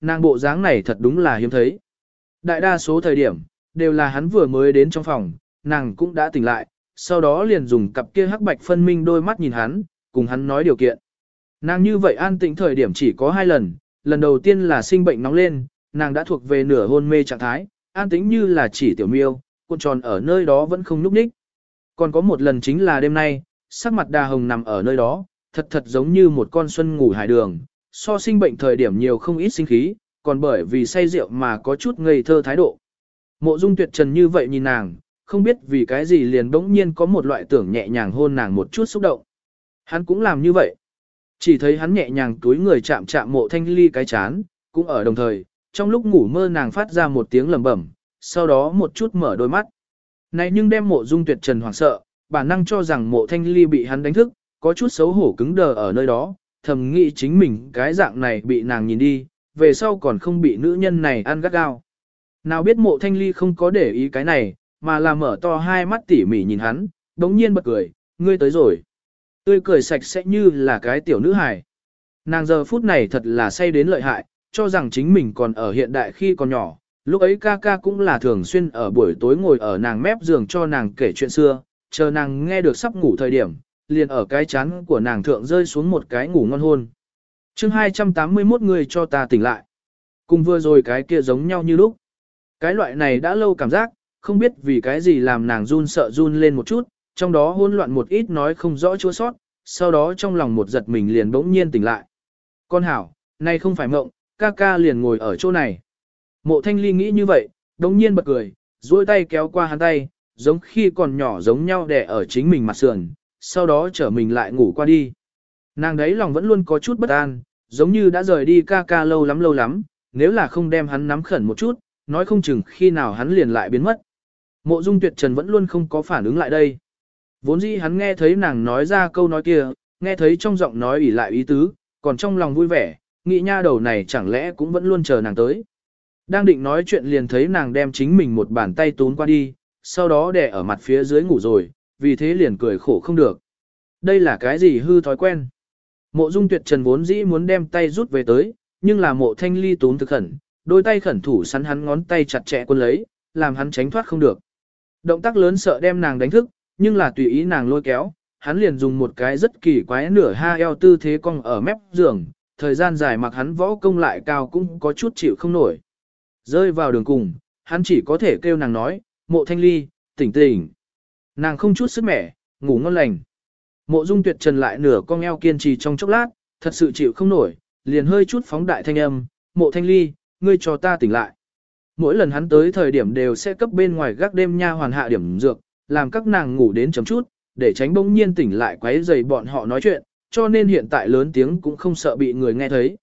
nàng bộ dáng này thật đúng là hiếm thấy. Đại đa số thời điểm, đều là hắn vừa mới đến trong phòng, nàng cũng đã tỉnh lại, sau đó liền dùng cặp kia hắc bạch phân minh đôi mắt nhìn hắn, cùng hắn nói điều kiện. Nàng như vậy an tĩnh thời điểm chỉ có hai lần, lần đầu tiên là sinh bệnh nóng lên, nàng đã thuộc về nửa hôn mê trạng thái, an tĩnh như là chỉ tiểu miêu, cuộn tròn ở nơi đó vẫn không núp ních. Còn có một lần chính là đêm nay, sắc mặt đà hồng nằm ở nơi đó, thật thật giống như một con xuân ngủ hải đường, so sinh bệnh thời điểm nhiều không ít sinh khí, còn bởi vì say rượu mà có chút ngây thơ thái độ. Mộ dung tuyệt trần như vậy nhìn nàng, không biết vì cái gì liền bỗng nhiên có một loại tưởng nhẹ nhàng hôn nàng một chút xúc động. Hắn cũng làm như vậy. Chỉ thấy hắn nhẹ nhàng túi người chạm chạm mộ thanh ly cái chán, cũng ở đồng thời, trong lúc ngủ mơ nàng phát ra một tiếng lầm bẩm, sau đó một chút mở đôi mắt. Này nhưng đem mộ dung tuyệt trần hoảng sợ, bản năng cho rằng mộ thanh ly bị hắn đánh thức, có chút xấu hổ cứng đờ ở nơi đó, thầm nghĩ chính mình cái dạng này bị nàng nhìn đi, về sau còn không bị nữ nhân này ăn gắt gao. Nào biết mộ thanh ly không có để ý cái này, mà là mở to hai mắt tỉ mỉ nhìn hắn, đống nhiên bật cười, ngươi tới rồi. Tươi cười sạch sẽ như là cái tiểu nữ hài. Nàng giờ phút này thật là say đến lợi hại, cho rằng chính mình còn ở hiện đại khi còn nhỏ. Lúc ấy ca ca cũng là thường xuyên ở buổi tối ngồi ở nàng mép giường cho nàng kể chuyện xưa, chờ nàng nghe được sắp ngủ thời điểm, liền ở cái chán của nàng thượng rơi xuống một cái ngủ ngon hôn. chương 281 người cho ta tỉnh lại. Cùng vừa rồi cái kia giống nhau như lúc. Cái loại này đã lâu cảm giác, không biết vì cái gì làm nàng run sợ run lên một chút, trong đó hỗn loạn một ít nói không rõ chua sót, sau đó trong lòng một giật mình liền bỗng nhiên tỉnh lại. Con hảo, nay không phải mộng, ca ca liền ngồi ở chỗ này. Mộ thanh ly nghĩ như vậy, đồng nhiên bật cười, duỗi tay kéo qua hắn tay, giống khi còn nhỏ giống nhau đè ở chính mình mặt sườn, sau đó trở mình lại ngủ qua đi. Nàng đấy lòng vẫn luôn có chút bất an, giống như đã rời đi ca ca lâu lắm lâu lắm, nếu là không đem hắn nắm khẩn một chút, nói không chừng khi nào hắn liền lại biến mất. Mộ dung tuyệt trần vẫn luôn không có phản ứng lại đây. Vốn dĩ hắn nghe thấy nàng nói ra câu nói kia, nghe thấy trong giọng nói ỉ lại ý tứ, còn trong lòng vui vẻ, nghĩ nha đầu này chẳng lẽ cũng vẫn luôn chờ nàng tới. Đang định nói chuyện liền thấy nàng đem chính mình một bàn tay tún qua đi, sau đó đè ở mặt phía dưới ngủ rồi, vì thế liền cười khổ không được. Đây là cái gì hư thói quen? Mộ dung tuyệt trần vốn dĩ muốn đem tay rút về tới, nhưng là mộ thanh ly tún thực khẩn, đôi tay khẩn thủ sắn hắn ngón tay chặt chẽ quân lấy, làm hắn tránh thoát không được. Động tác lớn sợ đem nàng đánh thức, nhưng là tùy ý nàng lôi kéo, hắn liền dùng một cái rất kỳ quái nửa ha eo tư thế cong ở mép giường, thời gian dài mặc hắn võ công lại cao cũng có chút chịu không nổi. Rơi vào đường cùng, hắn chỉ có thể kêu nàng nói, mộ thanh ly, tỉnh tỉnh. Nàng không chút sức mẻ, ngủ ngon lành. Mộ dung tuyệt trần lại nửa cong eo kiên trì trong chốc lát, thật sự chịu không nổi, liền hơi chút phóng đại thanh âm, mộ thanh ly, ngươi cho ta tỉnh lại. Mỗi lần hắn tới thời điểm đều sẽ cấp bên ngoài gác đêm nha hoàn hạ điểm dược, làm các nàng ngủ đến chấm chút, để tránh bỗng nhiên tỉnh lại quấy rầy bọn họ nói chuyện, cho nên hiện tại lớn tiếng cũng không sợ bị người nghe thấy.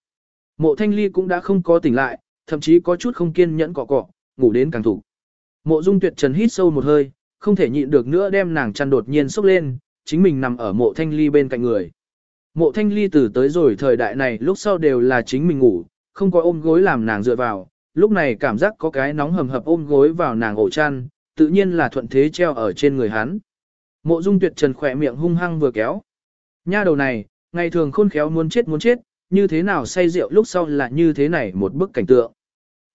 Mộ thanh ly cũng đã không có tỉnh lại, thậm chí có chút không kiên nhẫn cọ cọ, ngủ đến càng thủ. Mộ dung tuyệt trần hít sâu một hơi, không thể nhịn được nữa đem nàng chăn đột nhiên sốc lên, chính mình nằm ở mộ thanh ly bên cạnh người. Mộ thanh ly từ tới rồi thời đại này lúc sau đều là chính mình ngủ, không có ôm gối làm nàng dựa vào, lúc này cảm giác có cái nóng hầm hập ôm gối vào nàng ổ chăn, tự nhiên là thuận thế treo ở trên người hắn. Mộ dung tuyệt trần khỏe miệng hung hăng vừa kéo. Nha đầu này, ngày thường khôn khéo muốn chết muốn chết, như thế nào say rượu lúc sau là như thế này một bức cảnh tượng.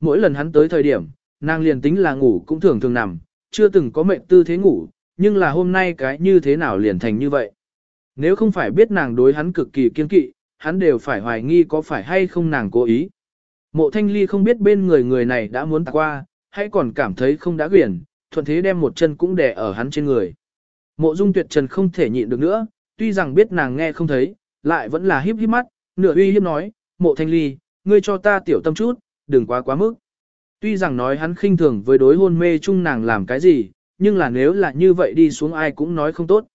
Mỗi lần hắn tới thời điểm, nàng liền tính là ngủ cũng thường thường nằm, chưa từng có mệnh tư thế ngủ, nhưng là hôm nay cái như thế nào liền thành như vậy. Nếu không phải biết nàng đối hắn cực kỳ kiên kỵ, hắn đều phải hoài nghi có phải hay không nàng cố ý. Mộ thanh ly không biết bên người người này đã muốn tạc qua, hay còn cảm thấy không đã quyển, thuận thế đem một chân cũng đè ở hắn trên người. Mộ dung tuyệt trần không thể nhịn được nữa, tuy rằng biết nàng nghe không thấy, lại vẫn là híp híp mắt, nửa uy hiếp nói, mộ thanh ly, ngươi cho ta tiểu tâm chút, đừng quá quá mức. Tuy rằng nói hắn khinh thường với đối hôn mê chung nàng làm cái gì, nhưng là nếu là như vậy đi xuống ai cũng nói không tốt.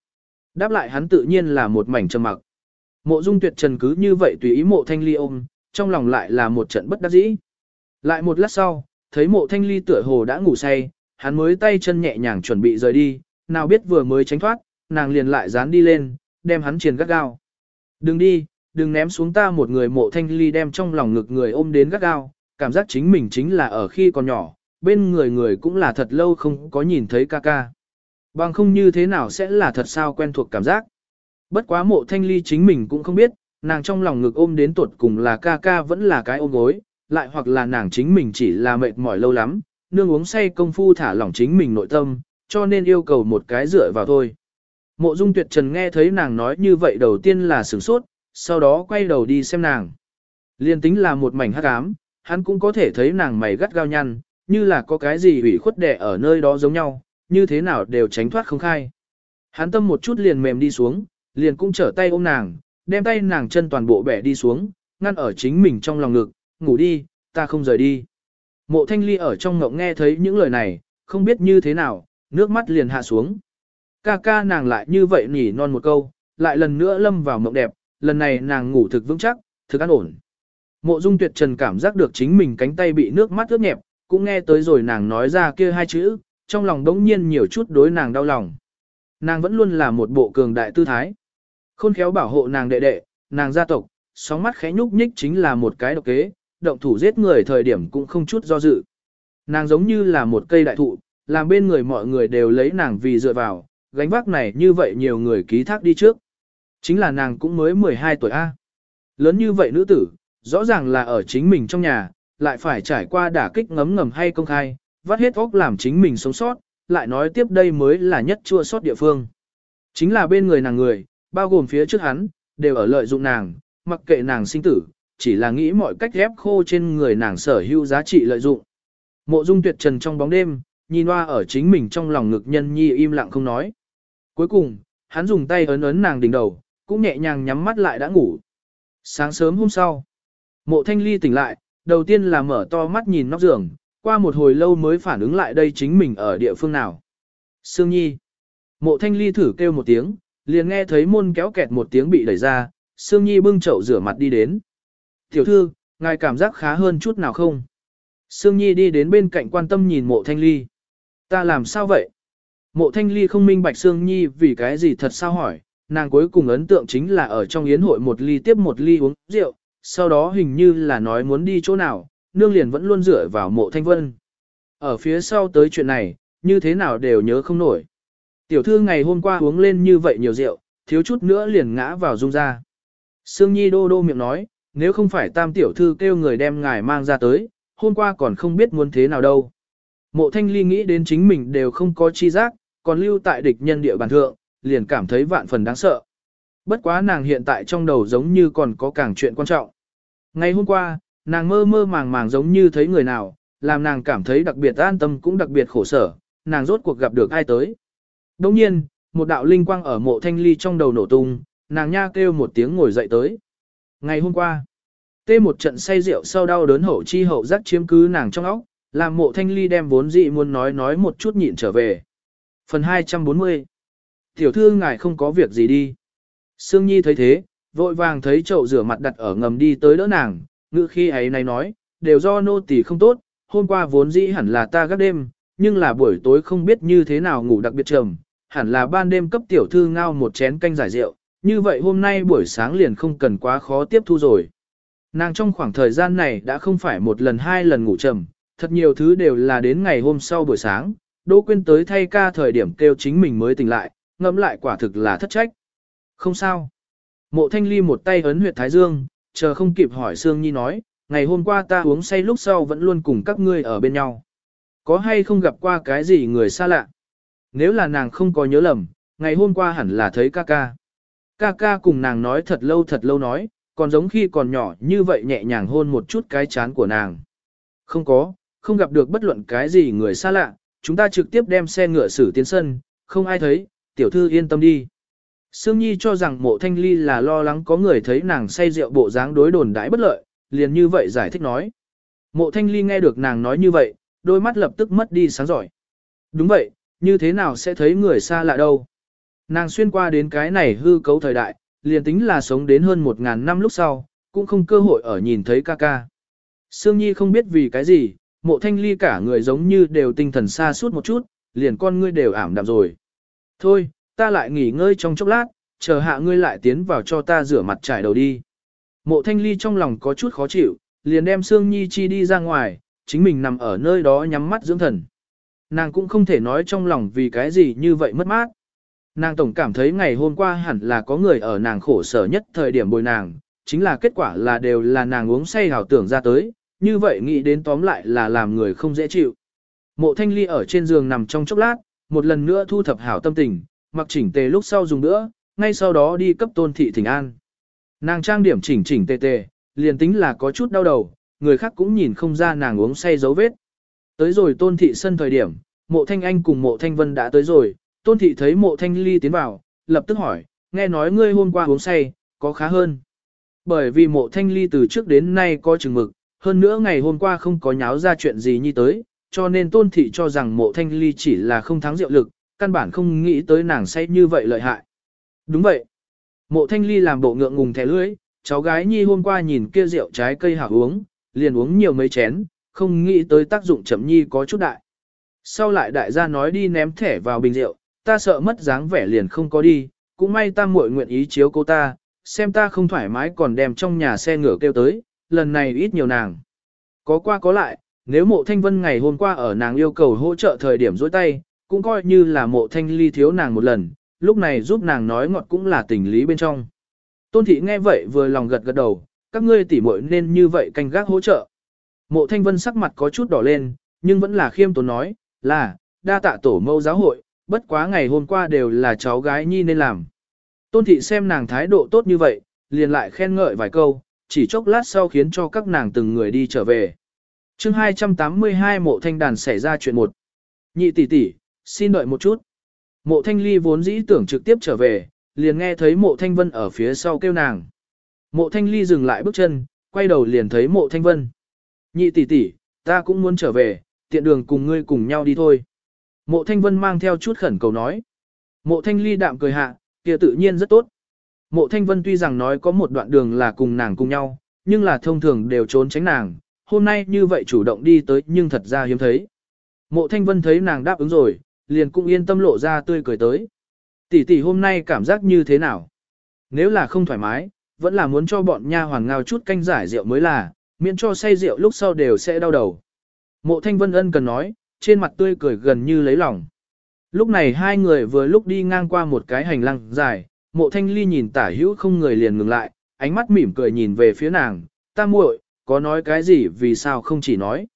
Đáp lại hắn tự nhiên là một mảnh trầm mặc. Mộ dung tuyệt trần cứ như vậy tùy ý mộ thanh ly ôm, trong lòng lại là một trận bất đắc dĩ. Lại một lát sau, thấy mộ thanh ly tựa hồ đã ngủ say, hắn mới tay chân nhẹ nhàng chuẩn bị rời đi, nào biết vừa mới tránh thoát, nàng liền lại dán đi lên, đem hắn triền gắt gao. Đừng đi, đừng ném xuống ta một người mộ thanh ly đem trong lòng ngực người ôm đến gắt gao, cảm giác chính mình chính là ở khi còn nhỏ, bên người người cũng là thật lâu không có nhìn thấy ca ca. Bằng không như thế nào sẽ là thật sao quen thuộc cảm giác. Bất quá mộ thanh ly chính mình cũng không biết, nàng trong lòng ngực ôm đến tuột cùng là ca ca vẫn là cái ôm gối, lại hoặc là nàng chính mình chỉ là mệt mỏi lâu lắm, nương uống say công phu thả lỏng chính mình nội tâm, cho nên yêu cầu một cái dựa vào thôi. Mộ dung tuyệt trần nghe thấy nàng nói như vậy đầu tiên là sửng sốt, sau đó quay đầu đi xem nàng. Liên tính là một mảnh hắc ám, hắn cũng có thể thấy nàng mày gắt gao nhăn, như là có cái gì hủy khuất đẻ ở nơi đó giống nhau, như thế nào đều tránh thoát không khai. Hắn tâm một chút liền mềm đi xuống, liền cũng trở tay ôm nàng, đem tay nàng chân toàn bộ bẻ đi xuống, ngăn ở chính mình trong lòng ngực, ngủ đi, ta không rời đi. Mộ thanh ly ở trong ngộng nghe thấy những lời này, không biết như thế nào, nước mắt liền hạ xuống. Ca ca nàng lại như vậy nhỉ non một câu, lại lần nữa lâm vào mộng đẹp, lần này nàng ngủ thực vững chắc, thực an ổn. Mộ dung tuyệt trần cảm giác được chính mình cánh tay bị nước mắt ướt nhẹp, cũng nghe tới rồi nàng nói ra kia hai chữ, trong lòng đống nhiên nhiều chút đối nàng đau lòng. Nàng vẫn luôn là một bộ cường đại tư thái. Khôn khéo bảo hộ nàng đệ đệ, nàng gia tộc, sóng mắt khẽ nhúc nhích chính là một cái độc kế, động thủ giết người thời điểm cũng không chút do dự. Nàng giống như là một cây đại thụ, làm bên người mọi người đều lấy nàng vì dựa vào, gánh vác này như vậy nhiều người ký thác đi trước. Chính là nàng cũng mới 12 tuổi A. Lớn như vậy nữ tử, rõ ràng là ở chính mình trong nhà, lại phải trải qua đả kích ngấm ngầm hay công khai, vắt hết óc làm chính mình sống sót, lại nói tiếp đây mới là nhất chua sót địa phương. Chính là bên người nàng người, bao gồm phía trước hắn, đều ở lợi dụng nàng, mặc kệ nàng sinh tử, chỉ là nghĩ mọi cách ghép khô trên người nàng sở hữu giá trị lợi dụng. Mộ dung tuyệt trần trong bóng đêm, nhìn hoa ở chính mình trong lòng ngực nhân nhi im lặng không nói. Cuối cùng, hắn dùng tay ấn ấn nàng đỉnh đầu, cũng nhẹ nhàng nhắm mắt lại đã ngủ. Sáng sớm hôm sau, mộ thanh ly tỉnh lại, đầu tiên là mở to mắt nhìn nóc giường, qua một hồi lâu mới phản ứng lại đây chính mình ở địa phương nào. Sương Nhi. Mộ thanh ly thử kêu một tiếng, liền nghe thấy môn kéo kẹt một tiếng bị đẩy ra, Sương Nhi bưng chậu rửa mặt đi đến. Tiểu thư, ngài cảm giác khá hơn chút nào không? Sương Nhi đi đến bên cạnh quan tâm nhìn mộ thanh ly. Ta làm sao vậy? Mộ thanh ly không minh bạch Sương Nhi vì cái gì thật sao hỏi, nàng cuối cùng ấn tượng chính là ở trong yến hội một ly tiếp một ly uống rượu, sau đó hình như là nói muốn đi chỗ nào, nương liền vẫn luôn dựa vào mộ thanh vân. Ở phía sau tới chuyện này, như thế nào đều nhớ không nổi. Tiểu thư ngày hôm qua uống lên như vậy nhiều rượu, thiếu chút nữa liền ngã vào dung ra. Sương Nhi đô đô miệng nói, nếu không phải tam tiểu thư kêu người đem ngài mang ra tới, hôm qua còn không biết muốn thế nào đâu. Mộ thanh ly nghĩ đến chính mình đều không có chi giác, còn lưu tại địch nhân địa bàn thượng, liền cảm thấy vạn phần đáng sợ. Bất quá nàng hiện tại trong đầu giống như còn có càng chuyện quan trọng. Ngày hôm qua, nàng mơ mơ màng màng giống như thấy người nào, làm nàng cảm thấy đặc biệt an tâm cũng đặc biệt khổ sở, nàng rốt cuộc gặp được ai tới. Đồng nhiên, một đạo linh quang ở mộ thanh ly trong đầu nổ tung, nàng nha kêu một tiếng ngồi dậy tới. Ngày hôm qua, tê một trận say rượu sau đau đớn hậu chi hậu giác chiếm cứ nàng trong óc, làm mộ thanh ly đem vốn dị muốn nói nói một chút nhịn trở về. Phần 240 Tiểu thư ngài không có việc gì đi. Sương Nhi thấy thế, vội vàng thấy chậu rửa mặt đặt ở ngầm đi tới đỡ nàng, ngự khi ấy này nói, đều do nô tỳ không tốt, hôm qua vốn dĩ hẳn là ta gác đêm, nhưng là buổi tối không biết như thế nào ngủ đặc biệt trầm, hẳn là ban đêm cấp tiểu thư ngao một chén canh giải rượu, như vậy hôm nay buổi sáng liền không cần quá khó tiếp thu rồi. Nàng trong khoảng thời gian này đã không phải một lần hai lần ngủ trầm, thật nhiều thứ đều là đến ngày hôm sau buổi sáng, Đỗ Quyên tới thay ca thời điểm kêu chính mình mới tỉnh lại, ngẫm lại quả thực là thất trách. Không sao. Mộ Thanh Ly một tay ấn huyệt Thái Dương, chờ không kịp hỏi Sương Nhi nói, ngày hôm qua ta uống say lúc sau vẫn luôn cùng các ngươi ở bên nhau. Có hay không gặp qua cái gì người xa lạ? Nếu là nàng không có nhớ lầm, ngày hôm qua hẳn là thấy ca ca. Ca ca cùng nàng nói thật lâu thật lâu nói, còn giống khi còn nhỏ như vậy nhẹ nhàng hôn một chút cái chán của nàng. Không có, không gặp được bất luận cái gì người xa lạ, chúng ta trực tiếp đem xe ngựa xử tiến sân, không ai thấy, tiểu thư yên tâm đi. Sương Nhi cho rằng mộ thanh ly là lo lắng có người thấy nàng say rượu bộ dáng đối đồn đãi bất lợi, liền như vậy giải thích nói. Mộ thanh ly nghe được nàng nói như vậy, đôi mắt lập tức mất đi sáng giỏi. Đúng vậy, như thế nào sẽ thấy người xa lạ đâu. Nàng xuyên qua đến cái này hư cấu thời đại, liền tính là sống đến hơn một ngàn năm lúc sau, cũng không cơ hội ở nhìn thấy ca ca. Sương Nhi không biết vì cái gì, mộ thanh ly cả người giống như đều tinh thần xa suốt một chút, liền con ngươi đều ảm đạm rồi. Thôi, ta lại nghỉ ngơi trong chốc lát, chờ hạ ngươi lại tiến vào cho ta rửa mặt trải đầu đi. Mộ thanh ly trong lòng có chút khó chịu, liền đem Sương Nhi chi đi ra ngoài, chính mình nằm ở nơi đó nhắm mắt dưỡng thần. Nàng cũng không thể nói trong lòng vì cái gì như vậy mất mát. Nàng tổng cảm thấy ngày hôm qua hẳn là có người ở nàng khổ sở nhất thời điểm bồi nàng, chính là kết quả là đều là nàng uống say hào tưởng ra tới, như vậy nghĩ đến tóm lại là làm người không dễ chịu. Mộ thanh ly ở trên giường nằm trong chốc lát, một lần nữa thu thập hảo tâm tình, mặc chỉnh tề lúc sau dùng nữa, ngay sau đó đi cấp tôn thị thỉnh an. Nàng trang điểm chỉnh chỉnh tề tề, liền tính là có chút đau đầu, người khác cũng nhìn không ra nàng uống say dấu vết. Tới rồi tôn thị sân thời điểm, mộ thanh anh cùng mộ thanh vân đã tới rồi, tôn thị thấy mộ thanh ly tiến vào, lập tức hỏi, nghe nói ngươi hôm qua uống say, có khá hơn. Bởi vì mộ thanh ly từ trước đến nay có chừng mực, hơn nữa ngày hôm qua không có nháo ra chuyện gì như tới, cho nên tôn thị cho rằng mộ thanh ly chỉ là không thắng rượu lực, căn bản không nghĩ tới nàng say như vậy lợi hại. Đúng vậy. Mộ thanh ly làm bộ ngượng ngùng thẻ lưỡi, cháu gái nhi hôm qua nhìn kia rượu trái cây hảo uống, liền uống nhiều mấy chén, không nghĩ tới tác dụng chậm nhi có chút đại. Sau lại đại gia nói đi ném thẻ vào bình rượu, ta sợ mất dáng vẻ liền không có đi, cũng may ta muội nguyện ý chiếu cô ta, xem ta không thoải mái còn đem trong nhà xe ngựa kêu tới, lần này ít nhiều nàng. Có qua có lại, nếu mộ thanh vân ngày hôm qua ở nàng yêu cầu hỗ trợ thời điểm dối tay, cũng coi như là mộ thanh ly thiếu nàng một lần, lúc này giúp nàng nói ngọt cũng là tình lý bên trong. Tôn thị nghe vậy vừa lòng gật gật đầu, các ngươi tỉ muội nên như vậy canh gác hỗ trợ. Mộ thanh vân sắc mặt có chút đỏ lên, nhưng vẫn là khiêm tốn nói, là, đa tạ tổ mâu giáo hội, bất quá ngày hôm qua đều là cháu gái nhi nên làm. Tôn thị xem nàng thái độ tốt như vậy, liền lại khen ngợi vài câu, chỉ chốc lát sau khiến cho các nàng từng người đi trở về. chương 282 mộ thanh đàn xảy ra chuyện một. Nhị tỷ tỷ, xin đợi một chút. Mộ thanh ly vốn dĩ tưởng trực tiếp trở về, liền nghe thấy mộ thanh vân ở phía sau kêu nàng. Mộ thanh ly dừng lại bước chân, quay đầu liền thấy mộ thanh vân. Nhị tỷ tỷ, ta cũng muốn trở về, tiện đường cùng ngươi cùng nhau đi thôi. Mộ thanh vân mang theo chút khẩn cầu nói. Mộ thanh ly đạm cười hạ, kia tự nhiên rất tốt. Mộ thanh vân tuy rằng nói có một đoạn đường là cùng nàng cùng nhau, nhưng là thông thường đều trốn tránh nàng, hôm nay như vậy chủ động đi tới nhưng thật ra hiếm thấy. Mộ thanh vân thấy nàng đáp ứng rồi, liền cũng yên tâm lộ ra tươi cười tới. Tỷ tỷ hôm nay cảm giác như thế nào? Nếu là không thoải mái, vẫn là muốn cho bọn nha hoàng ngao chút canh giải rượu mới là, miễn cho say rượu lúc sau đều sẽ đau đầu. Mộ thanh vân ân cần nói, trên mặt tươi cười gần như lấy lòng. Lúc này hai người vừa lúc đi ngang qua một cái hành lang dài, mộ thanh ly nhìn tả hữu không người liền ngừng lại, ánh mắt mỉm cười nhìn về phía nàng, ta muội, có nói cái gì vì sao không chỉ nói.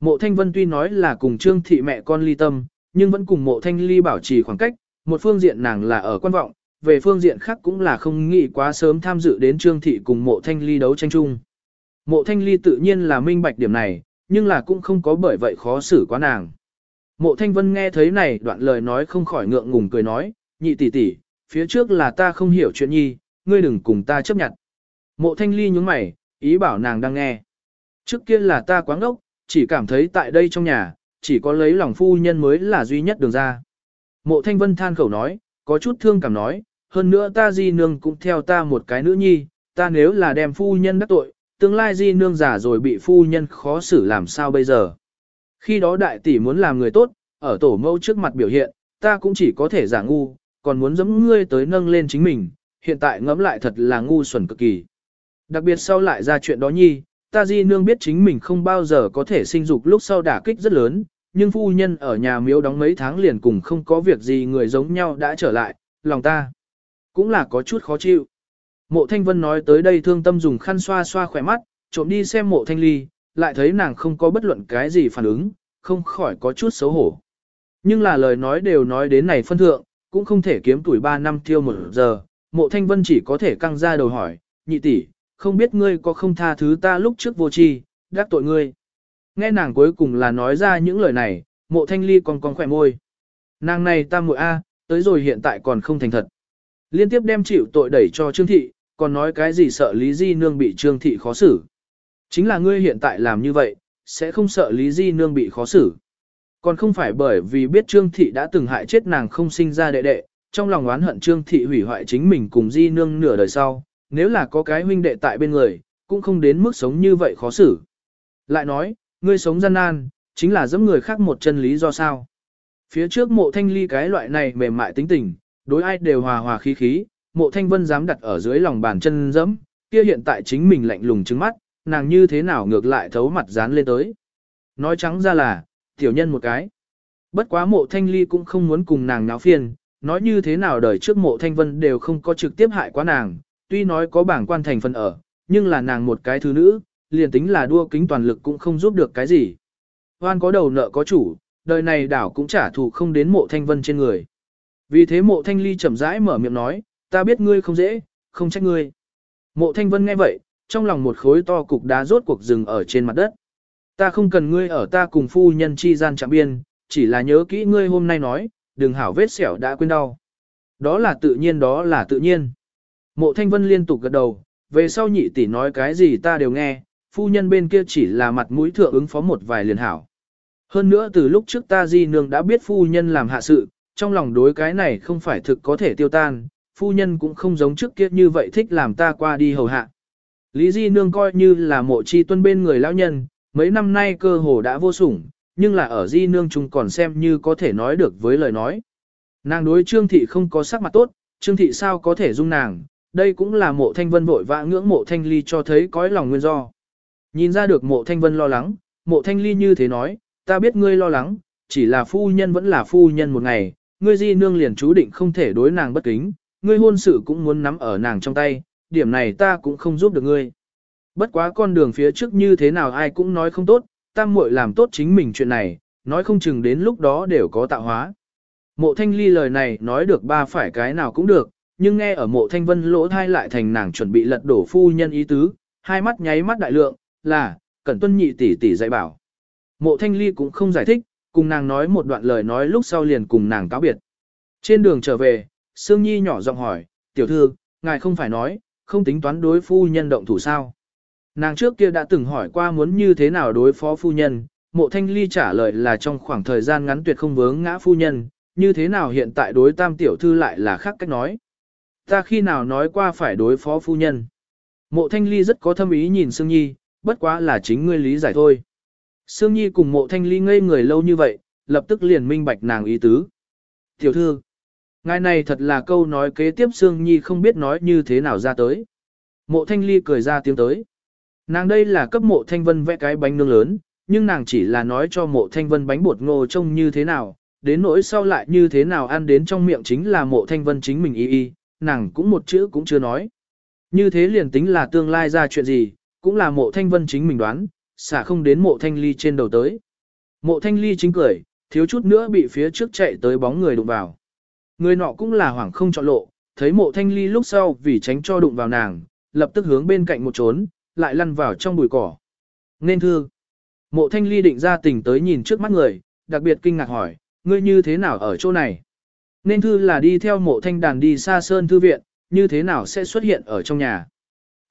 Mộ thanh vân tuy nói là cùng trương thị mẹ con ly tâm, nhưng vẫn cùng mộ thanh ly bảo trì khoảng cách, một phương diện nàng là ở quan vọng, về phương diện khác cũng là không nghĩ quá sớm tham dự đến trương thị cùng mộ thanh ly đấu tranh chung. Mộ thanh ly tự nhiên là minh bạch điểm này, nhưng là cũng không có bởi vậy khó xử quá nàng. Mộ thanh vân nghe thấy này đoạn lời nói không khỏi ngượng ngùng cười nói, nhị tỷ tỷ, phía trước là ta không hiểu chuyện nhi, ngươi đừng cùng ta chấp nhận. Mộ thanh ly nhúng mày, ý bảo nàng đang nghe. Trước kia là ta quáng ốc, chỉ cảm thấy tại đây trong nhà, chỉ có lấy lòng phu nhân mới là duy nhất đường ra. Mộ thanh vân than khẩu nói, có chút thương cảm nói, hơn nữa ta di nương cũng theo ta một cái nữ nhi, ta nếu là đem phu nhân đắc tội, tương lai di nương giả rồi bị phu nhân khó xử làm sao bây giờ. Khi đó đại tỷ muốn làm người tốt, ở tổ mẫu trước mặt biểu hiện, ta cũng chỉ có thể giả ngu, còn muốn giống ngươi tới nâng lên chính mình, hiện tại ngẫm lại thật là ngu xuẩn cực kỳ. Đặc biệt sau lại ra chuyện đó nhi, ta di nương biết chính mình không bao giờ có thể sinh dục lúc sau đả kích rất lớn, nhưng phu nhân ở nhà miếu đóng mấy tháng liền cùng không có việc gì người giống nhau đã trở lại, lòng ta cũng là có chút khó chịu. Mộ Thanh Vân nói tới đây thương tâm dùng khăn xoa xoa khỏe mắt, trộm đi xem mộ Thanh Ly, lại thấy nàng không có bất luận cái gì phản ứng, không khỏi có chút xấu hổ. Nhưng là lời nói đều nói đến này phân thượng, cũng không thể kiếm tuổi 3 năm tiêu một giờ, mộ Thanh Vân chỉ có thể căng ra đầu hỏi, nhị tỷ, không biết ngươi có không tha thứ ta lúc trước vô tri, đắc tội ngươi. Nghe nàng cuối cùng là nói ra những lời này, mộ Thanh Ly còn còn khỏe môi. Nàng này ta muội a, tới rồi hiện tại còn không thành thật. Liên tiếp đem chịu tội đẩy cho Trương Thị, còn nói cái gì sợ Lý Di Nương bị Trương Thị khó xử. Chính là ngươi hiện tại làm như vậy, sẽ không sợ Lý Di Nương bị khó xử. Còn không phải bởi vì biết Trương Thị đã từng hại chết nàng không sinh ra đệ đệ, trong lòng oán hận Trương Thị hủy hoại chính mình cùng Di Nương nửa đời sau, nếu là có cái huynh đệ tại bên người, cũng không đến mức sống như vậy khó xử. Lại nói, ngươi sống gian nan, chính là giẫm người khác một chân lý do sao. Phía trước mộ thanh ly cái loại này mềm mại tính tình, đối ai đều hòa hòa khí khí, mộ thanh vân dám đặt ở dưới lòng bàn chân dẫm, kia hiện tại chính mình lạnh lùng trứng mắt, nàng như thế nào ngược lại thấu mặt dán lên tới. Nói trắng ra là, tiểu nhân một cái. Bất quá mộ thanh ly cũng không muốn cùng nàng náo phiền, nói như thế nào đời trước mộ thanh vân đều không có trực tiếp hại quá nàng, tuy nói có bảng quan thành phần ở, nhưng là nàng một cái thứ nữ, liền tính là đua kính toàn lực cũng không giúp được cái gì. Hoan có đầu nợ có chủ, đời này đảo cũng trả thù không đến mộ thanh vân trên người. Vì thế mộ thanh ly chậm rãi mở miệng nói, ta biết ngươi không dễ, không trách ngươi. Mộ thanh vân nghe vậy, trong lòng một khối to cục đá rốt cuộc rừng ở trên mặt đất. Ta không cần ngươi ở ta cùng phu nhân chi gian chạm biên, chỉ là nhớ kỹ ngươi hôm nay nói, đừng hảo vết sẹo đã quên đau. Đó là tự nhiên đó là tự nhiên. Mộ thanh vân liên tục gật đầu, về sau nhị tỷ nói cái gì ta đều nghe, phu nhân bên kia chỉ là mặt mũi thượng ứng phó một vài liền hảo. Hơn nữa từ lúc trước ta di nương đã biết phu nhân làm hạ sự, trong lòng đối cái này không phải thực có thể tiêu tan, phu nhân cũng không giống trước kia như vậy thích làm ta qua đi hầu hạ. Lý di nương coi như là mộ chi tuân bên người lão nhân, mấy năm nay cơ hồ đã vô sủng, nhưng là ở di nương chúng còn xem như có thể nói được với lời nói. Nàng đối trương thị không có sắc mặt tốt, trương thị sao có thể dung nàng, đây cũng là mộ thanh vân vội vã ngưỡng mộ thanh ly cho thấy cõi lòng nguyên do. Nhìn ra được mộ thanh vân lo lắng, mộ thanh ly như thế nói, ta biết ngươi lo lắng, chỉ là phu nhân vẫn là phu nhân một ngày, ngươi di nương liền chú định không thể đối nàng bất kính, ngươi hôn sự cũng muốn nắm ở nàng trong tay, điểm này ta cũng không giúp được ngươi. Bất quá con đường phía trước như thế nào ai cũng nói không tốt, tam muội làm tốt chính mình chuyện này, nói không chừng đến lúc đó đều có tạo hóa. Mộ thanh ly lời này nói được ba phải cái nào cũng được, nhưng nghe ở mộ thanh vân lỗ thai lại thành nàng chuẩn bị lật đổ phu nhân ý tứ, hai mắt nháy mắt đại lượng, là, cẩn tuân nhị tỷ tỷ dạy bảo. Mộ thanh ly cũng không giải thích, cùng nàng nói một đoạn lời nói lúc sau liền cùng nàng cáo biệt. Trên đường trở về, Sương Nhi nhỏ giọng hỏi, tiểu thư, ngài không phải nói, không tính toán đối phu nhân động thủ sao. Nàng trước kia đã từng hỏi qua muốn như thế nào đối phó phu nhân, mộ thanh ly trả lời là trong khoảng thời gian ngắn tuyệt không vướng ngã phu nhân, như thế nào hiện tại đối tam tiểu thư lại là khác cách nói. Ta khi nào nói qua phải đối phó phu nhân. Mộ thanh ly rất có thâm ý nhìn Sương Nhi, bất quá là chính ngươi lý giải thôi. Sương Nhi cùng mộ thanh ly ngây người lâu như vậy, lập tức liền minh bạch nàng ý tứ. Tiểu thư, ngài này thật là câu nói kế tiếp Sương Nhi không biết nói như thế nào ra tới. Mộ thanh ly cười ra tiếng tới. Nàng đây là cấp mộ thanh vân vẽ cái bánh nướng lớn, nhưng nàng chỉ là nói cho mộ thanh vân bánh bột ngô trông như thế nào, đến nỗi sau lại như thế nào ăn đến trong miệng chính là mộ thanh vân chính mình y y, nàng cũng một chữ cũng chưa nói. Như thế liền tính là tương lai ra chuyện gì, cũng là mộ thanh vân chính mình đoán, xả không đến mộ thanh ly trên đầu tới. Mộ thanh ly chính cười, thiếu chút nữa bị phía trước chạy tới bóng người đụng vào. Người nọ cũng là hoảng không chọn lộ, thấy mộ thanh ly lúc sau vì tránh cho đụng vào nàng, lập tức hướng bên cạnh một trốn, lại lăn vào trong bụi cỏ. Nên thương. Mộ thanh ly định ra tình tới nhìn trước mắt người, đặc biệt kinh ngạc hỏi, ngươi như thế nào ở chỗ này? Nên thư là đi theo mộ thanh đàn đi xa sơn thư viện, như thế nào sẽ xuất hiện ở trong nhà?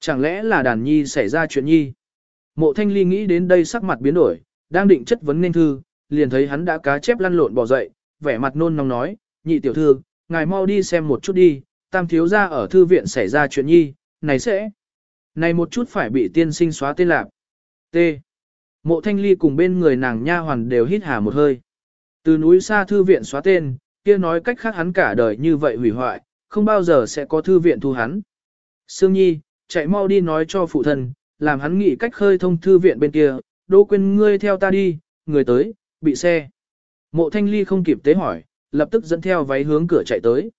Chẳng lẽ là đàn nhi xảy ra chuyện nhi? Mộ thanh ly nghĩ đến đây sắc mặt biến đổi, đang định chất vấn nên thư, liền thấy hắn đã cá chép lăn lộn bỏ dậy, vẻ mặt nôn nóng nói, nhị tiểu thư, ngài mau đi xem một chút đi, tam thiếu ra ở thư viện xảy ra chuyện nhi, này sẽ, này một chút phải bị tiên sinh xóa tên lạc. T. Mộ thanh ly cùng bên người nàng nha hoàn đều hít hà một hơi. Từ núi xa thư viện xóa tên, kia nói cách khác hắn cả đời như vậy hủy hoại, không bao giờ sẽ có thư viện thu hắn. Sương Nhi, chạy mau đi nói cho phụ thân, làm hắn nghĩ cách khơi thông thư viện bên kia, đỗ quên ngươi theo ta đi, người tới, bị xe. Mộ thanh ly không kịp tế hỏi, lập tức dẫn theo váy hướng cửa chạy tới.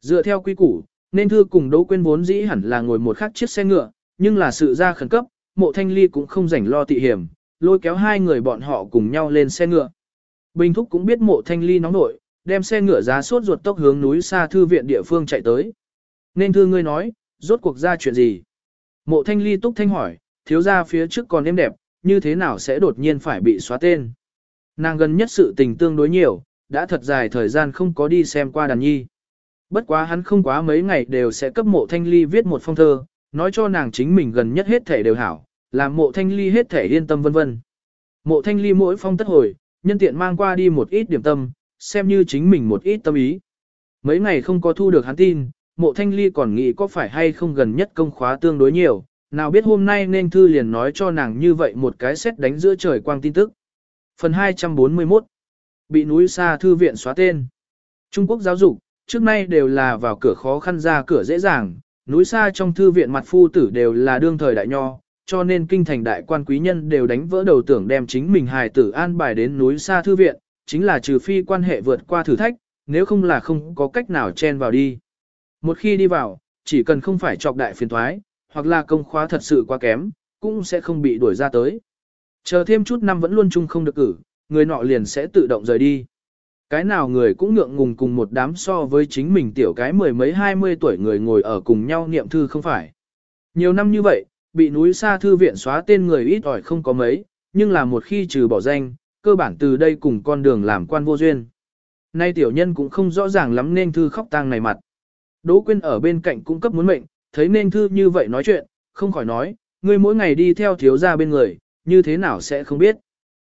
Dựa theo quy củ, nên thư cùng đỗ quên vốn dĩ hẳn là ngồi một khắc chiếc xe ngựa, nhưng là sự ra khẩn cấp, mộ thanh ly cũng không rảnh lo tị hiểm, lôi kéo hai người bọn họ cùng nhau lên xe ngựa. Bình Thúc cũng biết mộ thanh ly nóng nội, đem xe ngựa giá sốt ruột tốc hướng núi xa thư viện địa phương chạy tới. Nên thư ngươi nói, rốt cuộc ra chuyện gì? Mộ thanh ly túc thanh hỏi, thiếu ra phía trước còn êm đẹp, như thế nào sẽ đột nhiên phải bị xóa tên? Nàng gần nhất sự tình tương đối nhiều, đã thật dài thời gian không có đi xem qua đàn nhi. Bất quá hắn không quá mấy ngày đều sẽ cấp mộ thanh ly viết một phong thơ, nói cho nàng chính mình gần nhất hết thể đều hảo, làm mộ thanh ly hết thể yên tâm vân vân. Mộ thanh ly mỗi phong tất hồi, nhân tiện mang qua đi một ít điểm tâm, xem như chính mình một ít tâm ý. Mấy ngày không có thu được hắn tin, mộ thanh ly còn nghĩ có phải hay không gần nhất công khóa tương đối nhiều, nào biết hôm nay nên thư liền nói cho nàng như vậy một cái xét đánh giữa trời quang tin tức. Phần 241 Bị núi xa thư viện xóa tên Trung Quốc giáo dục, trước nay đều là vào cửa khó khăn ra cửa dễ dàng, núi xa trong thư viện mặt phu tử đều là đương thời đại nho, cho nên kinh thành đại quan quý nhân đều đánh vỡ đầu tưởng đem chính mình hài tử an bài đến núi xa thư viện, chính là trừ phi quan hệ vượt qua thử thách, nếu không là không có cách nào chen vào đi. Một khi đi vào, chỉ cần không phải chọc đại phiền thoái, hoặc là công khóa thật sự quá kém, cũng sẽ không bị đuổi ra tới. Chờ thêm chút năm vẫn luôn chung không được cử, người nọ liền sẽ tự động rời đi. Cái nào người cũng ngượng ngùng cùng một đám so với chính mình tiểu cái mười mấy hai mươi tuổi người ngồi ở cùng nhau niệm thư không phải. Nhiều năm như vậy, bị núi xa thư viện xóa tên người ít ỏi không có mấy, nhưng là một khi trừ bỏ danh, cơ bản từ đây cùng con đường làm quan vô duyên. Nay tiểu nhân cũng không rõ ràng lắm nên thư khóc tang này mặt. Đỗ Quyên ở bên cạnh cung cấp muốn mệnh, thấy nên thư như vậy nói chuyện, không khỏi nói, ngươi mỗi ngày đi theo thiếu gia bên người, như thế nào sẽ không biết.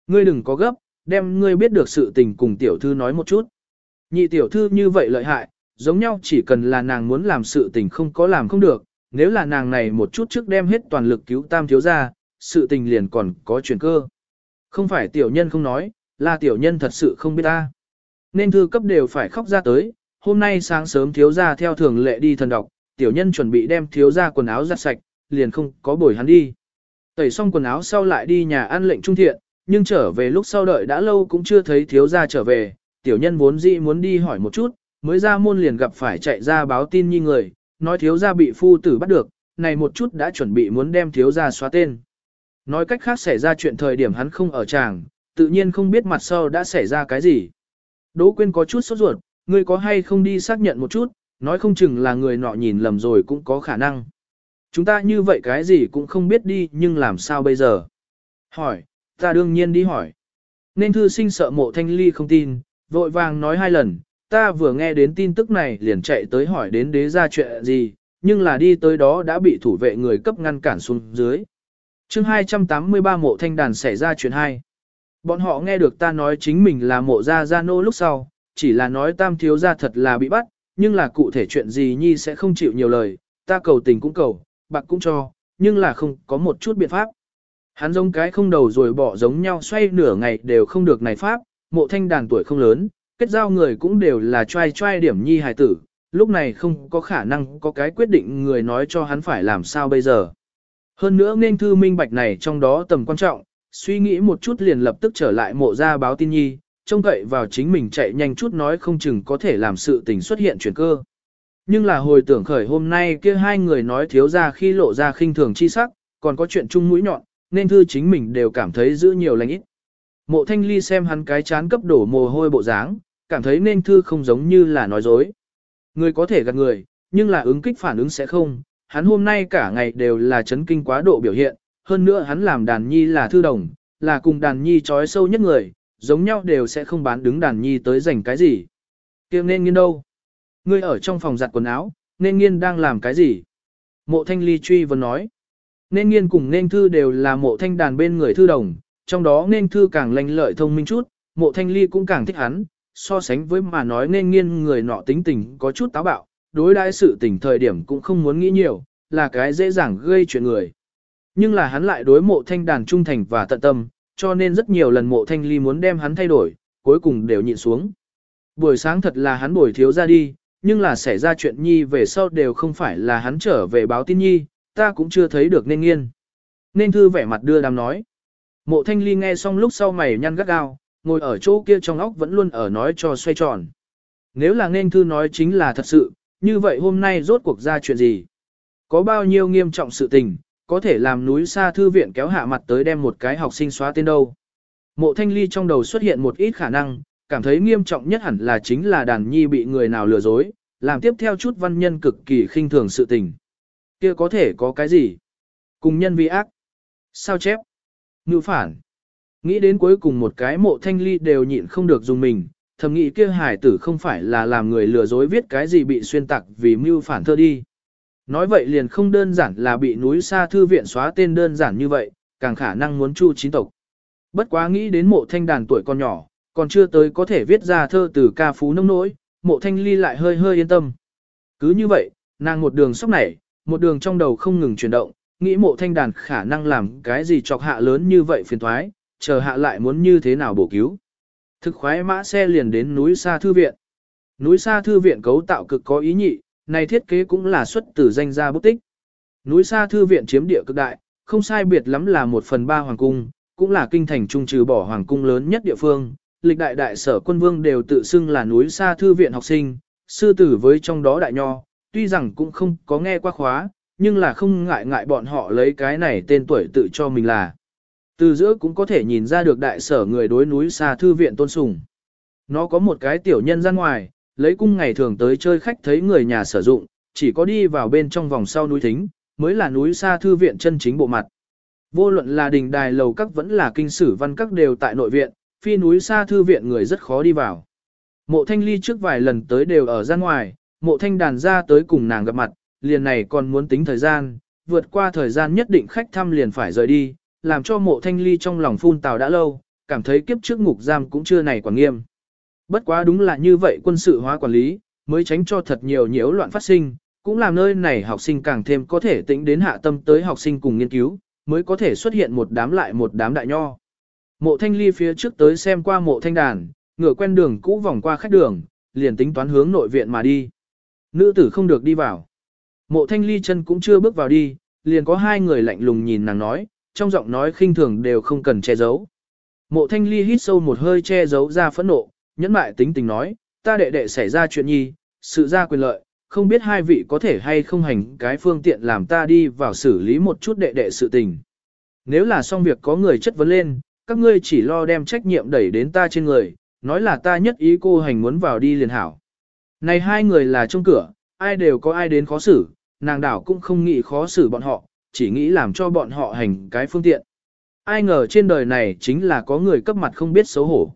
Ngươi đừng có gấp, đem ngươi biết được sự tình cùng tiểu thư nói một chút. Nhị tiểu thư như vậy lợi hại, giống nhau chỉ cần là nàng muốn làm sự tình không có làm không được, nếu là nàng này một chút trước đem hết toàn lực cứu tam thiếu gia, sự tình liền còn có chuyển cơ. Không phải tiểu nhân không nói, là tiểu nhân thật sự không biết ta. Nên thư cấp đều phải khóc ra tới, hôm nay sáng sớm thiếu gia theo thường lệ đi thần đọc, tiểu nhân chuẩn bị đem thiếu gia quần áo giặt sạch, liền không có bồi hắn đi. Tẩy xong quần áo sau lại đi nhà ăn lệnh trung thiện, nhưng trở về lúc sau đợi đã lâu cũng chưa thấy thiếu gia trở về, tiểu nhân vốn dĩ muốn đi hỏi một chút, mới ra môn liền gặp phải chạy ra báo tin như người, nói thiếu gia bị phu tử bắt được, này một chút đã chuẩn bị muốn đem thiếu gia xóa tên. Nói cách khác xảy ra chuyện thời điểm hắn không ở tràng, tự nhiên không biết mặt sau đã xảy ra cái gì. Đỗ Quyên có chút sốt ruột, ngươi có hay không đi xác nhận một chút, nói không chừng là người nọ nhìn lầm rồi cũng có khả năng. Chúng ta như vậy cái gì cũng không biết đi nhưng làm sao bây giờ? Hỏi, ta đương nhiên đi hỏi. Nên thư sinh sợ mộ thanh ly không tin, vội vàng nói hai lần, ta vừa nghe đến tin tức này liền chạy tới hỏi đến đế ra chuyện gì, nhưng là đi tới đó đã bị thủ vệ người cấp ngăn cản xuống dưới chương 283 mộ thanh đàn xảy ra chuyện hai. Bọn họ nghe được ta nói chính mình là mộ gia gia nô lúc sau, chỉ là nói tam thiếu gia thật là bị bắt, nhưng là cụ thể chuyện gì nhi sẽ không chịu nhiều lời, ta cầu tình cũng cầu, bạc cũng cho, nhưng là không có một chút biện pháp. Hắn giống cái không đầu rồi bỏ giống nhau xoay nửa ngày đều không được này pháp, mộ thanh đàn tuổi không lớn, kết giao người cũng đều là trai trai điểm nhi hài tử, lúc này không có khả năng có cái quyết định người nói cho hắn phải làm sao bây giờ. Hơn nữa nên thư minh bạch này trong đó tầm quan trọng, suy nghĩ một chút liền lập tức trở lại mộ ra báo tin nhi, trông cậy vào chính mình chạy nhanh chút nói không chừng có thể làm sự tình xuất hiện chuyển cơ. Nhưng là hồi tưởng khởi hôm nay kia hai người nói thiếu ra khi lộ ra khinh thường chi sắc, còn có chuyện chung mũi nhọn, nên thư chính mình đều cảm thấy giữ nhiều lành ít. Mộ thanh ly xem hắn cái chán cấp đổ mồ hôi bộ dáng, cảm thấy nên thư không giống như là nói dối. Người có thể gạt người, nhưng là ứng kích phản ứng sẽ không, hắn hôm nay cả ngày đều là chấn kinh quá độ biểu hiện, hơn nữa hắn làm đàn nhi là thư đồng, là cùng đàn nhi trói sâu nhất người, giống nhau đều sẽ không bán đứng đàn nhi tới giành cái gì. Kiệm nên nghiên đâu? Ngươi ở trong phòng giặt quần áo, nên nghiên đang làm cái gì? Mộ thanh ly truy vấn nói. Nên nghiên cùng nên thư đều là mộ thanh đàn bên người thư đồng, trong đó nên thư càng lanh lợi thông minh chút, mộ thanh ly cũng càng thích hắn, so sánh với mà nói nên nghiên người nọ tính tình có chút táo bạo, đối đãi sự tình thời điểm cũng không muốn nghĩ nhiều, là cái dễ dàng gây chuyện người. Nhưng là hắn lại đối mộ thanh đàn trung thành và tận tâm, cho nên rất nhiều lần mộ thanh ly muốn đem hắn thay đổi, cuối cùng đều nhịn xuống. Buổi sáng thật là hắn buổi thiếu ra đi, nhưng là xảy ra chuyện nhi về sau đều không phải là hắn trở về báo tin nhi, ta cũng chưa thấy được nên nghiên. Nên thư vẻ mặt đưa đám nói. Mộ thanh ly nghe xong lúc sau mày nhăn gắt gao, ngồi ở chỗ kia trong óc vẫn luôn ở nói cho xoay tròn. Nếu là nên thư nói chính là thật sự, như vậy hôm nay rốt cuộc ra chuyện gì? Có bao nhiêu nghiêm trọng sự tình, có thể làm núi xa thư viện kéo hạ mặt tới đem một cái học sinh xóa tên đâu. Mộ thanh ly trong đầu xuất hiện một ít khả năng, cảm thấy nghiêm trọng nhất hẳn là chính là đàn nhi bị người nào lừa dối, làm tiếp theo chút văn nhân cực kỳ khinh thường sự tình. kia có thể có cái gì? Cùng nhân vi ác. Sao chép? Ngự phản. Nghĩ đến cuối cùng một cái mộ thanh ly đều nhịn không được dùng mình, thầm nghĩ kia hải tử không phải là làm người lừa dối viết cái gì bị xuyên tạc vì mưu phản thơ đi. Nói vậy liền không đơn giản là bị núi xa thư viện xóa tên đơn giản như vậy, càng khả năng muốn chu chính tộc. Bất quá nghĩ đến mộ thanh đàn tuổi con nhỏ, còn chưa tới có thể viết ra thơ từ ca phú nông nỗi, mộ thanh ly lại hơi hơi yên tâm. Cứ như vậy, nàng một đường sóc nảy, một đường trong đầu không ngừng chuyển động, nghĩ mộ thanh đàn khả năng làm cái gì chọc hạ lớn như vậy phiền thoái, chờ hạ lại muốn như thế nào bổ cứu. Thực khoái mã xe liền đến núi xa thư viện. Núi xa thư viện cấu tạo cực có ý nhị, này thiết kế cũng là xuất từ danh gia bút tích. Núi xa thư viện chiếm địa cực đại, không sai biệt lắm là một phần ba hoàng cung, cũng là kinh thành trung trừ bỏ hoàng cung lớn nhất địa phương. Lịch đại đại sở quân vương đều tự xưng là núi xa thư viện học sinh, sư tử với trong đó đại nho, tuy rằng cũng không có nghe qua khóa, nhưng là không ngại ngại bọn họ lấy cái này tên tuổi tự cho mình là. Từ giữa cũng có thể nhìn ra được đại sở người đối núi xa thư viện tôn sùng. Nó có một cái tiểu nhân ra ngoài, lấy cung ngày thường tới chơi khách thấy người nhà sử dụng, chỉ có đi vào bên trong vòng sau núi thính, mới là núi xa thư viện chân chính bộ mặt. Vô luận là đình đài lầu các vẫn là kinh sử văn các đều tại nội viện, phi núi xa thư viện người rất khó đi vào. Mộ thanh ly trước vài lần tới đều ở ra ngoài, mộ thanh đàn ra tới cùng nàng gặp mặt, liền này còn muốn tính thời gian, vượt qua thời gian nhất định khách thăm liền phải rời đi, làm cho mộ thanh ly trong lòng phun tào đã lâu, cảm thấy kiếp trước ngục giam cũng chưa này quản nghiêm. Bất quá đúng là như vậy quân sự hóa quản lý, mới tránh cho thật nhiều nhiễu loạn phát sinh, cũng làm nơi này học sinh càng thêm có thể tính đến hạ tâm tới học sinh cùng nghiên cứu, mới có thể xuất hiện một đám lại một đám đại nho. Mộ thanh ly phía trước tới xem qua mộ thanh đàn, ngựa quen đường cũ vòng qua khách đường, liền tính toán hướng nội viện mà đi. Nữ tử không được đi vào. Mộ thanh ly chân cũng chưa bước vào đi, liền có hai người lạnh lùng nhìn nàng nói, trong giọng nói khinh thường đều không cần che giấu. Mộ thanh ly hít sâu một hơi che giấu ra phẫn nộ, nhẫn mại tính tình nói, ta đệ đệ xảy ra chuyện nhi, sự ra quyền lợi, không biết hai vị có thể hay không hành cái phương tiện làm ta đi vào xử lý một chút đệ đệ sự tình. Nếu là xong việc có người chất vấn lên, các ngươi chỉ lo đem trách nhiệm đẩy đến ta trên người, nói là ta nhất ý cô hành muốn vào đi liền hảo. Này hai người là trong cửa, ai đều có ai đến khó xử, nàng đảo cũng không nghĩ khó xử bọn họ, chỉ nghĩ làm cho bọn họ hành cái phương tiện. Ai ngờ trên đời này chính là có người cấp mặt không biết xấu hổ.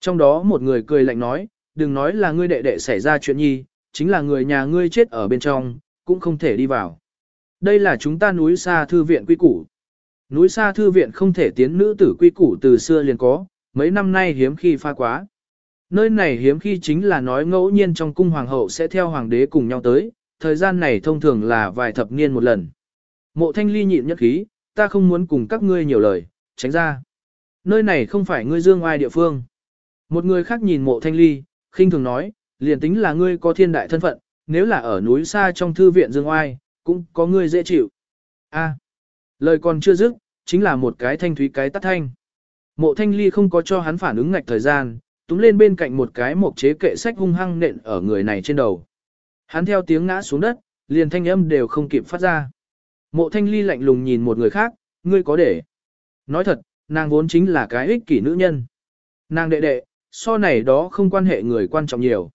Trong đó một người cười lạnh nói, đừng nói là ngươi đệ đệ xảy ra chuyện nhi, chính là người nhà ngươi chết ở bên trong, cũng không thể đi vào. Đây là chúng ta núi xa thư viện quy củ. Núi xa thư viện không thể tiến nữ tử quy củ từ xưa liền có, mấy năm nay hiếm khi pha quá. Nơi này hiếm khi chính là nói ngẫu nhiên trong cung hoàng hậu sẽ theo hoàng đế cùng nhau tới, thời gian này thông thường là vài thập niên một lần. Mộ thanh ly nhịn nhất khí, ta không muốn cùng các ngươi nhiều lời, tránh ra. Nơi này không phải ngươi dương ai địa phương. Một người khác nhìn mộ thanh ly, khinh thường nói, liền tính là ngươi có thiên đại thân phận, nếu là ở núi xa trong thư viện dương oai, cũng có ngươi dễ chịu. A, lời còn chưa dứt, chính là một cái thanh thúy cái tắt thanh. Mộ thanh ly không có cho hắn phản ứng ngạch thời gian, túm lên bên cạnh một cái mộc chế kệ sách hung hăng nện ở người này trên đầu. Hắn theo tiếng ngã xuống đất, liền thanh âm đều không kịp phát ra. Mộ thanh ly lạnh lùng nhìn một người khác, ngươi có để. Nói thật, nàng vốn chính là cái ích kỷ nữ nhân. Nàng đệ đệ, so này đó không quan hệ người quan trọng nhiều.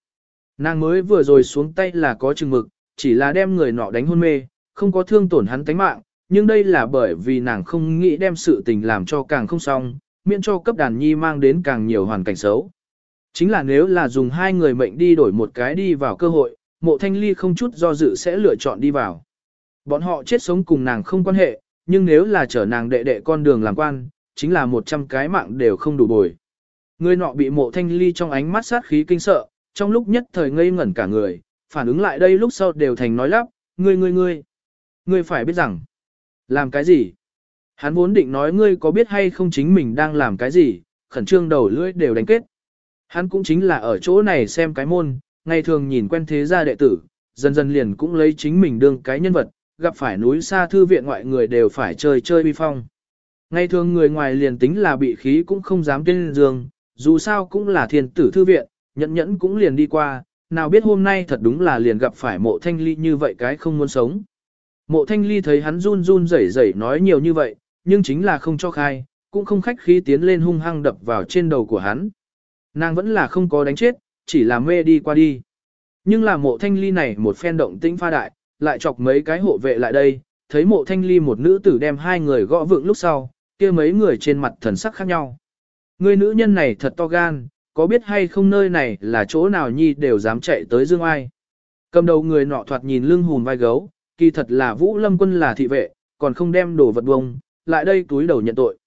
Nàng mới vừa rồi xuống tay là có chừng mực, chỉ là đem người nọ đánh hôn mê, không có thương tổn hắn tánh mạng, nhưng đây là bởi vì nàng không nghĩ đem sự tình làm cho càng không xong, miễn cho cấp đàn nhi mang đến càng nhiều hoàn cảnh xấu. Chính là nếu là dùng hai người mệnh đi đổi một cái đi vào cơ hội, mộ thanh ly không chút do dự sẽ lựa chọn đi vào. Bọn họ chết sống cùng nàng không quan hệ, nhưng nếu là chở nàng đệ đệ con đường làm quan, chính là một trăm cái mạng đều không đủ bồi. Người nọ bị mộ thanh ly trong ánh mắt sát khí kinh sợ, trong lúc nhất thời ngây ngẩn cả người, phản ứng lại đây lúc sau đều thành nói lắp, ngươi ngươi ngươi, ngươi phải biết rằng, làm cái gì? Hắn vốn định nói ngươi có biết hay không chính mình đang làm cái gì, khẩn trương đầu lưỡi đều đánh kết. Hắn cũng chính là ở chỗ này xem cái môn, ngày thường nhìn quen thế gia đệ tử, dần dần liền cũng lấy chính mình đương cái nhân vật, gặp phải núi xa thư viện ngoại người đều phải chơi chơi bi phong. Ngày thường người ngoài liền tính là bị khí cũng không dám tên giường, dù sao cũng là thiên tử thư viện, nhẫn nhẫn cũng liền đi qua, nào biết hôm nay thật đúng là liền gặp phải mộ thanh ly như vậy cái không muốn sống. Mộ thanh ly thấy hắn run run rẩy rẩy nói nhiều như vậy, nhưng chính là không cho khai, cũng không khách khí tiến lên hung hăng đập vào trên đầu của hắn. Nàng vẫn là không có đánh chết, chỉ là mê đi qua đi. Nhưng là mộ thanh ly này một phen động tĩnh pha đại, lại chọc mấy cái hộ vệ lại đây, thấy mộ thanh ly một nữ tử đem hai người gõ vượng lúc sau, kia mấy người trên mặt thần sắc khác nhau. Người nữ nhân này thật to gan, có biết hay không nơi này là chỗ nào nhi đều dám chạy tới dương ai. Cầm đầu người nọ thoạt nhìn lưng hùn vai gấu, kỳ thật là vũ lâm quân là thị vệ, còn không đem đồ vật bông, lại đây túi đầu nhận tội.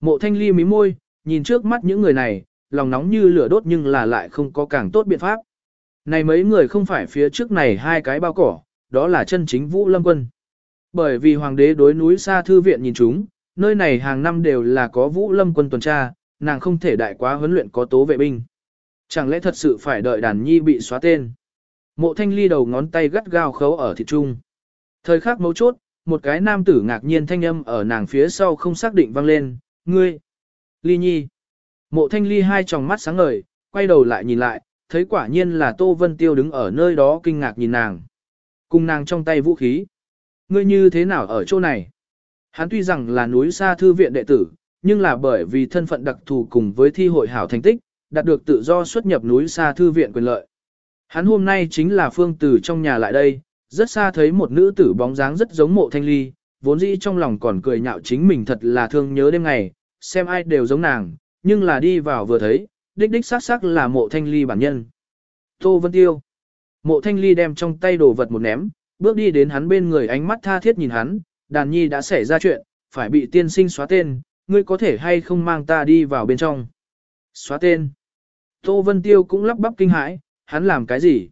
Mộ thanh ly mí môi, nhìn trước mắt những người này, lòng nóng như lửa đốt nhưng là lại không có càng tốt biện pháp. Này mấy người không phải phía trước này hai cái bao cỏ, đó là chân chính vũ lâm quân. Bởi vì hoàng đế đối núi xa thư viện nhìn chúng, nơi này hàng năm đều là có vũ lâm quân tuần tra, nàng không thể đại quá huấn luyện có tố vệ binh. Chẳng lẽ thật sự phải đợi đàn nhi bị xóa tên? Mộ thanh ly đầu ngón tay gắt gao khấu ở thịt trung. Thời khắc mấu chốt, một cái nam tử ngạc nhiên thanh âm ở nàng phía sau không xác định vang lên, ngươi, ly nhi. Mộ thanh ly hai tròng mắt sáng ngời, quay đầu lại nhìn lại, thấy quả nhiên là Tô Vân Tiêu đứng ở nơi đó kinh ngạc nhìn nàng. Cùng nàng trong tay vũ khí. ngươi như thế nào ở chỗ này? Hắn tuy rằng là núi xa thư viện đệ tử, nhưng là bởi vì thân phận đặc thù cùng với thi hội hảo thành tích, đạt được tự do xuất nhập núi xa thư viện quyền lợi. Hắn hôm nay chính là phương tử trong nhà lại đây, rất xa thấy một nữ tử bóng dáng rất giống mộ thanh ly, vốn dĩ trong lòng còn cười nhạo chính mình thật là thương nhớ đêm ngày, xem ai đều giống nàng, nhưng là đi vào vừa thấy, đích đích xác xác là mộ thanh ly bản nhân. Tô Vân Tiêu. Mộ thanh ly đem trong tay đồ vật một ném, bước đi đến hắn bên người ánh mắt tha thiết nhìn hắn, đàn nhi đã xảy ra chuyện, phải bị tiên sinh xóa tên, ngươi có thể hay không mang ta đi vào bên trong. Xóa tên. Tô Vân Tiêu cũng lắp bắp kinh hãi, hắn làm cái gì?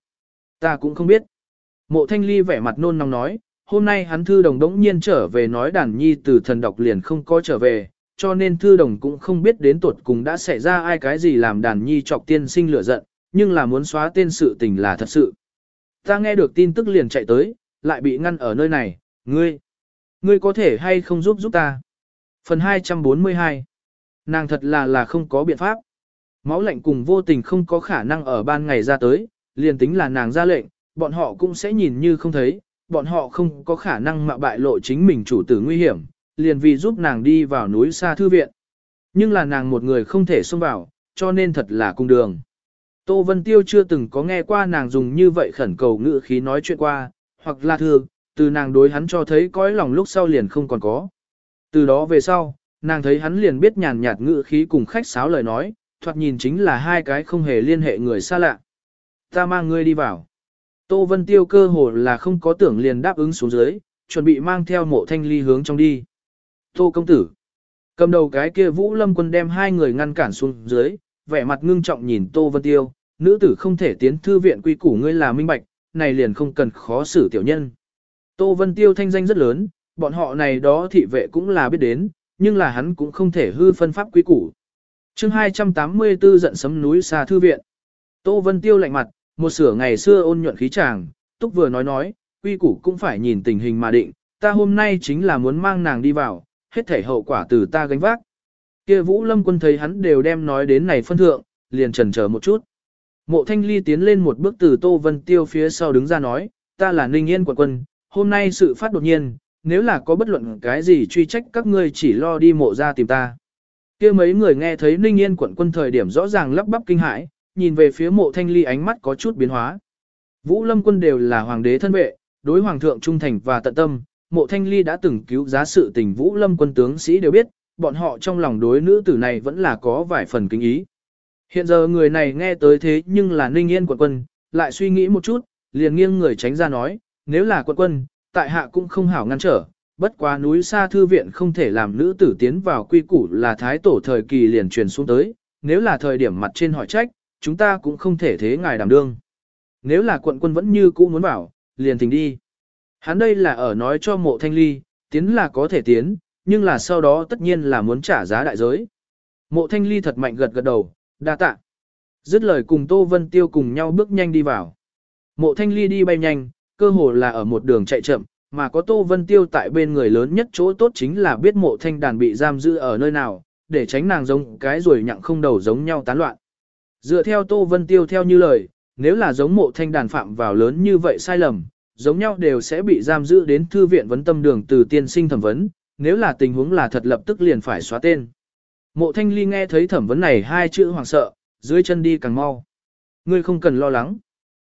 Ta cũng không biết. Mộ thanh ly vẻ mặt nôn nóng nói, hôm nay hắn thư đồng đống nhiên trở về nói đàn nhi từ thần đọc liền không có trở về, cho nên thư đồng cũng không biết đến tuột cùng đã xảy ra ai cái gì làm đàn nhi chọc tiên sinh lửa giận, nhưng là muốn xóa tên sự tình là thật sự. Ta nghe được tin tức liền chạy tới, lại bị ngăn ở nơi này, ngươi, ngươi có thể hay không giúp giúp ta. Phần 242 Nàng thật là là không có biện pháp. Máu lạnh cùng vô tình không có khả năng ở ban ngày ra tới, liền tính là nàng ra lệnh, bọn họ cũng sẽ nhìn như không thấy, bọn họ không có khả năng mạo bại lộ chính mình chủ tử nguy hiểm, liền vì giúp nàng đi vào núi xa thư viện. Nhưng là nàng một người không thể xông vào, cho nên thật là cung đường. Tô Vân Tiêu chưa từng có nghe qua nàng dùng như vậy khẩn cầu ngữ khí nói chuyện qua, hoặc là thường, từ nàng đối hắn cho thấy cõi lòng lúc sau liền không còn có. Từ đó về sau, nàng thấy hắn liền biết nhàn nhạt ngữ khí cùng khách sáo lời nói, thoạt nhìn chính là hai cái không hề liên hệ người xa lạ. Ta mang ngươi đi vào. Tô Vân Tiêu cơ hồ là không có tưởng liền đáp ứng xuống dưới, chuẩn bị mang theo mộ thanh ly hướng trong đi. Tô công tử. Cầm đầu cái kia Vũ Lâm quân đem hai người ngăn cản xuống dưới, vẻ mặt ngưng trọng nhìn Tô Vân Tiêu, nữ tử không thể tiến thư viện quy củ ngươi là minh bạch, này liền không cần khó xử tiểu nhân. Tô Vân Tiêu thanh danh rất lớn, bọn họ này đó thị vệ cũng là biết đến, nhưng là hắn cũng không thể hư phân pháp quy củ. chương 284 giận sấm núi xa thư viện. Tô Vân Tiêu lạnh mặt, một sửa ngày xưa ôn nhuận khí chàng, túc vừa nói nói, quy củ cũng phải nhìn tình hình mà định, ta hôm nay chính là muốn mang nàng đi vào, hết thể hậu quả từ ta gánh vác. Kia Vũ Lâm quân thấy hắn đều đem nói đến này phân thượng, liền trần chờ một chút. Mộ Thanh Ly tiến lên một bước từ Tô Vân Tiêu phía sau đứng ra nói, ta là Ninh Yên quận quân, hôm nay sự phát đột nhiên, nếu là có bất luận cái gì truy trách các ngươi chỉ lo đi mộ ra tìm ta. kia mấy người nghe thấy Ninh Yên quận quân thời điểm rõ ràng lắp bắp kinh hãi, nhìn về phía mộ thanh ly ánh mắt có chút biến hóa. Vũ lâm quân đều là hoàng đế thân vệ, đối hoàng thượng trung thành và tận tâm, mộ thanh ly đã từng cứu giá sự tình vũ lâm quân tướng sĩ đều biết, bọn họ trong lòng đối nữ tử này vẫn là có vài phần kính ý. Hiện giờ người này nghe tới thế nhưng là ninh yên quận quân, lại suy nghĩ một chút, liền nghiêng người tránh ra nói, nếu là quận quân, tại hạ cũng không hảo ngăn trở, bất quá núi xa thư viện không thể làm nữ tử tiến vào quy củ là thái tổ thời kỳ liền truyền xuống tới, nếu là thời điểm mặt trên hỏi trách, chúng ta cũng không thể thế ngài đảm đương. Nếu là quận quân vẫn như cũ muốn bảo, liền thỉnh đi. Hắn đây là ở nói cho mộ thanh ly, tiến là có thể tiến, nhưng là sau đó tất nhiên là muốn trả giá đại giới. Mộ thanh ly thật mạnh gật gật đầu, đa tạ. Dứt lời cùng Tô Vân Tiêu cùng nhau bước nhanh đi vào. Mộ thanh ly đi bay nhanh, cơ hồ là ở một đường chạy chậm, mà có Tô Vân Tiêu tại bên người lớn nhất chỗ tốt chính là biết mộ thanh đàn bị giam giữ ở nơi nào, để tránh nàng giống cái rồi nhặng không đầu giống nhau tán loạn. Dựa theo Tô Vân Tiêu theo như lời, nếu là giống mộ thanh đàn phạm vào lớn như vậy sai lầm, giống nhau đều sẽ bị giam giữ đến thư viện vấn tâm đường từ tiên sinh thẩm vấn, nếu là tình huống là thật lập tức liền phải xóa tên. Mộ thanh ly nghe thấy thẩm vấn này hai chữ hoàng sợ, dưới chân đi càng mau. Ngươi không cần lo lắng.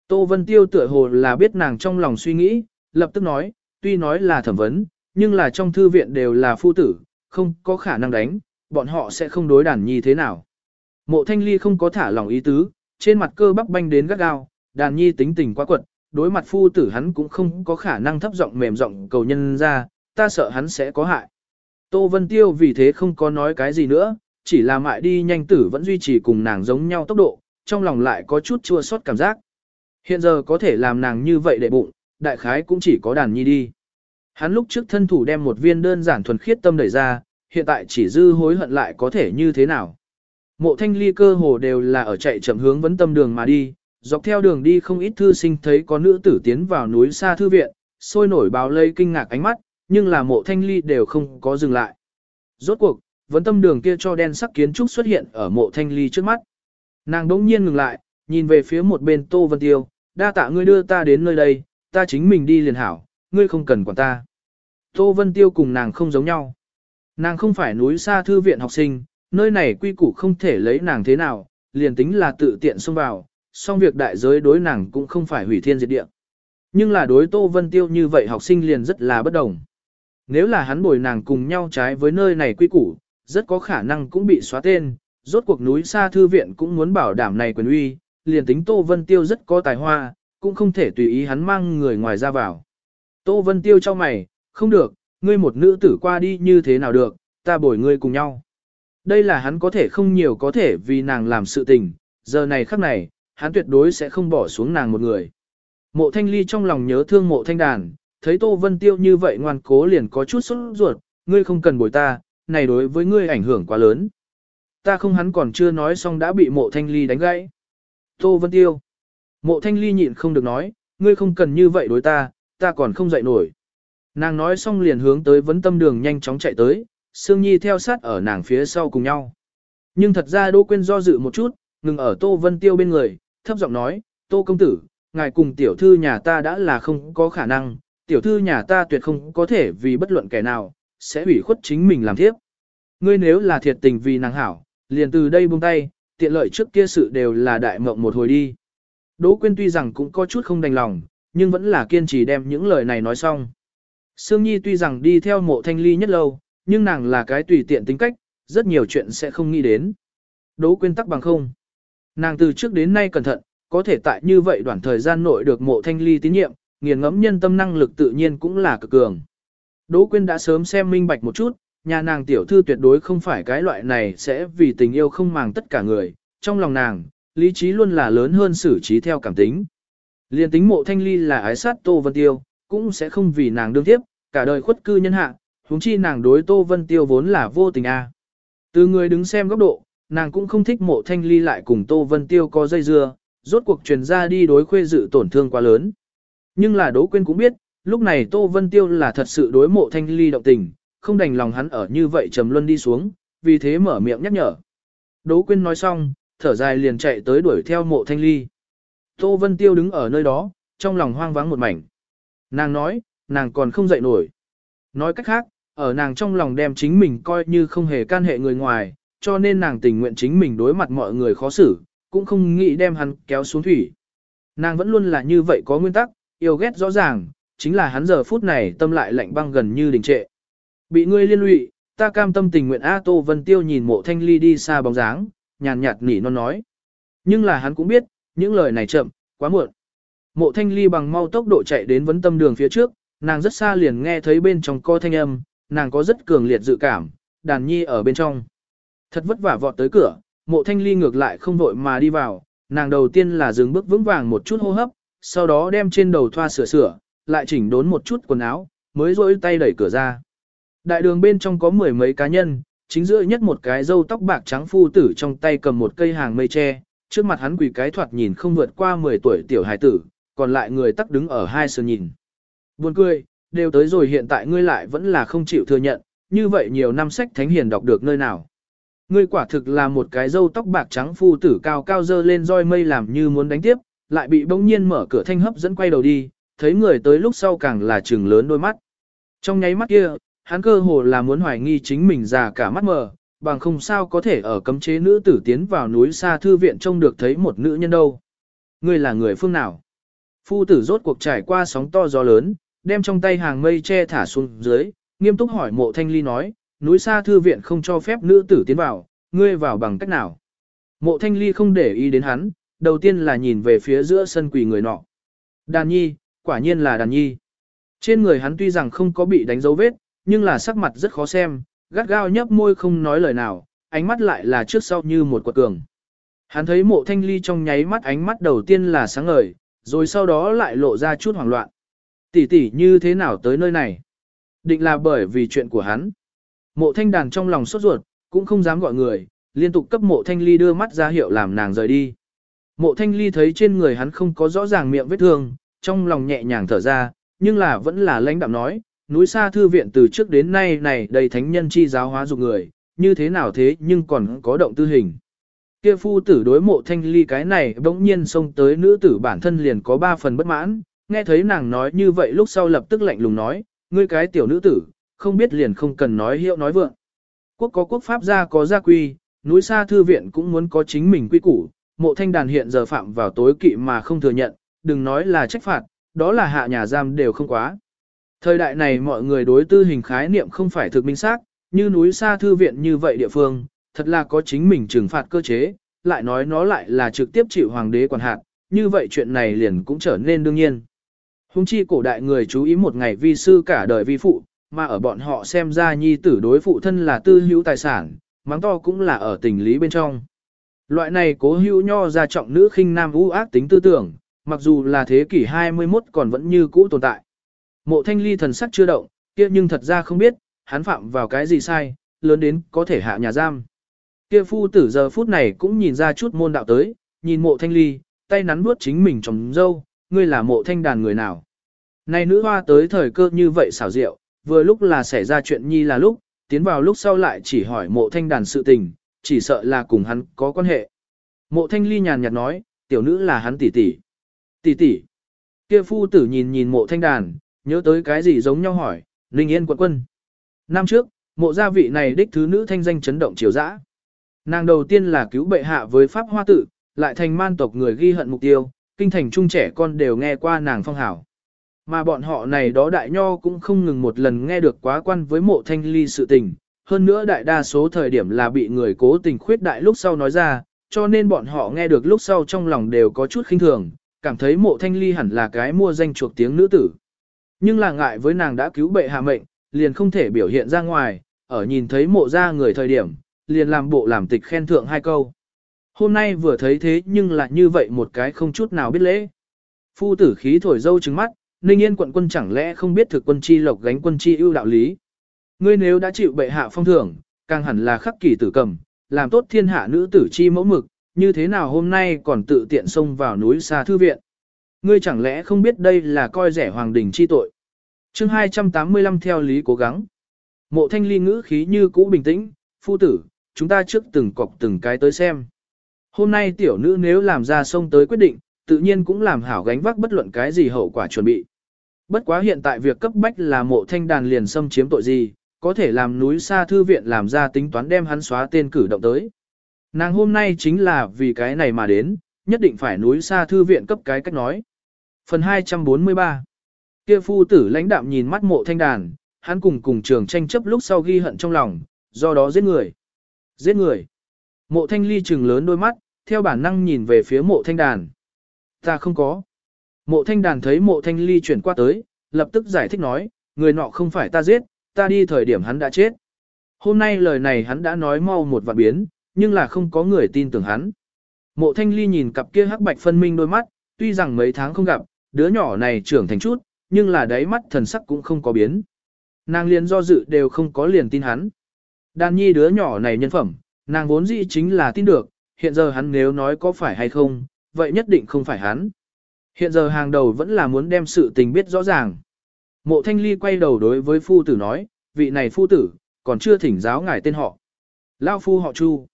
Tô Vân Tiêu tựa hồ là biết nàng trong lòng suy nghĩ, lập tức nói, tuy nói là thẩm vấn, nhưng là trong thư viện đều là phu tử, không có khả năng đánh, bọn họ sẽ không đối đàn nhi thế nào. Mộ thanh ly không có thả lòng ý tứ, trên mặt cơ bắp banh đến gắt gao, đàn nhi tính tình quá quật, đối mặt phu tử hắn cũng không có khả năng thấp giọng mềm giọng cầu nhân ra, ta sợ hắn sẽ có hại. Tô Vân Tiêu vì thế không có nói cái gì nữa, chỉ là mại đi nhanh tử vẫn duy trì cùng nàng giống nhau tốc độ, trong lòng lại có chút chua xót cảm giác. Hiện giờ có thể làm nàng như vậy để bụng, đại khái cũng chỉ có đàn nhi đi. Hắn lúc trước thân thủ đem một viên đơn giản thuần khiết tâm đẩy ra, hiện tại chỉ dư hối hận lại có thể như thế nào. Mộ thanh ly cơ hồ đều là ở chạy chậm hướng vấn tâm đường mà đi, dọc theo đường đi không ít thư sinh thấy có nữ tử tiến vào núi xa thư viện, sôi nổi báo lây kinh ngạc ánh mắt, nhưng là mộ thanh ly đều không có dừng lại. Rốt cuộc, vấn tâm đường kia cho đen sắc kiến trúc xuất hiện ở mộ thanh ly trước mắt. Nàng đống nhiên ngừng lại, nhìn về phía một bên Tô Vân Tiêu, đa tạ ngươi đưa ta đến nơi đây, ta chính mình đi liền hảo, ngươi không cần quản ta. Tô Vân Tiêu cùng nàng không giống nhau. Nàng không phải núi xa thư viện học sinh, nơi này quy củ không thể lấy nàng thế nào, liền tính là tự tiện xông vào, song việc đại giới đối nàng cũng không phải hủy thiên diệt địa. Nhưng là đối Tô Vân Tiêu như vậy học sinh liền rất là bất đồng. Nếu là hắn bồi nàng cùng nhau trái với nơi này quy củ, rất có khả năng cũng bị xóa tên, rốt cuộc núi xa thư viện cũng muốn bảo đảm này quyền uy, liền tính Tô Vân Tiêu rất có tài hoa, cũng không thể tùy ý hắn mang người ngoài ra vào. Tô Vân Tiêu cho mày, không được, ngươi một nữ tử qua đi như thế nào được, ta bồi ngươi cùng nhau. Đây là hắn có thể không nhiều có thể vì nàng làm sự tình, giờ này khắc này, hắn tuyệt đối sẽ không bỏ xuống nàng một người. Mộ thanh ly trong lòng nhớ thương mộ thanh đàn, thấy Tô Vân Tiêu như vậy ngoan cố liền có chút sốt ruột, ngươi không cần bồi ta, này đối với ngươi ảnh hưởng quá lớn. Ta không hắn còn chưa nói xong đã bị mộ thanh ly đánh gãy. Tô Vân Tiêu. Mộ thanh ly nhịn không được nói, ngươi không cần như vậy đối ta, ta còn không dậy nổi. Nàng nói xong liền hướng tới vấn tâm đường nhanh chóng chạy tới, Sương Nhi theo sát ở nàng phía sau cùng nhau. Nhưng thật ra Đỗ Quyên do dự một chút, ngừng ở Tô Vân Tiêu bên người, thấp giọng nói, Tô công tử, ngài cùng tiểu thư nhà ta đã là không có khả năng, tiểu thư nhà ta tuyệt không có thể vì bất luận kẻ nào, sẽ hủy khuất chính mình làm thiếp. Ngươi nếu là thiệt tình vì nàng hảo, liền từ đây buông tay, tiện lợi trước kia sự đều là đại mộng một hồi đi. Đỗ Quyên tuy rằng cũng có chút không đành lòng, nhưng vẫn là kiên trì đem những lời này nói xong. Sương Nhi tuy rằng đi theo mộ thanh ly nhất lâu, nhưng nàng là cái tùy tiện tính cách, rất nhiều chuyện sẽ không nghĩ đến. Đỗ Quyên tắc bằng không. Nàng từ trước đến nay cẩn thận, có thể tại như vậy đoạn thời gian nội được mộ thanh ly tín nhiệm, nghiền ngẫm nhân tâm năng lực tự nhiên cũng là cực cường. Đỗ Quyên đã sớm xem minh bạch một chút, nhà nàng tiểu thư tuyệt đối không phải cái loại này sẽ vì tình yêu không màng tất cả người, trong lòng nàng, lý trí luôn là lớn hơn xử trí theo cảm tính. Liên tính mộ thanh ly là ái sát Tô Vân Tiêu, cũng sẽ không vì nàng đương tiếp, cả đời khuất cư nhân hạ, huống chi nàng đối Tô Vân Tiêu vốn là vô tình a. Từ người đứng xem góc độ, nàng cũng không thích mộ thanh ly lại cùng Tô Vân Tiêu có dây dưa, rốt cuộc truyền ra đi đối khuê dự tổn thương quá lớn. Nhưng là Đỗ Quyên cũng biết, lúc này Tô Vân Tiêu là thật sự đối mộ thanh ly động tình, không đành lòng hắn ở như vậy trầm luân đi xuống, vì thế mở miệng nhắc nhở. Đỗ Quyên nói xong, thở dài liền chạy tới đuổi theo mộ thanh ly. Tô Vân Tiêu đứng ở nơi đó, trong lòng hoang vắng một mảnh. Nàng nói, nàng còn không dậy nổi. Nói cách khác, ở nàng trong lòng đem chính mình coi như không hề can hệ người ngoài, cho nên nàng tình nguyện chính mình đối mặt mọi người khó xử, cũng không nghĩ đem hắn kéo xuống thủy. Nàng vẫn luôn là như vậy có nguyên tắc, yêu ghét rõ ràng, chính là hắn giờ phút này tâm lại lạnh băng gần như đình trệ. Bị ngươi liên lụy, ta cam tâm tình nguyện A Tô Vân Tiêu nhìn mộ thanh ly đi xa bóng dáng, nhàn nhạt nỉ non nói. Nhưng là hắn cũng biết, những lời này chậm, quá muộn. Mộ thanh ly bằng mau tốc độ chạy đến vấn tâm đường phía trước, nàng rất xa liền nghe thấy bên trong co thanh âm, nàng có rất cường liệt dự cảm, đàn nhi ở bên trong. Thật vất vả vọt tới cửa, mộ thanh ly ngược lại không vội mà đi vào, nàng đầu tiên là dừng bước vững vàng một chút hô hấp, sau đó đem trên đầu thoa sửa sửa, lại chỉnh đốn một chút quần áo, mới rỗi tay đẩy cửa ra. Đại đường bên trong có mười mấy cá nhân, chính giữa nhất một cái râu tóc bạc trắng phu tử trong tay cầm một cây hàng mây tre, trước mặt hắn quỳ cái thoạt nhìn không vượt qua 10 tuổi tiểu hài tử, còn lại người tắc đứng ở hai sườn nhìn. Buồn cười, đều tới rồi hiện tại ngươi lại vẫn là không chịu thừa nhận, như vậy nhiều năm sách thánh hiền đọc được nơi nào. Ngươi quả thực là một cái râu tóc bạc trắng phu tử cao cao dơ lên roi mây làm như muốn đánh tiếp, lại bị bỗng nhiên mở cửa thanh hấp dẫn quay đầu đi, thấy người tới lúc sau càng là trừng lớn đôi mắt. Trong nháy mắt kia, hắn cơ hồ là muốn hoài nghi chính mình già cả mắt mờ, bằng không sao có thể ở cấm chế nữ tử tiến vào núi xa thư viện trông được thấy một nữ nhân đâu. Ngươi là người phương nào? Phu tử rốt cuộc trải qua sóng to gió lớn, đem trong tay hàng mây che thả xuống dưới, nghiêm túc hỏi mộ thanh ly nói, núi xa thư viện không cho phép nữ tử tiến vào, ngươi vào bằng cách nào? Mộ thanh ly không để ý đến hắn, đầu tiên là nhìn về phía giữa sân quỳ người nọ. Đàn nhi, quả nhiên là đàn nhi. Trên người hắn tuy rằng không có bị đánh dấu vết, nhưng là sắc mặt rất khó xem, gắt gao nhấp môi không nói lời nào, ánh mắt lại là trước sau như một quật cường. Hắn thấy mộ thanh ly trong nháy mắt ánh mắt đầu tiên là sáng ngời, rồi sau đó lại lộ ra chút hoảng loạn. Tỷ tỷ như thế nào tới nơi này? Định là bởi vì chuyện của hắn. Mộ thanh đàn trong lòng sốt ruột, cũng không dám gọi người, liên tục cấp mộ thanh ly đưa mắt ra hiệu làm nàng rời đi. Mộ thanh ly thấy trên người hắn không có rõ ràng miệng vết thương, trong lòng nhẹ nhàng thở ra, nhưng là vẫn là lãnh đạm nói, núi xa thư viện từ trước đến nay này đầy thánh nhân chi giáo hóa dục người, như thế nào thế nhưng còn có động tư hình. Kia phu tử đối mộ thanh ly cái này bỗng nhiên xông tới nữ tử bản thân liền có ba phần bất mãn, nghe thấy nàng nói như vậy lúc sau lập tức lạnh lùng nói, ngươi cái tiểu nữ tử, không biết liền không cần nói hiệu nói vượng. Quốc có quốc pháp gia có gia quy, núi xa thư viện cũng muốn có chính mình quy củ, mộ thanh đàn hiện giờ phạm vào tối kỵ mà không thừa nhận, đừng nói là trách phạt, đó là hạ nhà giam đều không quá. Thời đại này mọi người đối tư hình khái niệm không phải thực minh xác, như núi xa thư viện như vậy địa phương, thật là có chính mình trừng phạt cơ chế, lại nói nó lại là trực tiếp chịu hoàng đế quản hạt, như vậy chuyện này liền cũng trở nên đương nhiên. Hùng chi cổ đại người chú ý một ngày vi sư cả đời vi phụ, mà ở bọn họ xem ra nhi tử đối phụ thân là tư hữu tài sản, mắng to cũng là ở tình lý bên trong. Loại này cố hữu nho ra trọng nữ khinh nam u ác tính tư tưởng, mặc dù là thế kỷ 21 còn vẫn như cũ tồn tại. Mộ thanh ly thần sắc chưa động, kia nhưng thật ra không biết, hắn phạm vào cái gì sai, lớn đến có thể hạ nhà giam. Kia phu tử giờ phút này cũng nhìn ra chút môn đạo tới, nhìn mộ thanh ly, tay nắn bước chính mình trong dâu, ngươi là mộ thanh đàn người nào. Này nữ hoa tới thời cơ như vậy xảo diệu, vừa lúc là xảy ra chuyện nhi là lúc, tiến vào lúc sau lại chỉ hỏi mộ thanh đàn sự tình, chỉ sợ là cùng hắn có quan hệ. Mộ thanh ly nhàn nhạt nói, tiểu nữ là hắn tỷ tỷ. Tỷ tỷ. Kia phu tử nhìn nhìn mộ thanh đàn, nhớ tới cái gì giống nhau hỏi, Ninh Yên quận quân. Năm trước, mộ gia vị này đích thứ nữ thanh danh chấn động triều dã. Nàng đầu tiên là cứu bệ hạ với pháp hoa tử, lại thành man tộc người ghi hận mục tiêu, kinh thành trung trẻ con đều nghe qua nàng phong hảo. Mà bọn họ này đó đại nho cũng không ngừng một lần nghe được quá quan với mộ thanh ly sự tình, hơn nữa đại đa số thời điểm là bị người cố tình khuyết đại lúc sau nói ra, cho nên bọn họ nghe được lúc sau trong lòng đều có chút khinh thường, cảm thấy mộ thanh ly hẳn là cái mua danh chuộc tiếng nữ tử. Nhưng là ngại với nàng đã cứu bệ hạ mệnh, liền không thể biểu hiện ra ngoài, ở nhìn thấy mộ ra người thời điểm, liền làm bộ làm tịch khen thượng hai câu. Hôm nay vừa thấy thế nhưng lại như vậy một cái không chút nào biết lễ. Phu tử khí thổi dâu trứng mắt, Ninh Yên quận quân chẳng lẽ không biết thực quân chi lộc gánh quân chi ưu đạo lý. Ngươi nếu đã chịu bệ hạ phong thưởng, càng hẳn là khắc kỷ tử cầm, làm tốt thiên hạ nữ tử chi mẫu mực, như thế nào hôm nay còn tự tiện xông vào núi xa thư viện. Ngươi chẳng lẽ không biết đây là coi rẻ hoàng đình chi tội. chương 285 theo lý cố gắng. Mộ thanh ly ngữ khí như cũ bình tĩnh, phu tử, chúng ta trước từng cọc từng cái tới xem. Hôm nay tiểu nữ nếu làm ra xông tới quyết định, tự nhiên cũng làm hảo gánh vác bất luận cái gì hậu quả chuẩn bị. Bất quá hiện tại việc cấp bách là mộ thanh đàn liền xâm chiếm tội gì, có thể làm núi xa thư viện làm ra tính toán đem hắn xóa tên cử động tới. Nàng hôm nay chính là vì cái này mà đến, nhất định phải núi xa thư viện cấp cái cách nói. Phần 243 Kia phu tử lãnh đạm nhìn mắt mộ thanh đàn, hắn cùng cùng trường tranh chấp lúc sau ghi hận trong lòng, do đó giết người. Giết người. Mộ thanh ly trừng lớn đôi mắt, theo bản năng nhìn về phía mộ thanh đàn. Ta không có. Mộ thanh đàn thấy mộ thanh ly chuyển qua tới, lập tức giải thích nói, người nọ không phải ta giết, ta đi thời điểm hắn đã chết. Hôm nay lời này hắn đã nói mau một vạn biến, nhưng là không có người tin tưởng hắn. Mộ thanh ly nhìn cặp kia hắc bạch phân minh đôi mắt, tuy rằng mấy tháng không gặp, đứa nhỏ này trưởng thành chút, nhưng là đáy mắt thần sắc cũng không có biến. Nàng liền do dự đều không có liền tin hắn. Đàn nhi đứa nhỏ này nhân phẩm, nàng vốn dĩ chính là tin được, hiện giờ hắn nếu nói có phải hay không, vậy nhất định không phải hắn. Hiện giờ hàng đầu vẫn là muốn đem sự tình biết rõ ràng. Mộ thanh ly quay đầu đối với phu tử nói, vị này phu tử, còn chưa thỉnh giáo ngài tên họ. Lao phu họ Chu.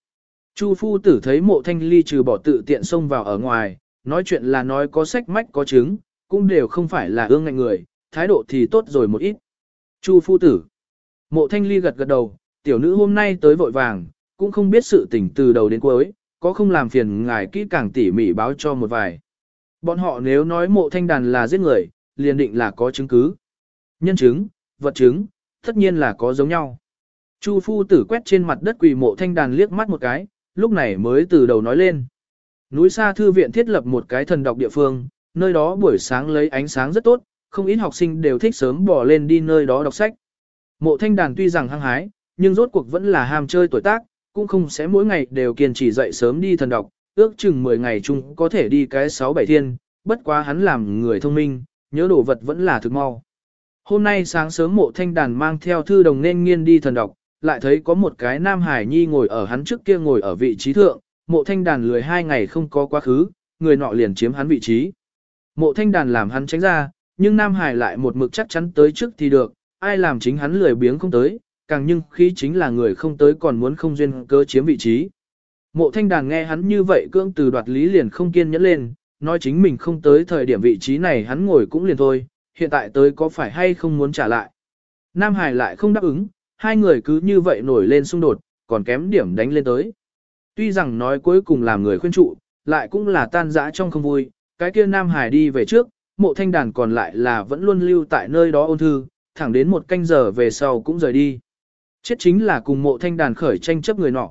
Chu phu tử thấy mộ thanh ly trừ bỏ tự tiện xông vào ở ngoài, nói chuyện là nói có sách mách có chứng, cũng đều không phải là ương ngạnh người, thái độ thì tốt rồi một ít. Chu phu tử. Mộ thanh ly gật gật đầu, tiểu nữ hôm nay tới vội vàng, cũng không biết sự tình từ đầu đến cuối, có không làm phiền ngài kỹ càng tỉ mỉ báo cho một vài. Bọn họ nếu nói mộ thanh đàn là giết người, liền định là có chứng cứ. Nhân chứng, vật chứng, tất nhiên là có giống nhau. Chu phu tử quét trên mặt đất quỳ mộ thanh đàn liếc mắt một cái, lúc này mới từ đầu nói lên. Núi xa thư viện thiết lập một cái thần đọc địa phương, nơi đó buổi sáng lấy ánh sáng rất tốt, không ít học sinh đều thích sớm bỏ lên đi nơi đó đọc sách. Mộ thanh đàn tuy rằng hăng hái, nhưng rốt cuộc vẫn là ham chơi tuổi tác, cũng không sẽ mỗi ngày đều kiên trì dậy sớm đi thần đọc, ước chừng 10 ngày chung có thể đi cái 6-7 thiên, bất quá hắn làm người thông minh, nhớ đồ vật vẫn là thực mau. Hôm nay sáng sớm mộ thanh đàn mang theo thư đồng nên nghiên đi thần đọc, lại thấy có một cái nam hải nhi ngồi ở hắn trước kia ngồi ở vị trí thượng, mộ thanh đàn lười hai ngày không có quá khứ, người nọ liền chiếm hắn vị trí. Mộ thanh đàn làm hắn tránh ra, nhưng nam hải lại một mực chắc chắn tới trước thì được, ai làm chính hắn lười biếng không tới, càng nhưng khi chính là người không tới còn muốn không duyên cơ chiếm vị trí. Mộ thanh đàn nghe hắn như vậy cưỡng từ đoạt lý liền không kiên nhẫn lên, nói chính mình không tới thời điểm vị trí này hắn ngồi cũng liền thôi, hiện tại tới có phải hay không muốn trả lại. Nam Hải lại không đáp ứng, hai người cứ như vậy nổi lên xung đột, còn kém điểm đánh lên tới. Tuy rằng nói cuối cùng làm người khuyên trụ, lại cũng là tan dã trong không vui, cái kia Nam Hải đi về trước, mộ thanh đàn còn lại là vẫn luôn lưu tại nơi đó ôn thư, thẳng đến một canh giờ về sau cũng rời đi. Chết chính là cùng mộ thanh đàn khởi tranh chấp người nọ.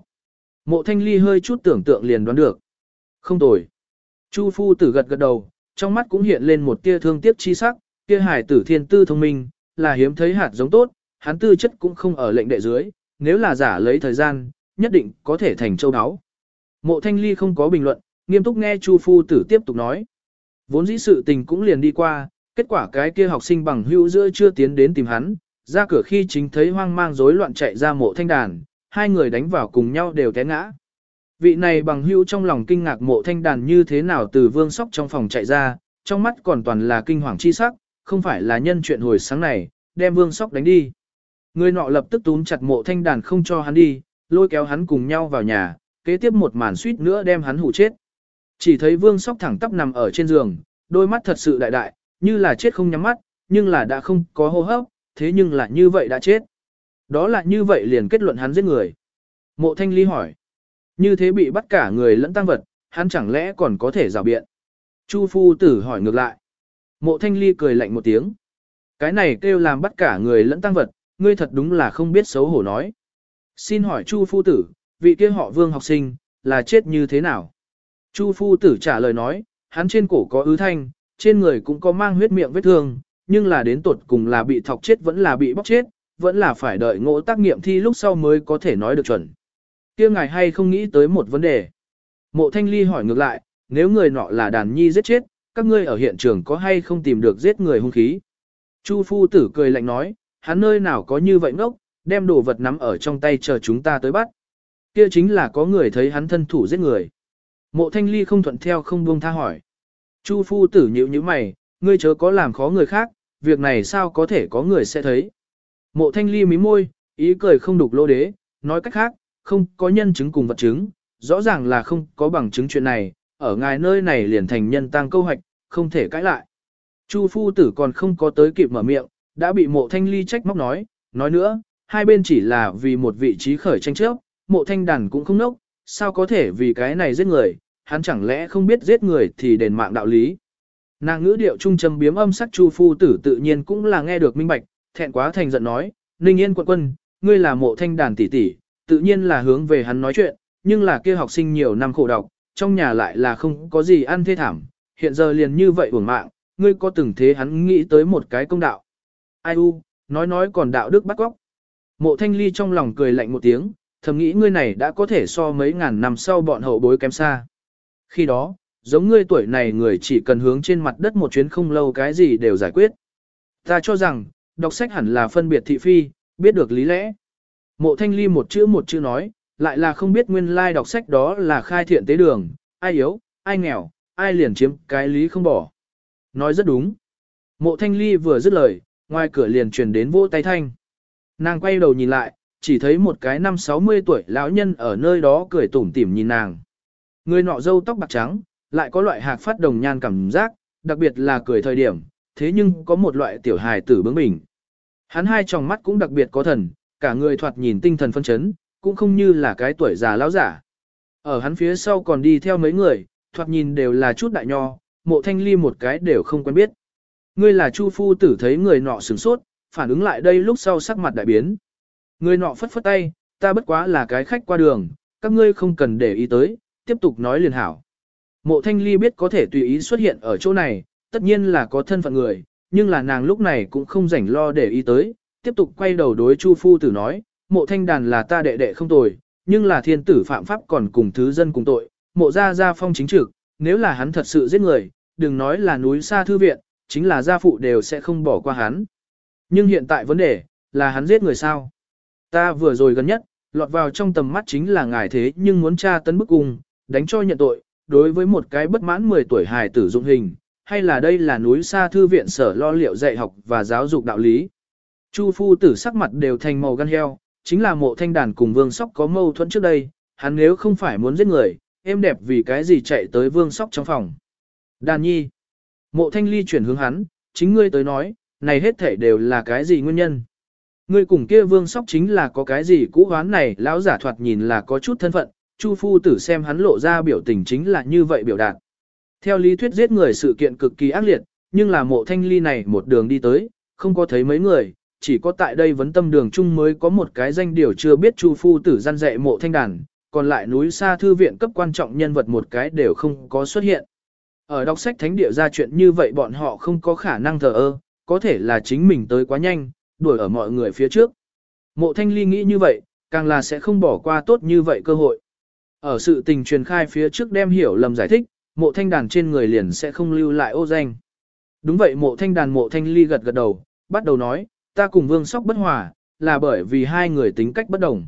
Mộ thanh ly hơi chút tưởng tượng liền đoán được. Không tồi. Chu phu tử gật gật đầu, trong mắt cũng hiện lên một tia thương tiếc chi sắc, kia hải tử thiên tư thông minh, là hiếm thấy hạt giống tốt, hắn tư chất cũng không ở lệnh đệ dưới, nếu là giả lấy thời gian, nhất định có thể thành châu áo. Mộ thanh ly không có bình luận, nghiêm túc nghe Chu phu tử tiếp tục nói. Vốn dĩ sự tình cũng liền đi qua, kết quả cái kia học sinh bằng hữu giữa chưa tiến đến tìm hắn, ra cửa khi chính thấy hoang mang rối loạn chạy ra mộ thanh đàn, hai người đánh vào cùng nhau đều té ngã. Vị này bằng hữu trong lòng kinh ngạc mộ thanh đàn như thế nào từ vương sóc trong phòng chạy ra, trong mắt còn toàn là kinh hoàng chi sắc, không phải là nhân chuyện hồi sáng này, đem vương sóc đánh đi. Người nọ lập tức túm chặt mộ thanh đàn không cho hắn đi, lôi kéo hắn cùng nhau vào nhà, kế tiếp một màn suýt nữa đem hắn hủ chết. Chỉ thấy vương sóc thẳng tắp nằm ở trên giường, đôi mắt thật sự đại đại, như là chết không nhắm mắt, nhưng là đã không có hô hấp, thế nhưng là như vậy đã chết. Đó là như vậy liền kết luận hắn giết người. Mộ thanh ly hỏi. Như thế bị bắt cả người lẫn tăng vật, hắn chẳng lẽ còn có thể rào biện. Chu phu tử hỏi ngược lại. Mộ thanh ly cười lạnh một tiếng. Cái này kêu làm bắt cả người lẫn tăng vật, ngươi thật đúng là không biết xấu hổ nói. Xin hỏi Chu phu tử, vị kia họ vương học sinh, là chết như thế nào? Chu phu tử trả lời nói, hắn trên cổ có ứ thanh, trên người cũng có mang huyết miệng vết thương, nhưng là đến tột cùng là bị thọc chết vẫn là bị bóc chết, vẫn là phải đợi ngộ tác nghiệm thi lúc sau mới có thể nói được chuẩn. kia ngài hay không nghĩ tới một vấn đề. Mộ thanh ly hỏi ngược lại, nếu người nọ là đàn nhi giết chết, các ngươi ở hiện trường có hay không tìm được giết người hung khí? Chu phu tử cười lạnh nói, hắn nơi nào có như vậy ngốc, đem đồ vật nắm ở trong tay chờ chúng ta tới bắt. Kia chính là có người thấy hắn thân thủ giết người. Mộ thanh ly không thuận theo không buông tha hỏi. Chu phu tử nhịu như mày, ngươi chớ có làm khó người khác, việc này sao có thể có người sẽ thấy. Mộ thanh ly mí môi, ý cười không đục lô đế, nói cách khác, không có nhân chứng cùng vật chứng, rõ ràng là không có bằng chứng chuyện này, ở ngài nơi này liền thành nhân tăng câu hoạch, không thể cãi lại. Chu phu tử còn không có tới kịp mở miệng, đã bị mộ thanh ly trách móc nói, nói nữa, hai bên chỉ là vì một vị trí khởi tranh trước mộ thanh đàn cũng không nốc, sao có thể vì cái này giết người, hắn chẳng lẽ không biết giết người thì đền mạng đạo lý. Nàng ngữ điệu trung trầm biếm âm sắc chu phu tử tự nhiên cũng là nghe được minh bạch, thẹn quá thành giận nói, Ninh Yên quận quân, ngươi là mộ thanh đàn tỷ tỷ, tự nhiên là hướng về hắn nói chuyện, nhưng là kia học sinh nhiều năm khổ độc, trong nhà lại là không có gì ăn thê thảm, hiện giờ liền như vậy uổng mạng, ngươi có từng thế hắn nghĩ tới một cái công đạo. Ai u, nói nói còn đạo đức bắt góc. Mộ thanh ly trong lòng cười lạnh một tiếng, thầm nghĩ ngươi này đã có thể so mấy ngàn năm sau bọn hậu bối kém xa. Khi đó, giống ngươi tuổi này người chỉ cần hướng trên mặt đất một chuyến không lâu cái gì đều giải quyết. Ta cho rằng, đọc sách hẳn là phân biệt thị phi, biết được lý lẽ. Mộ thanh ly một chữ một chữ nói, lại là không biết nguyên lai đọc sách đó là khai thiện tế đường, ai yếu, ai nghèo, ai liền chiếm cái lý không bỏ. Nói rất đúng. Mộ thanh ly vừa dứt lời, ngoài cửa liền truyền đến vỗ tay thanh. Nàng quay đầu nhìn lại, chỉ thấy một cái năm 60 tuổi lão nhân ở nơi đó cười tủm tỉm nhìn nàng. Người nọ râu tóc bạc trắng, lại có loại hạc phát đồng nhan cảm giác, đặc biệt là cười thời điểm, thế nhưng có một loại tiểu hài tử bướng bỉnh. Hắn hai tròng mắt cũng đặc biệt có thần, cả người thoạt nhìn tinh thần phân chấn, cũng không như là cái tuổi già lão giả. Ở hắn phía sau còn đi theo mấy người, thoạt nhìn đều là chút đại nho, mộ thanh ly một cái đều không quen biết. Ngươi là Chu phu tử thấy người nọ sửng sốt, phản ứng lại đây lúc sau sắc mặt đại biến. Người nọ phất phất tay, ta bất quá là cái khách qua đường, các ngươi không cần để ý tới, tiếp tục nói liền hảo. Mộ thanh ly biết có thể tùy ý xuất hiện ở chỗ này, tất nhiên là có thân phận người, nhưng là nàng lúc này cũng không rảnh lo để ý tới, tiếp tục quay đầu đối Chu phu tử nói, mộ thanh đàn là ta đệ đệ không tồi, nhưng là thiên tử phạm pháp còn cùng thứ dân cùng tội, mộ ra ra phong chính trực, nếu là hắn thật sự giết người, đừng nói là núi xa thư viện, chính là gia phụ đều sẽ không bỏ qua hắn. Nhưng hiện tại vấn đề, là hắn giết người sao? Ta vừa rồi gần nhất, lọt vào trong tầm mắt chính là ngài thế nhưng muốn tra tấn bức cung, đánh cho nhận tội, đối với một cái bất mãn 10 tuổi hài tử dụng hình, hay là đây là núi xa thư viện sở lo liệu dạy học và giáo dục đạo lý. Chu phu tử sắc mặt đều thành màu gan heo, chính là mộ thanh đàn cùng vương sóc có mâu thuẫn trước đây, hắn nếu không phải muốn giết người, em đẹp vì cái gì chạy tới vương sóc trong phòng. Đàn nhi, mộ thanh ly chuyển hướng hắn, chính ngươi tới nói, này hết thể đều là cái gì nguyên nhân. Ngươi cùng kia vương sóc chính là có cái gì cũ hoán này lão giả thoạt nhìn là có chút thân phận, Chu phu tử xem hắn lộ ra biểu tình chính là như vậy biểu đạt. Theo lý thuyết giết người sự kiện cực kỳ ác liệt, nhưng là mộ thanh ly này một đường đi tới, không có thấy mấy người, chỉ có tại đây vấn tâm đường chung mới có một cái danh điều chưa biết Chu phu tử gian dạy mộ thanh đàn, còn lại núi xa thư viện cấp quan trọng nhân vật một cái đều không có xuất hiện. Ở đọc sách thánh địa ra chuyện như vậy bọn họ không có khả năng thờ ơ, có thể là chính mình tới quá nhanh, đuổi ở mọi người phía trước. Mộ thanh ly nghĩ như vậy, càng là sẽ không bỏ qua tốt như vậy cơ hội. Ở sự tình truyền khai phía trước đem hiểu lầm giải thích, mộ thanh đàn trên người liền sẽ không lưu lại ô danh. Đúng vậy mộ thanh đàn mộ thanh ly gật gật đầu, bắt đầu nói, ta cùng vương sóc bất hòa, là bởi vì hai người tính cách bất đồng.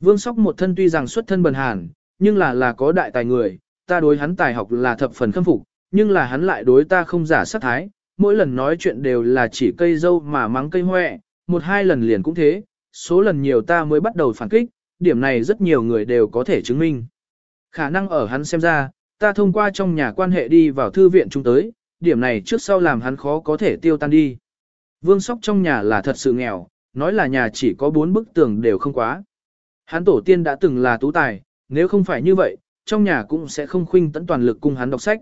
Vương sóc một thân tuy rằng xuất thân bần hàn, nhưng là là có đại tài người, ta đối hắn tài học là thập phần khâm phục, nhưng là hắn lại đối ta không giả sát thái, mỗi lần nói chuyện đều là chỉ cây dâu mà mắng cây hoẹ, một hai lần liền cũng thế, số lần nhiều ta mới bắt đầu phản kích, điểm này rất nhiều người đều có thể chứng minh. Khả năng ở hắn xem ra, ta thông qua trong nhà quan hệ đi vào thư viện chúng tới, điểm này trước sau làm hắn khó có thể tiêu tan đi. Vương sóc trong nhà là thật sự nghèo, nói là nhà chỉ có bốn bức tường đều không quá. Hắn tổ tiên đã từng là tú tài, nếu không phải như vậy, trong nhà cũng sẽ không khuynh tận toàn lực cùng hắn đọc sách.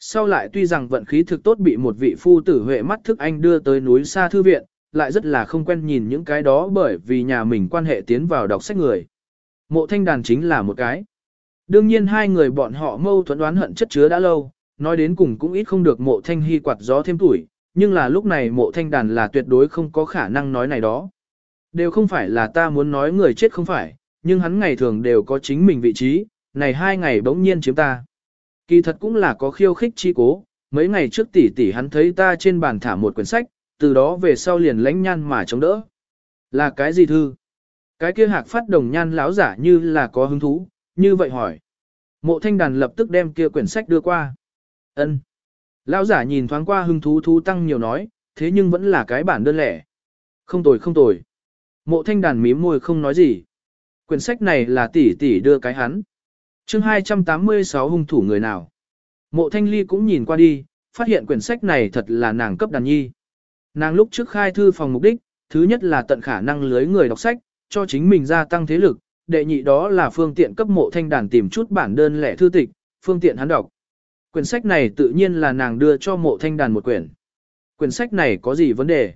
Sau lại tuy rằng vận khí thực tốt bị một vị phu tử huệ mắt thức anh đưa tới núi xa thư viện, lại rất là không quen nhìn những cái đó bởi vì nhà mình quan hệ tiến vào đọc sách người. Mộ thanh đàn chính là một cái. Đương nhiên hai người bọn họ mâu thuẫn đoán hận chất chứa đã lâu, nói đến cùng cũng ít không được mộ thanh hy quạt gió thêm tuổi, nhưng là lúc này mộ thanh đàn là tuyệt đối không có khả năng nói này đó. Đều không phải là ta muốn nói người chết không phải, nhưng hắn ngày thường đều có chính mình vị trí, này hai ngày bỗng nhiên chiếm ta. Kỳ thật cũng là có khiêu khích chi cố, mấy ngày trước tỷ tỷ hắn thấy ta trên bàn thả một quyển sách, từ đó về sau liền lãnh nhan mà chống đỡ. Là cái gì thư? Cái kia hạc phát đồng nhan láo giả như là có hứng thú, như vậy hỏi. Mộ thanh đàn lập tức đem kia quyển sách đưa qua. ân Lão giả nhìn thoáng qua hưng thú thú tăng nhiều nói, thế nhưng vẫn là cái bản đơn lẻ. Không tồi không tồi. Mộ thanh đàn mím môi không nói gì. Quyển sách này là tỷ tỷ đưa cái hắn. chương 286 hung thủ người nào. Mộ thanh ly cũng nhìn qua đi, phát hiện quyển sách này thật là nàng cấp đàn nhi. Nàng lúc trước khai thư phòng mục đích, thứ nhất là tận khả năng lưới người đọc sách, cho chính mình gia tăng thế lực, đệ nhị đó là phương tiện cấp mộ thanh đàn tìm chút bản đơn lẻ thư tịch, phương tiện hắn đọc. Quyển sách này tự nhiên là nàng đưa cho mộ thanh đàn một quyển. Quyển sách này có gì vấn đề?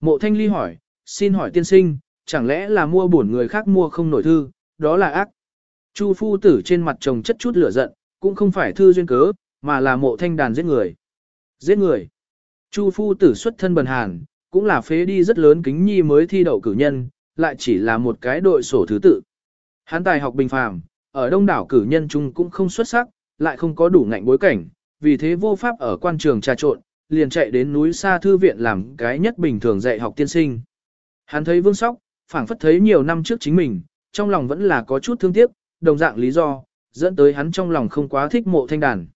Mộ thanh ly hỏi, xin hỏi tiên sinh, chẳng lẽ là mua bổn người khác mua không nổi thư, đó là ác. Chu phu tử trên mặt chồng chất chút lửa giận, cũng không phải thư duyên cớ, mà là mộ thanh đàn giết người. Giết người. Chu phu tử xuất thân bần hàn, cũng là phế đi rất lớn kính nhi mới thi đậu cử nhân, lại chỉ là một cái đội sổ thứ tự. Hán tài học bình phàm, ở đông đảo cử nhân chung cũng không xuất sắc, lại không có đủ ngạnh bối cảnh, vì thế vô pháp ở quan trường trà trộn, liền chạy đến núi xa thư viện làm cái nhất bình thường dạy học tiên sinh. Hắn thấy vương sóc, phảng phất thấy nhiều năm trước chính mình, trong lòng vẫn là có chút thương tiếc, đồng dạng lý do, dẫn tới hắn trong lòng không quá thích mộ thanh đàn.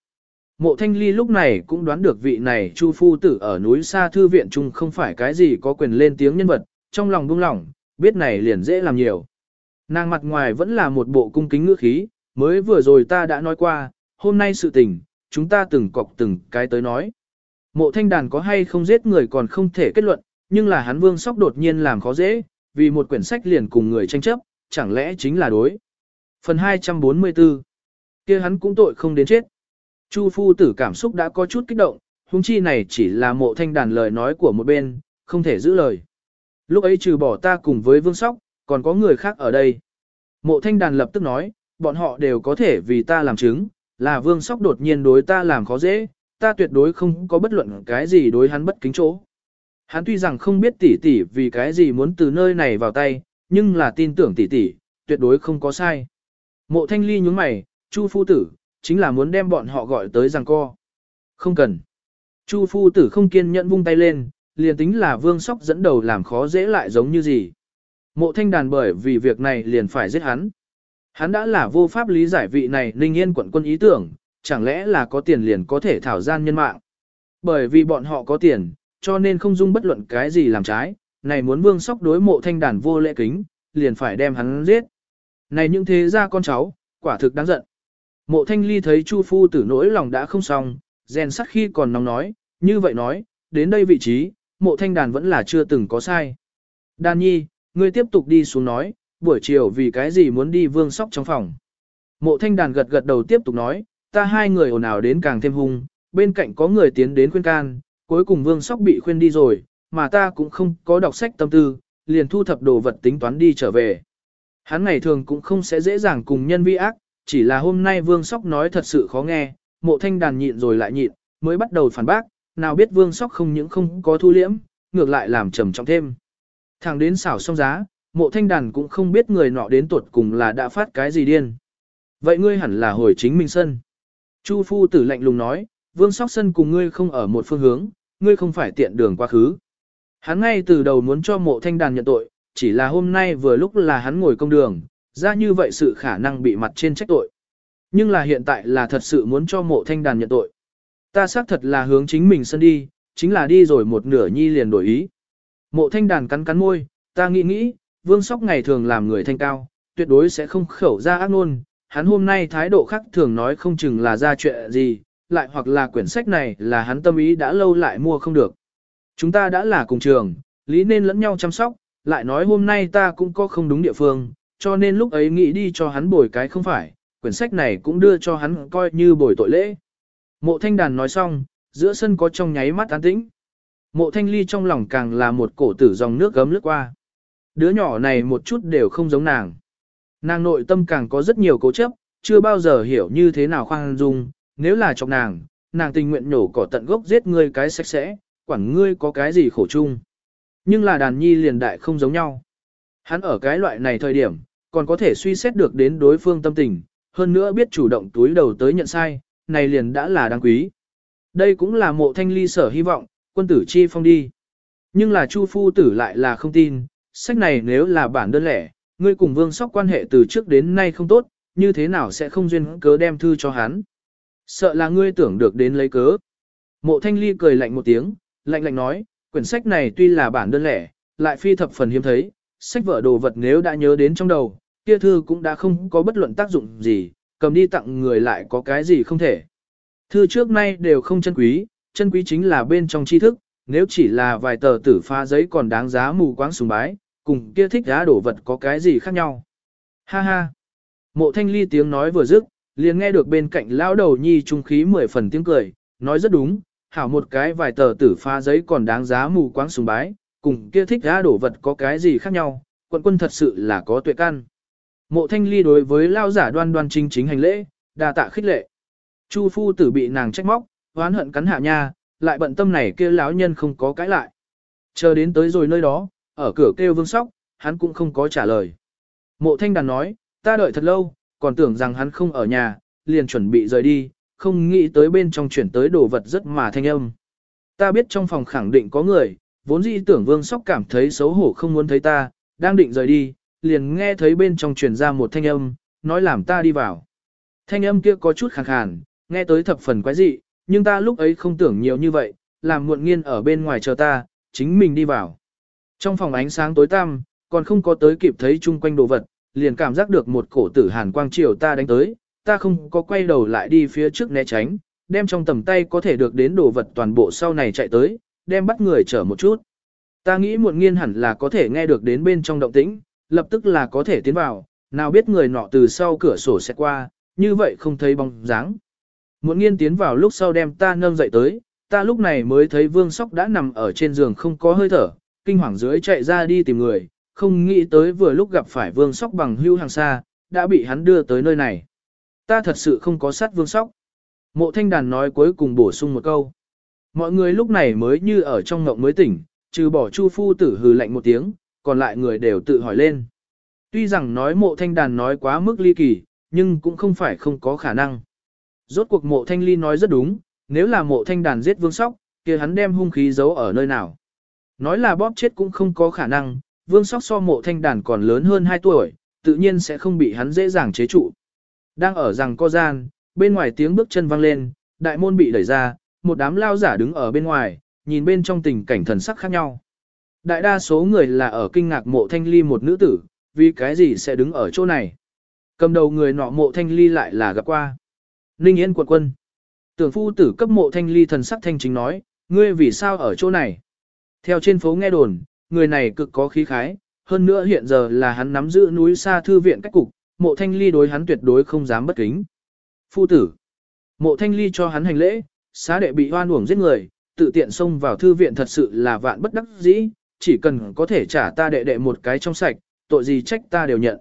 Mộ thanh ly lúc này cũng đoán được vị này chu phu tử ở núi xa thư viện chung không phải cái gì có quyền lên tiếng nhân vật, trong lòng buông lỏng, biết này liền dễ làm nhiều. Nàng mặt ngoài vẫn là một bộ cung kính ngữ khí, mới vừa rồi ta đã nói qua, hôm nay sự tình, chúng ta từng cọc từng cái tới nói. Mộ thanh đàn có hay không giết người còn không thể kết luận, nhưng là hắn vương sóc đột nhiên làm khó dễ, vì một quyển sách liền cùng người tranh chấp, chẳng lẽ chính là đối. Phần 244 kia hắn cũng tội không đến chết. Chu phu tử cảm xúc đã có chút kích động, huống chi này chỉ là mộ thanh đàn lời nói của một bên, không thể giữ lời. Lúc ấy trừ bỏ ta cùng với vương sóc, còn có người khác ở đây. Mộ thanh đàn lập tức nói, bọn họ đều có thể vì ta làm chứng, là vương sóc đột nhiên đối ta làm khó dễ, ta tuyệt đối không có bất luận cái gì đối hắn bất kính chỗ. Hắn tuy rằng không biết tỷ tỷ vì cái gì muốn từ nơi này vào tay, nhưng là tin tưởng tỷ tỷ, tuyệt đối không có sai. Mộ thanh ly nhúng mày, Chu phu tử, chính là muốn đem bọn họ gọi tới rằng co. Không cần. Chu phu tử không kiên nhẫn vung tay lên, liền tính là vương sóc dẫn đầu làm khó dễ lại giống như gì. Mộ thanh đàn bởi vì việc này liền phải giết hắn. Hắn đã là vô pháp lý giải vị này ninh yên quận quân ý tưởng, chẳng lẽ là có tiền liền có thể thảo gian nhân mạng. Bởi vì bọn họ có tiền, cho nên không dung bất luận cái gì làm trái, này muốn vương sóc đối mộ thanh đàn vô lễ kính, liền phải đem hắn giết. Này những thế ra con cháu, quả thực đáng giận. Mộ thanh ly thấy chu phu tử nỗi lòng đã không xong, rèn sắt khi còn nóng nói, như vậy nói, đến đây vị trí, mộ thanh đàn vẫn là chưa từng có sai. Đan nhi, ngươi tiếp tục đi xuống nói, buổi chiều vì cái gì muốn đi vương sóc trong phòng. Mộ thanh đàn gật gật đầu tiếp tục nói, ta hai người ồn ào đến càng thêm hung, bên cạnh có người tiến đến khuyên can, cuối cùng vương sóc bị khuyên đi rồi, mà ta cũng không có đọc sách tâm tư, liền thu thập đồ vật tính toán đi trở về. Hắn ngày thường cũng không sẽ dễ dàng cùng nhân vi ác, chỉ là hôm nay vương sóc nói thật sự khó nghe, mộ thanh đàn nhịn rồi lại nhịn, mới bắt đầu phản bác, nào biết vương sóc không những không có thu liễm, ngược lại làm trầm trọng thêm. Thằng đến xảo xong giá, mộ thanh đàn cũng không biết người nọ đến tuột cùng là đã phát cái gì điên. Vậy ngươi hẳn là hồi chính mình sân. Chu phu tử lạnh lùng nói, vương sóc sân cùng ngươi không ở một phương hướng, ngươi không phải tiện đường quá khứ. Hắn ngay từ đầu muốn cho mộ thanh đàn nhận tội, chỉ là hôm nay vừa lúc là hắn ngồi công đường, ra như vậy sự khả năng bị mặt trên trách tội. Nhưng là hiện tại là thật sự muốn cho mộ thanh đàn nhận tội. Ta xác thật là hướng chính mình sân đi, chính là đi rồi một nửa nhi liền đổi ý. Mộ thanh đàn cắn cắn môi, ta nghĩ nghĩ, vương sóc ngày thường làm người thanh cao, tuyệt đối sẽ không khẩu ra ác ngôn. Hắn hôm nay thái độ khác thường nói không chừng là ra chuyện gì, lại hoặc là quyển sách này là hắn tâm ý đã lâu lại mua không được. Chúng ta đã là cùng trường, lý nên lẫn nhau chăm sóc, lại nói hôm nay ta cũng có không đúng địa phương, cho nên lúc ấy nghĩ đi cho hắn bồi cái không phải, quyển sách này cũng đưa cho hắn coi như bồi tội lễ. Mộ thanh đàn nói xong, giữa sân có trong nháy mắt an tĩnh. Mộ thanh ly trong lòng càng là một cổ tử dòng nước gấm lướt qua. Đứa nhỏ này một chút đều không giống nàng. Nàng nội tâm càng có rất nhiều cố chấp, chưa bao giờ hiểu như thế nào khoan dung, nếu là chọc nàng, nàng tình nguyện nhổ cỏ tận gốc giết ngươi cái sạch sẽ, quản ngươi có cái gì khổ chung. Nhưng là đàn nhi liền đại không giống nhau. Hắn ở cái loại này thời điểm, còn có thể suy xét được đến đối phương tâm tình, hơn nữa biết chủ động túi đầu tới nhận sai, này liền đã là đáng quý. Đây cũng là mộ thanh ly sở hy vọng, quân tử chi phong đi. Nhưng là Chu phu tử lại là không tin, sách này nếu là bản đơn lẻ, ngươi cùng vương sóc quan hệ từ trước đến nay không tốt, như thế nào sẽ không duyên cớ đem thư cho hắn. Sợ là ngươi tưởng được đến lấy cớ. Mộ thanh ly cười lạnh một tiếng, lạnh lạnh nói, quyển sách này tuy là bản đơn lẻ, lại phi thập phần hiếm thấy, sách vở đồ vật nếu đã nhớ đến trong đầu, kia thư cũng đã không có bất luận tác dụng gì, cầm đi tặng người lại có cái gì không thể. Thư trước nay đều không chân quý, chân quý chính là bên trong tri thức, nếu chỉ là vài tờ tử pha giấy còn đáng giá mù quáng sùng bái, cùng kia thích giá đổ vật có cái gì khác nhau. Ha ha. Mộ thanh ly tiếng nói vừa dứt, liền nghe được bên cạnh lão đầu nhi trung khí mười phần tiếng cười, nói rất đúng, hảo một cái vài tờ tử pha giấy còn đáng giá mù quáng sùng bái, cùng kia thích giá đổ vật có cái gì khác nhau, quận quân thật sự là có tuệ căn. Mộ thanh ly đối với lao giả đoan đoan chính chính hành lễ, đa tạ khích lệ. Chu phu tử bị nàng trách móc, hoán hận cắn hạ nha, lại bận tâm này kia lão nhân không có cãi lại. Chờ đến tới rồi nơi đó, ở cửa kêu vương sóc, hắn cũng không có trả lời. Mộ thanh đàn nói, ta đợi thật lâu, còn tưởng rằng hắn không ở nhà, liền chuẩn bị rời đi, không nghĩ tới bên trong chuyển tới đồ vật rất mà thanh âm. Ta biết trong phòng khẳng định có người, vốn dĩ tưởng vương sóc cảm thấy xấu hổ không muốn thấy ta, đang định rời đi, liền nghe thấy bên trong truyền ra một thanh âm, nói làm ta đi vào. Thanh âm kia có chút khàn khàn, nghe tới thập phần quái dị, nhưng ta lúc ấy không tưởng nhiều như vậy, làm muộn nghiên ở bên ngoài chờ ta, chính mình đi vào. Trong phòng ánh sáng tối tăm, còn không có tới kịp thấy chung quanh đồ vật, liền cảm giác được một cổ tử hàn quang chiều ta đánh tới, ta không có quay đầu lại đi phía trước né tránh, đem trong tầm tay có thể được đến đồ vật toàn bộ sau này chạy tới, đem bắt người chở một chút. Ta nghĩ muộn nghiên hẳn là có thể nghe được đến bên trong động tĩnh, lập tức là có thể tiến vào, nào biết người nọ từ sau cửa sổ sẽ qua, như vậy không thấy bóng dáng. Muộn nghiên tiến vào lúc sau đem ta nâng dậy tới, ta lúc này mới thấy vương sóc đã nằm ở trên giường không có hơi thở, kinh hoàng dưới chạy ra đi tìm người, không nghĩ tới vừa lúc gặp phải vương sóc bằng hưu hàng xa, đã bị hắn đưa tới nơi này. Ta thật sự không có sát vương sóc. Mộ thanh đàn nói cuối cùng bổ sung một câu. Mọi người lúc này mới như ở trong ngộng mới tỉnh, trừ bỏ chu phu tử hừ lạnh một tiếng, còn lại người đều tự hỏi lên. Tuy rằng nói mộ thanh đàn nói quá mức ly kỳ, nhưng cũng không phải không có khả năng. Rốt cuộc mộ thanh ly nói rất đúng, nếu là mộ thanh đàn giết vương sóc, kia hắn đem hung khí giấu ở nơi nào. Nói là bóp chết cũng không có khả năng, vương sóc so mộ thanh đàn còn lớn hơn 2 tuổi, tự nhiên sẽ không bị hắn dễ dàng chế trụ. Đang ở rằng co gian, bên ngoài tiếng bước chân vang lên, đại môn bị đẩy ra, một đám lao giả đứng ở bên ngoài, nhìn bên trong tình cảnh thần sắc khác nhau. Đại đa số người là ở kinh ngạc mộ thanh ly một nữ tử, vì cái gì sẽ đứng ở chỗ này. Cầm đầu người nọ mộ thanh ly lại là gặp qua. Ninh Yên quận quân. Tưởng phu tử cấp mộ thanh ly thần sắc thanh chính nói, ngươi vì sao ở chỗ này? Theo trên phố nghe đồn, người này cực có khí khái, hơn nữa hiện giờ là hắn nắm giữ núi xa thư viện cách cục, mộ thanh ly đối hắn tuyệt đối không dám bất kính. Phu tử, mộ thanh ly cho hắn hành lễ, xá đệ bị hoan uổng giết người, tự tiện xông vào thư viện thật sự là vạn bất đắc dĩ, chỉ cần có thể trả ta đệ đệ một cái trong sạch, tội gì trách ta đều nhận.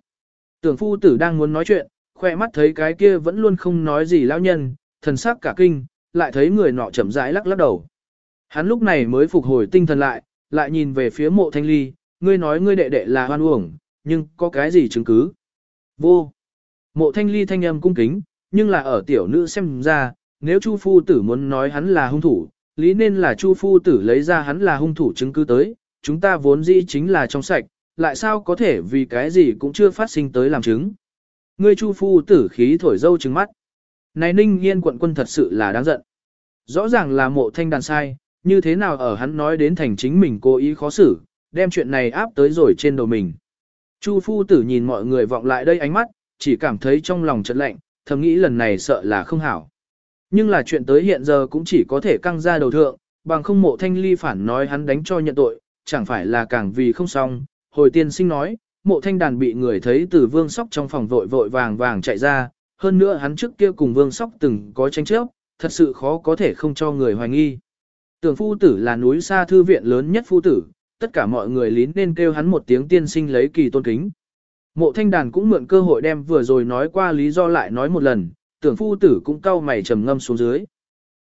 Tưởng phu tử đang muốn nói chuyện, khoe mắt thấy cái kia vẫn luôn không nói gì lão nhân, thần sắc cả kinh, lại thấy người nọ chậm rãi lắc lắc đầu. Hắn lúc này mới phục hồi tinh thần lại, lại nhìn về phía mộ thanh ly, ngươi nói ngươi đệ đệ là hoan uổng, nhưng có cái gì chứng cứ? Vô. Mộ thanh ly thanh âm cung kính, nhưng là ở tiểu nữ xem ra, nếu Chu phu tử muốn nói hắn là hung thủ, lý nên là Chu phu tử lấy ra hắn là hung thủ chứng cứ tới, chúng ta vốn dĩ chính là trong sạch, lại sao có thể vì cái gì cũng chưa phát sinh tới làm chứng. Ngươi Chu phu tử khí thổi dâu trứng mắt. Này ninh yên quận quân thật sự là đáng giận. Rõ ràng là mộ thanh đàn sai, như thế nào ở hắn nói đến thành chính mình cố ý khó xử, đem chuyện này áp tới rồi trên đầu mình. Chu phu tử nhìn mọi người vọng lại đây ánh mắt, chỉ cảm thấy trong lòng chợt lạnh, thầm nghĩ lần này sợ là không hảo. Nhưng là chuyện tới hiện giờ cũng chỉ có thể căng ra đầu thượng, bằng không mộ thanh ly phản nói hắn đánh cho nhận tội, chẳng phải là càng vì không xong. Hồi tiên sinh nói, mộ thanh đàn bị người thấy từ vương sóc trong phòng vội vội vàng vàng chạy ra, hơn nữa hắn trước kia cùng vương sóc từng có tranh chấp, thật sự khó có thể không cho người hoài nghi. Tưởng phu tử là núi xa thư viện lớn nhất phu tử, tất cả mọi người lín nên kêu hắn một tiếng tiên sinh lấy kỳ tôn kính. Mộ thanh đàn cũng mượn cơ hội đem vừa rồi nói qua lý do lại nói một lần, tưởng phu tử cũng cau mày trầm ngâm xuống dưới.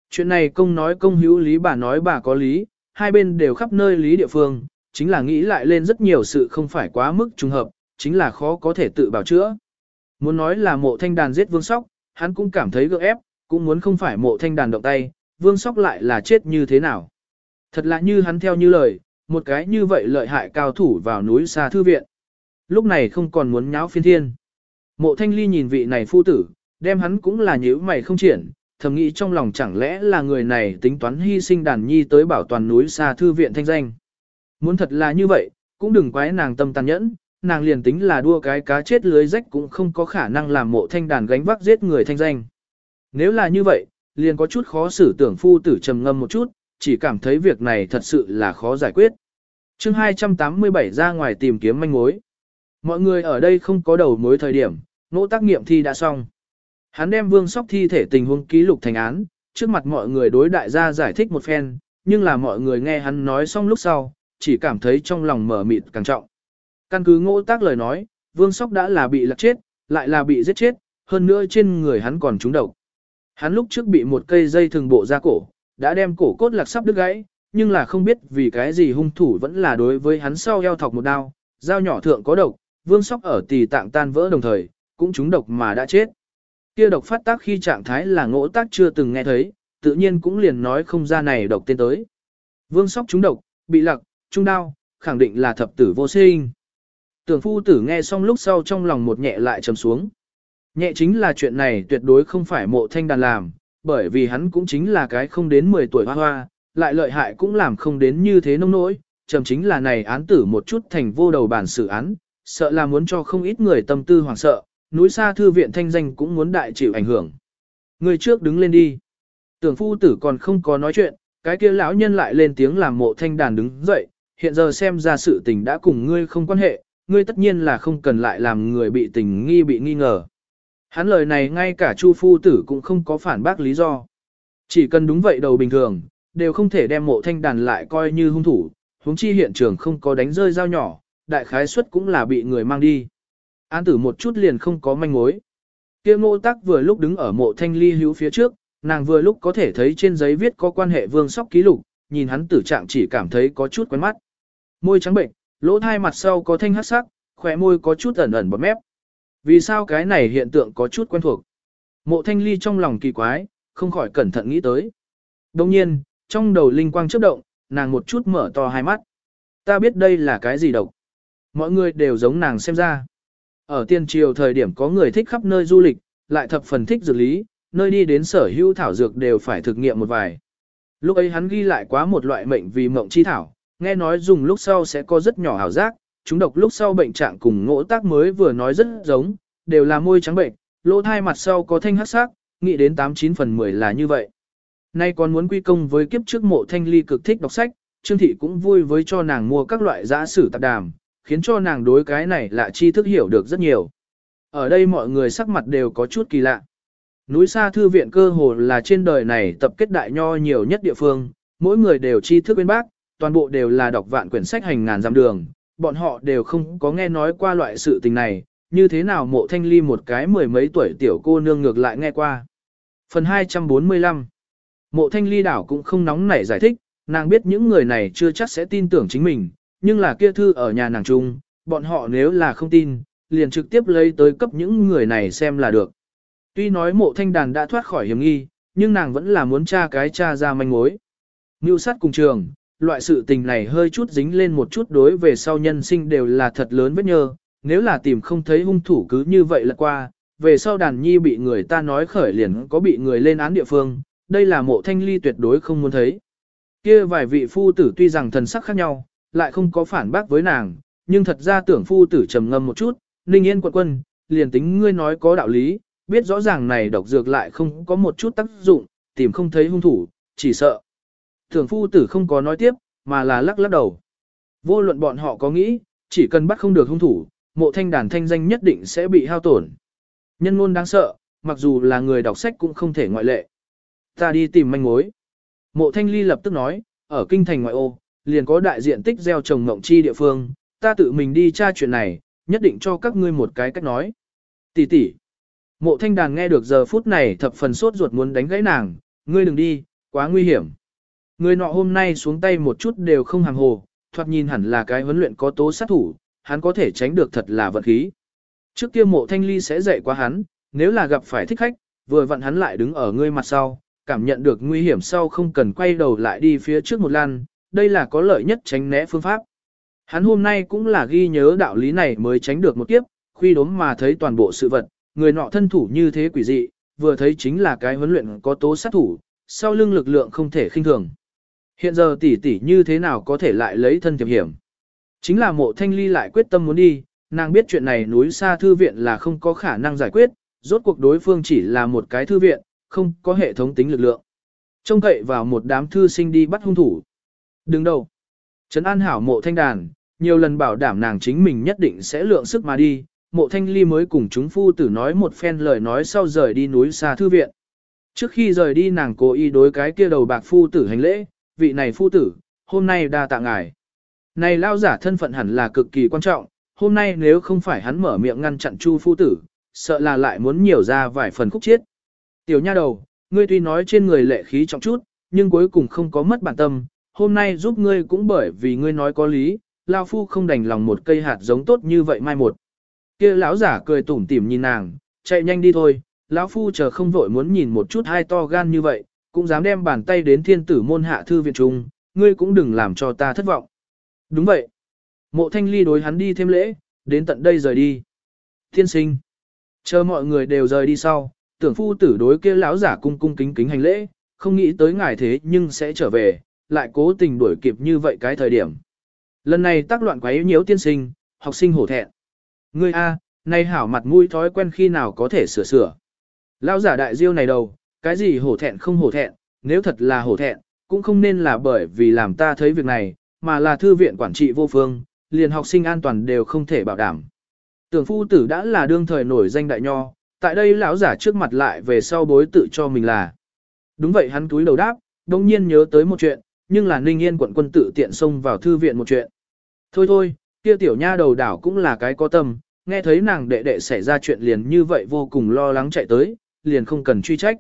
Chuyện này công nói công hữu lý bà nói bà có lý, hai bên đều khắp nơi lý địa phương, chính là nghĩ lại lên rất nhiều sự không phải quá mức trùng hợp, chính là khó có thể tự bảo chữa. Muốn nói là mộ thanh đàn giết vương sóc, hắn cũng cảm thấy gượng ép, cũng muốn không phải mộ thanh đàn động tay, vương sóc lại là chết như thế nào. Thật là như hắn theo như lời, một cái như vậy lợi hại cao thủ vào núi xa thư viện. Lúc này không còn muốn nháo phiên thiên. Mộ thanh ly nhìn vị này phu tử, đem hắn cũng là nhíu mày không triển, thầm nghĩ trong lòng chẳng lẽ là người này tính toán hy sinh đàn nhi tới bảo toàn núi xa thư viện thanh danh. Muốn thật là như vậy, cũng đừng quái nàng tâm tàn nhẫn, nàng liền tính là đua cái cá chết lưới rách cũng không có khả năng làm mộ thanh đàn gánh vác giết người thanh danh. Nếu là như vậy, liền có chút khó xử tưởng phu tử trầm ngâm một chút, chỉ cảm thấy việc này thật sự là khó giải quyết. chương 287 ra ngoài tìm kiếm manh mối. Mọi người ở đây không có đầu mối thời điểm, nỗ tác nghiệm thi đã xong. Hắn đem vương sóc thi thể tình huống ký lục thành án, trước mặt mọi người đối đại gia giải thích một phen, nhưng là mọi người nghe hắn nói xong lúc sau, chỉ cảm thấy trong lòng mở mịt càng trọng. Căn cứ ngỗ tác lời nói, vương sóc đã là bị lạc chết, lại là bị giết chết, hơn nữa trên người hắn còn trúng độc. Hắn lúc trước bị một cây dây thường bộ ra cổ, đã đem cổ cốt lạc sắp đứt gãy, nhưng là không biết vì cái gì hung thủ vẫn là đối với hắn sau eo thọc một đao, dao nhỏ thượng có độc, vương sóc ở tỳ tạng tan vỡ đồng thời, cũng trúng độc mà đã chết. Kia độc phát tác khi trạng thái là ngỗ tác chưa từng nghe thấy, tự nhiên cũng liền nói không ra này độc tên tới. Vương sóc trúng độc, bị lạc trung đao, khẳng định là thập tử vô sinh. Tưởng phu tử nghe xong lúc sau trong lòng một nhẹ lại trầm xuống. Nhẹ chính là chuyện này tuyệt đối không phải mộ thanh đàn làm, bởi vì hắn cũng chính là cái không đến 10 tuổi hoa hoa, lại lợi hại cũng làm không đến như thế nông nỗi, trầm chính là này án tử một chút thành vô đầu bản xử án, sợ là muốn cho không ít người tâm tư hoảng sợ, núi xa thư viện thanh danh cũng muốn đại chịu ảnh hưởng. Người trước đứng lên đi. Tưởng phu tử còn không có nói chuyện, cái kia lão nhân lại lên tiếng làm mộ thanh đàn đứng dậy, hiện giờ xem ra sự tình đã cùng ngươi không quan hệ, ngươi tất nhiên là không cần lại làm người bị tình nghi bị nghi ngờ. Hắn lời này ngay cả Chu phu tử cũng không có phản bác lý do. Chỉ cần đúng vậy đầu bình thường, đều không thể đem mộ thanh đàn lại coi như hung thủ, huống chi hiện trường không có đánh rơi dao nhỏ, đại khái suất cũng là bị người mang đi. An tử một chút liền không có manh mối. Kia ngô tắc vừa lúc đứng ở mộ thanh ly hữu phía trước, nàng vừa lúc có thể thấy trên giấy viết có quan hệ vương sóc ký lục, nhìn hắn tử trạng chỉ cảm thấy có chút quen mắt. Môi trắng bệnh, lỗ thai mặt sau có thanh hắc sắc, khỏe môi có chút ẩn ẩn bọt mép. Vì sao cái này hiện tượng có chút quen thuộc? Mộ thanh ly trong lòng kỳ quái, không khỏi cẩn thận nghĩ tới. Đồng nhiên, trong đầu linh quang chớp động, nàng một chút mở to hai mắt. Ta biết đây là cái gì độc. Mọi người đều giống nàng xem ra. Ở tiên triều thời điểm có người thích khắp nơi du lịch, lại thập phần thích dược lý, nơi đi đến sở hữu thảo dược đều phải thực nghiệm một vài. Lúc ấy hắn ghi lại quá một loại mệnh vì mộng chi thảo, nghe nói dùng lúc sau sẽ có rất nhỏ hảo giác, chúng độc lúc sau bệnh trạng cùng ngỗ tác mới vừa nói rất giống, đều là môi trắng bệnh, lỗ thai mặt sau có thanh hắc sắc, nghĩ đến 89 phần 10 là như vậy. Nay còn muốn quy công với kiếp trước mộ thanh ly cực thích đọc sách, Trương Thị cũng vui với cho nàng mua các loại giã sử tạp đàm, khiến cho nàng đối cái này là tri thức hiểu được rất nhiều. Ở đây mọi người sắc mặt đều có chút kỳ lạ. Núi xa thư viện cơ hồ là trên đời này tập kết đại nho nhiều nhất địa phương, mỗi người đều tri thức bên bác, toàn bộ đều là đọc vạn quyển sách hành ngàn dặm đường, bọn họ đều không có nghe nói qua loại sự tình này, như thế nào mộ thanh ly một cái mười mấy tuổi tiểu cô nương ngược lại nghe qua. Phần 245 Mộ thanh ly đảo cũng không nóng nảy giải thích, nàng biết những người này chưa chắc sẽ tin tưởng chính mình, nhưng là kia thư ở nhà nàng chung, bọn họ nếu là không tin, liền trực tiếp lấy tới cấp những người này xem là được. Tuy nói mộ thanh đàn đã thoát khỏi hiểm nghi, nhưng nàng vẫn là muốn tra cái tra ra manh mối. Ngưu sát cùng trường, loại sự tình này hơi chút dính lên một chút đối về sau nhân sinh đều là thật lớn vết nhơ, nếu là tìm không thấy hung thủ cứ như vậy là qua, về sau đàn nhi bị người ta nói khởi liền có bị người lên án địa phương, đây là mộ thanh ly tuyệt đối không muốn thấy. kia vài vị phu tử tuy rằng thần sắc khác nhau, lại không có phản bác với nàng, nhưng thật ra tưởng phu tử trầm ngâm một chút, ninh yên quận quân, liền tính ngươi nói có đạo lý, biết rõ ràng này độc dược lại không có một chút tác dụng, tìm không thấy hung thủ, chỉ sợ. Thường phu tử không có nói tiếp, mà là lắc lắc đầu. Vô luận bọn họ có nghĩ, chỉ cần bắt không được hung thủ, mộ thanh đàn thanh danh nhất định sẽ bị hao tổn. Nhân ngôn đáng sợ, mặc dù là người đọc sách cũng không thể ngoại lệ. Ta đi tìm manh mối. Mộ thanh ly lập tức nói, ở kinh thành ngoại ô, liền có đại diện tích gieo trồng ngộng chi địa phương, ta tự mình đi tra chuyện này, nhất định cho các ngươi một cái cách nói. Tỷ tỷ. Mộ thanh đàn nghe được giờ phút này thập phần sốt ruột muốn đánh gãy nàng, ngươi đừng đi, quá nguy hiểm. Người nọ hôm nay xuống tay một chút đều không hàng hồ, thoạt nhìn hẳn là cái huấn luyện có tố sát thủ, hắn có thể tránh được thật là vận khí. Trước kia mộ thanh ly sẽ dạy qua hắn, nếu là gặp phải thích khách, vừa vặn hắn lại đứng ở ngươi mặt sau, cảm nhận được nguy hiểm sau không cần quay đầu lại đi phía trước một lần, đây là có lợi nhất tránh né phương pháp. Hắn hôm nay cũng là ghi nhớ đạo lý này mới tránh được một kiếp, khuy đốm mà thấy toàn bộ sự vật, người nọ thân thủ như thế quỷ dị, vừa thấy chính là cái huấn luyện có tố sát thủ, sau lưng lực lượng không thể khinh thường. Hiện giờ tỷ tỷ như thế nào có thể lại lấy thân thiệp hiểm. Chính là mộ thanh ly lại quyết tâm muốn đi, nàng biết chuyện này núi xa thư viện là không có khả năng giải quyết, rốt cuộc đối phương chỉ là một cái thư viện, không có hệ thống tính lực lượng. Trông cậy vào một đám thư sinh đi bắt hung thủ. Đừng đâu. Trấn an hảo mộ thanh đàn, nhiều lần bảo đảm nàng chính mình nhất định sẽ lượng sức mà đi, mộ thanh ly mới cùng chúng phu tử nói một phen lời nói sau rời đi núi xa thư viện. Trước khi rời đi nàng cố ý đối cái kia đầu bạc phu tử hành lễ, vị này phu tử, hôm nay đa tạ ngài. Này lao giả thân phận hẳn là cực kỳ quan trọng, hôm nay nếu không phải hắn mở miệng ngăn chặn chu phu tử, sợ là lại muốn nhiều ra vài phần khúc chiết. Tiểu nha đầu, ngươi tuy nói trên người lệ khí trọng chút, nhưng cuối cùng không có mất bản tâm, hôm nay giúp ngươi cũng bởi vì ngươi nói có lý, lao phu không đành lòng một cây hạt giống tốt như vậy mai một. Kia lão giả cười tủm tỉm nhìn nàng, chạy nhanh đi thôi, lão phu chờ không vội muốn nhìn một chút hai to gan như vậy, cũng dám đem bàn tay đến thiên tử môn hạ thư viện trung, ngươi cũng đừng làm cho ta thất vọng. Đúng vậy. Mộ thanh ly đối hắn đi thêm lễ, đến tận đây rời đi. Thiên sinh. Chờ mọi người đều rời đi sau, tưởng phu tử đối kia lão giả cung cung kính kính hành lễ, không nghĩ tới ngài thế nhưng sẽ trở về, lại cố tình đuổi kịp như vậy cái thời điểm. Lần này tác loạn quấy nhiễu tiên sinh, học sinh hổ thẹn. Ngươi A, nay hảo mặt mũi thói quen khi nào có thể sửa sửa. Lão giả đại diêu này đầu, cái gì hổ thẹn không hổ thẹn, nếu thật là hổ thẹn, cũng không nên là bởi vì làm ta thấy việc này, mà là thư viện quản trị vô phương, liền học sinh an toàn đều không thể bảo đảm. Tưởng phu tử đã là đương thời nổi danh đại nho, tại đây lão giả trước mặt lại về sau bối tự cho mình là. Đúng vậy hắn túi đầu đáp, đồng nhiên nhớ tới một chuyện, nhưng là ninh yên quận quân tự tiện xông vào thư viện một chuyện. Thôi thôi, kia tiểu nha đầu đảo cũng là cái có tâm, nghe thấy nàng đệ đệ xảy ra chuyện liền như vậy vô cùng lo lắng chạy tới, liền không cần truy trách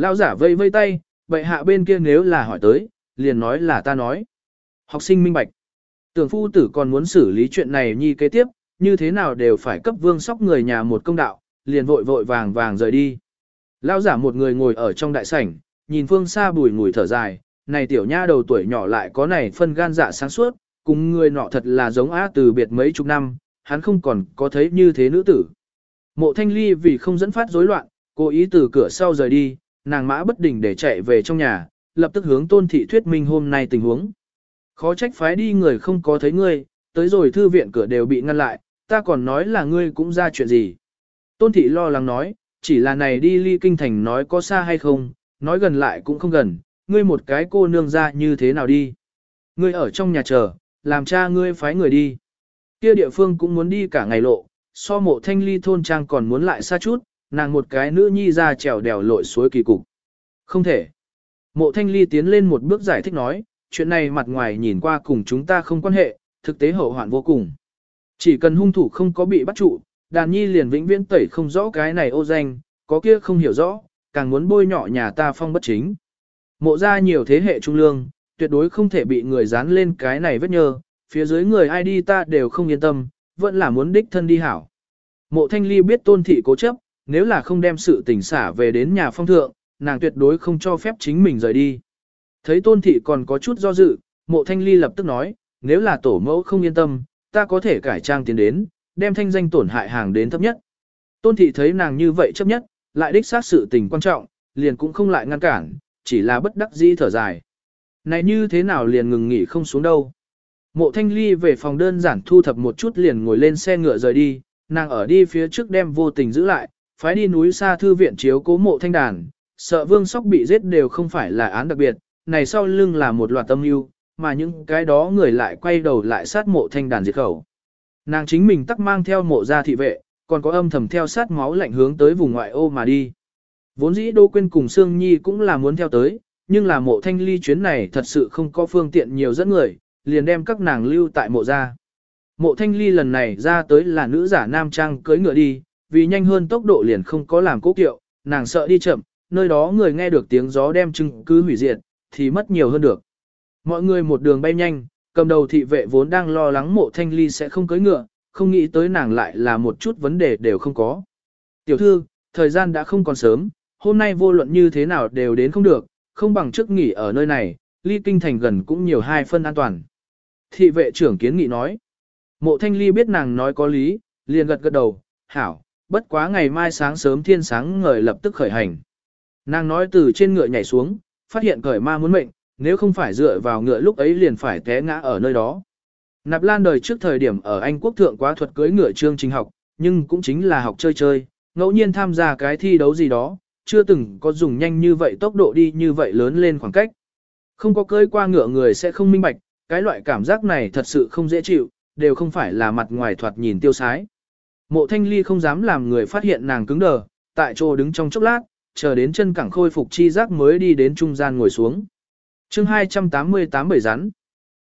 lao giả vây vây tay, vậy hạ bên kia nếu là hỏi tới, liền nói là ta nói. Học sinh minh bạch. Tưởng phu tử còn muốn xử lý chuyện này nhi kế tiếp, như thế nào đều phải cấp vương sóc người nhà một công đạo, liền vội vội vàng vàng rời đi. Lao giả một người ngồi ở trong đại sảnh, nhìn phương xa bùi ngùi thở dài, này tiểu nha đầu tuổi nhỏ lại có này phân gan dạ sáng suốt, cùng người nọ thật là giống á từ biệt mấy chục năm, hắn không còn có thấy như thế nữ tử. Mộ thanh ly vì không dẫn phát rối loạn, cố ý từ cửa sau rời đi, nàng mã bất định để chạy về trong nhà, lập tức hướng tôn thị thuyết minh hôm nay tình huống. Khó trách phái đi người không có thấy ngươi, tới rồi thư viện cửa đều bị ngăn lại, ta còn nói là ngươi cũng ra chuyện gì. Tôn thị lo lắng nói, chỉ là này đi ly kinh thành nói có xa hay không, nói gần lại cũng không gần, ngươi một cái cô nương ra như thế nào đi. Ngươi ở trong nhà chờ, làm cha ngươi phái người đi. Kia địa phương cũng muốn đi cả ngày lộ, so mộ thanh ly thôn trang còn muốn lại xa chút, nàng một cái nữ nhi ra trèo đèo lội suối kỳ cục. Không thể. Mộ thanh ly tiến lên một bước giải thích nói, chuyện này mặt ngoài nhìn qua cùng chúng ta không quan hệ, thực tế hậu hoạn vô cùng. Chỉ cần hung thủ không có bị bắt trụ, đàn nhi liền vĩnh viễn tẩy không rõ cái này ô danh, có kia không hiểu rõ, càng muốn bôi nhọ nhà ta phong bất chính. Mộ ra nhiều thế hệ trung lương, tuyệt đối không thể bị người dán lên cái này vết nhơ, phía dưới người ai đi ta đều không yên tâm, vẫn là muốn đích thân đi hảo. Mộ thanh ly biết tôn thị cố chấp, nếu là không đem sự tình xả về đến nhà phong thượng, nàng tuyệt đối không cho phép chính mình rời đi. Thấy tôn thị còn có chút do dự, mộ thanh ly lập tức nói, nếu là tổ mẫu không yên tâm, ta có thể cải trang tiến đến, đem thanh danh tổn hại hàng đến thấp nhất. Tôn thị thấy nàng như vậy chấp nhất, lại đích xác sự tình quan trọng, liền cũng không lại ngăn cản, chỉ là bất đắc dĩ thở dài. Này như thế nào liền ngừng nghỉ không xuống đâu. Mộ thanh ly về phòng đơn giản thu thập một chút liền ngồi lên xe ngựa rời đi, nàng ở đi phía trước đem vô tình giữ lại, phái đi núi xa thư viện chiếu cố mộ thanh đàn, sợ vương sóc bị giết đều không phải là án đặc biệt, này sau lưng là một loạt tâm lưu, mà những cái đó người lại quay đầu lại sát mộ thanh đàn diệt khẩu. Nàng chính mình tắc mang theo mộ gia thị vệ, còn có âm thầm theo sát máu lạnh hướng tới vùng ngoại ô mà đi. Vốn dĩ Đô Quyên cùng Sương Nhi cũng là muốn theo tới, nhưng là mộ thanh ly chuyến này thật sự không có phương tiện nhiều dẫn người, liền đem các nàng lưu tại mộ gia. Mộ thanh ly lần này ra tới là nữ giả nam trang cưới ngựa đi, vì nhanh hơn tốc độ liền không có làm cố kiệu, nàng sợ đi chậm, nơi đó người nghe được tiếng gió đem chứng cứ hủy diệt, thì mất nhiều hơn được. Mọi người một đường bay nhanh, cầm đầu thị vệ vốn đang lo lắng mộ thanh ly sẽ không cưới ngựa, không nghĩ tới nàng lại là một chút vấn đề đều không có. Tiểu thư, thời gian đã không còn sớm, hôm nay vô luận như thế nào đều đến không được, không bằng trước nghỉ ở nơi này, ly kinh thành gần cũng nhiều hai phân an toàn. Thị vệ trưởng kiến nghị nói. Mộ thanh ly biết nàng nói có lý, liền gật gật đầu, hảo, bất quá ngày mai sáng sớm thiên sáng ngời lập tức khởi hành. Nàng nói từ trên ngựa nhảy xuống, phát hiện cởi ma muốn mệnh, nếu không phải dựa vào ngựa lúc ấy liền phải té ngã ở nơi đó. Nạp Lan đời trước thời điểm ở Anh quốc thượng quá thuật cưới ngựa chương trình học, nhưng cũng chính là học chơi chơi, ngẫu nhiên tham gia cái thi đấu gì đó, chưa từng có dùng nhanh như vậy tốc độ đi như vậy lớn lên khoảng cách. Không có cưới qua ngựa người sẽ không minh bạch, cái loại cảm giác này thật sự không dễ chịu, đều không phải là mặt ngoài thoạt nhìn tiêu sái. Mộ thanh ly không dám làm người phát hiện nàng cứng đờ, tại chỗ đứng trong chốc lát, chờ đến chân cẳng khôi phục chi giác mới đi đến trung gian ngồi xuống. chương 288 bảy rắn.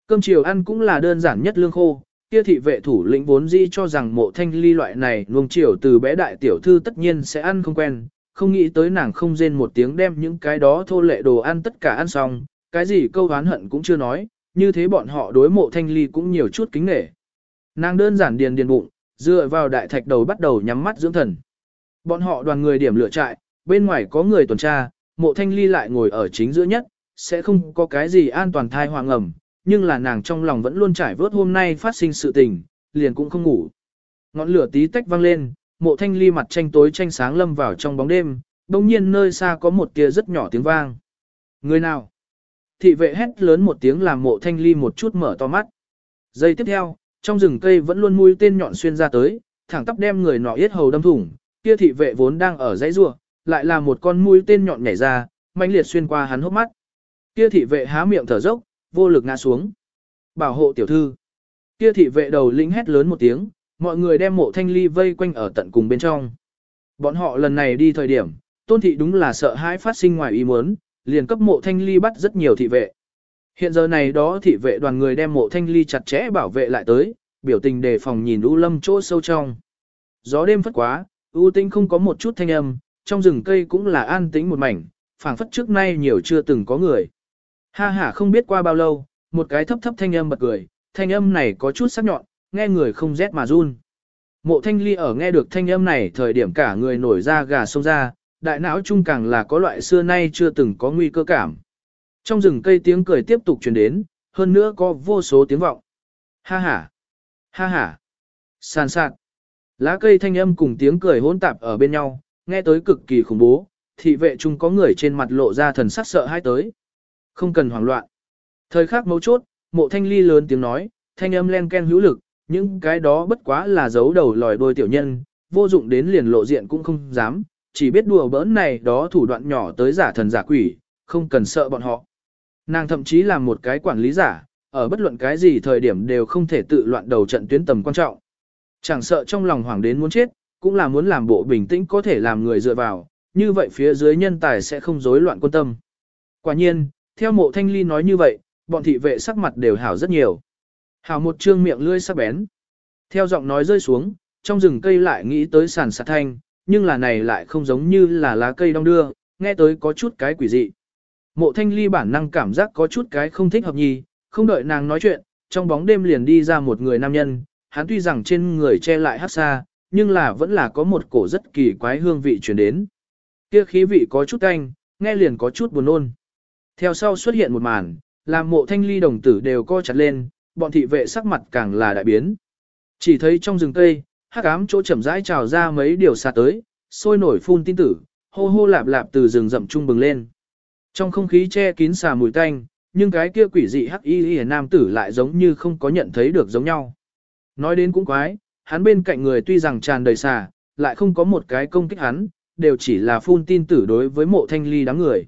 Cơm chiều ăn cũng là đơn giản nhất lương khô, kia thị vệ thủ lĩnh vốn dĩ cho rằng mộ thanh ly loại này nuông chiều từ bé đại tiểu thư tất nhiên sẽ ăn không quen, không nghĩ tới nàng không rên một tiếng đem những cái đó thô lệ đồ ăn tất cả ăn xong, cái gì câu hán hận cũng chưa nói, như thế bọn họ đối mộ thanh ly cũng nhiều chút kính nể. Nàng đơn giản điền điền bụng, dựa vào đại thạch đầu bắt đầu nhắm mắt dưỡng thần. Bọn họ đoàn người điểm lựa trại, bên ngoài có người tuần tra, mộ thanh ly lại ngồi ở chính giữa nhất, sẽ không có cái gì an toàn thai hoàng ẩm, nhưng là nàng trong lòng vẫn luôn trải vớt hôm nay phát sinh sự tình, liền cũng không ngủ. Ngọn lửa tí tách vang lên, mộ thanh ly mặt tranh tối tranh sáng lâm vào trong bóng đêm, đồng nhiên nơi xa có một tia rất nhỏ tiếng vang. Người nào? Thị vệ hét lớn một tiếng làm mộ thanh ly một chút mở to mắt. Giây tiếp theo, trong rừng cây vẫn luôn mũi tên nhọn xuyên ra tới, thẳng tắp đem người nọ yết hầu đâm thủng, kia thị vệ vốn đang ở dãy rua, lại là một con mũi tên nhọn nhảy ra, mãnh liệt xuyên qua hắn hốc mắt. Kia thị vệ há miệng thở dốc, vô lực ngã xuống. Bảo hộ tiểu thư. Kia thị vệ đầu lĩnh hét lớn một tiếng, mọi người đem mộ thanh ly vây quanh ở tận cùng bên trong. Bọn họ lần này đi thời điểm, tôn thị đúng là sợ hãi phát sinh ngoài ý muốn, liền cấp mộ thanh ly bắt rất nhiều thị vệ. Hiện giờ này đó thị vệ đoàn người đem mộ thanh ly chặt chẽ bảo vệ lại tới, biểu tình đề phòng nhìn U Lâm chỗ sâu trong. Gió đêm phất quá, U Tinh không có một chút thanh âm, trong rừng cây cũng là an tĩnh một mảnh, phảng phất trước nay nhiều chưa từng có người. Ha ha không biết qua bao lâu, một cái thấp thấp thanh âm bật cười, thanh âm này có chút sắc nhọn, nghe người không rét mà run. Mộ thanh ly ở nghe được thanh âm này thời điểm cả người nổi ra gà sông ra, đại não trung càng là có loại xưa nay chưa từng có nguy cơ cảm. Trong rừng cây tiếng cười tiếp tục truyền đến, hơn nữa có vô số tiếng vọng. Ha ha, ha ha, sàn sạt. Lá cây thanh âm cùng tiếng cười hỗn tạp ở bên nhau, nghe tới cực kỳ khủng bố, thị vệ chung có người trên mặt lộ ra thần sắc sợ hãi tới. Không cần hoảng loạn. Thời khắc mấu chốt, mộ thanh ly lớn tiếng nói, thanh âm len ken hữu lực, những cái đó bất quá là giấu đầu lòi đôi tiểu nhân, vô dụng đến liền lộ diện cũng không dám, chỉ biết đùa bỡn này đó thủ đoạn nhỏ tới giả thần giả quỷ, không cần sợ bọn họ. Nàng thậm chí là một cái quản lý giả, ở bất luận cái gì thời điểm đều không thể tự loạn đầu trận tuyến tầm quan trọng. Chẳng sợ trong lòng hoảng đến muốn chết, cũng là muốn làm bộ bình tĩnh có thể làm người dựa vào, như vậy phía dưới nhân tài sẽ không rối loạn quân tâm. Quả nhiên, theo mộ thanh ly nói như vậy, bọn thị vệ sắc mặt đều hảo rất nhiều. Hảo một trương miệng lươi sắc bén. Theo giọng nói rơi xuống, trong rừng cây lại nghĩ tới sàn sạt thanh, nhưng là này lại không giống như là lá cây đong đưa, nghe tới có chút cái quỷ dị. Mộ thanh ly bản năng cảm giác có chút cái không thích hợp nhì, không đợi nàng nói chuyện, trong bóng đêm liền đi ra một người nam nhân, hắn tuy rằng trên người che lại hát xa, nhưng là vẫn là có một cổ rất kỳ quái hương vị chuyển đến. Kia khí vị có chút canh, nghe liền có chút buồn nôn. Theo sau xuất hiện một màn, làm mộ thanh ly đồng tử đều co chặt lên, bọn thị vệ sắc mặt càng là đại biến. Chỉ thấy trong rừng cây, hắc ám chỗ chậm rãi trào ra mấy điều xa tới, sôi nổi phun tin tử, hô hô lạp lạp từ rừng rậm trung bừng lên. Trong không khí che kín xà mùi tanh, nhưng cái kia quỷ dị hắc y y nam tử lại giống như không có nhận thấy được giống nhau. Nói đến cũng quái, hắn bên cạnh người tuy rằng tràn đầy xà, lại không có một cái công kích hắn, đều chỉ là phun tin tử đối với mộ thanh ly đám người.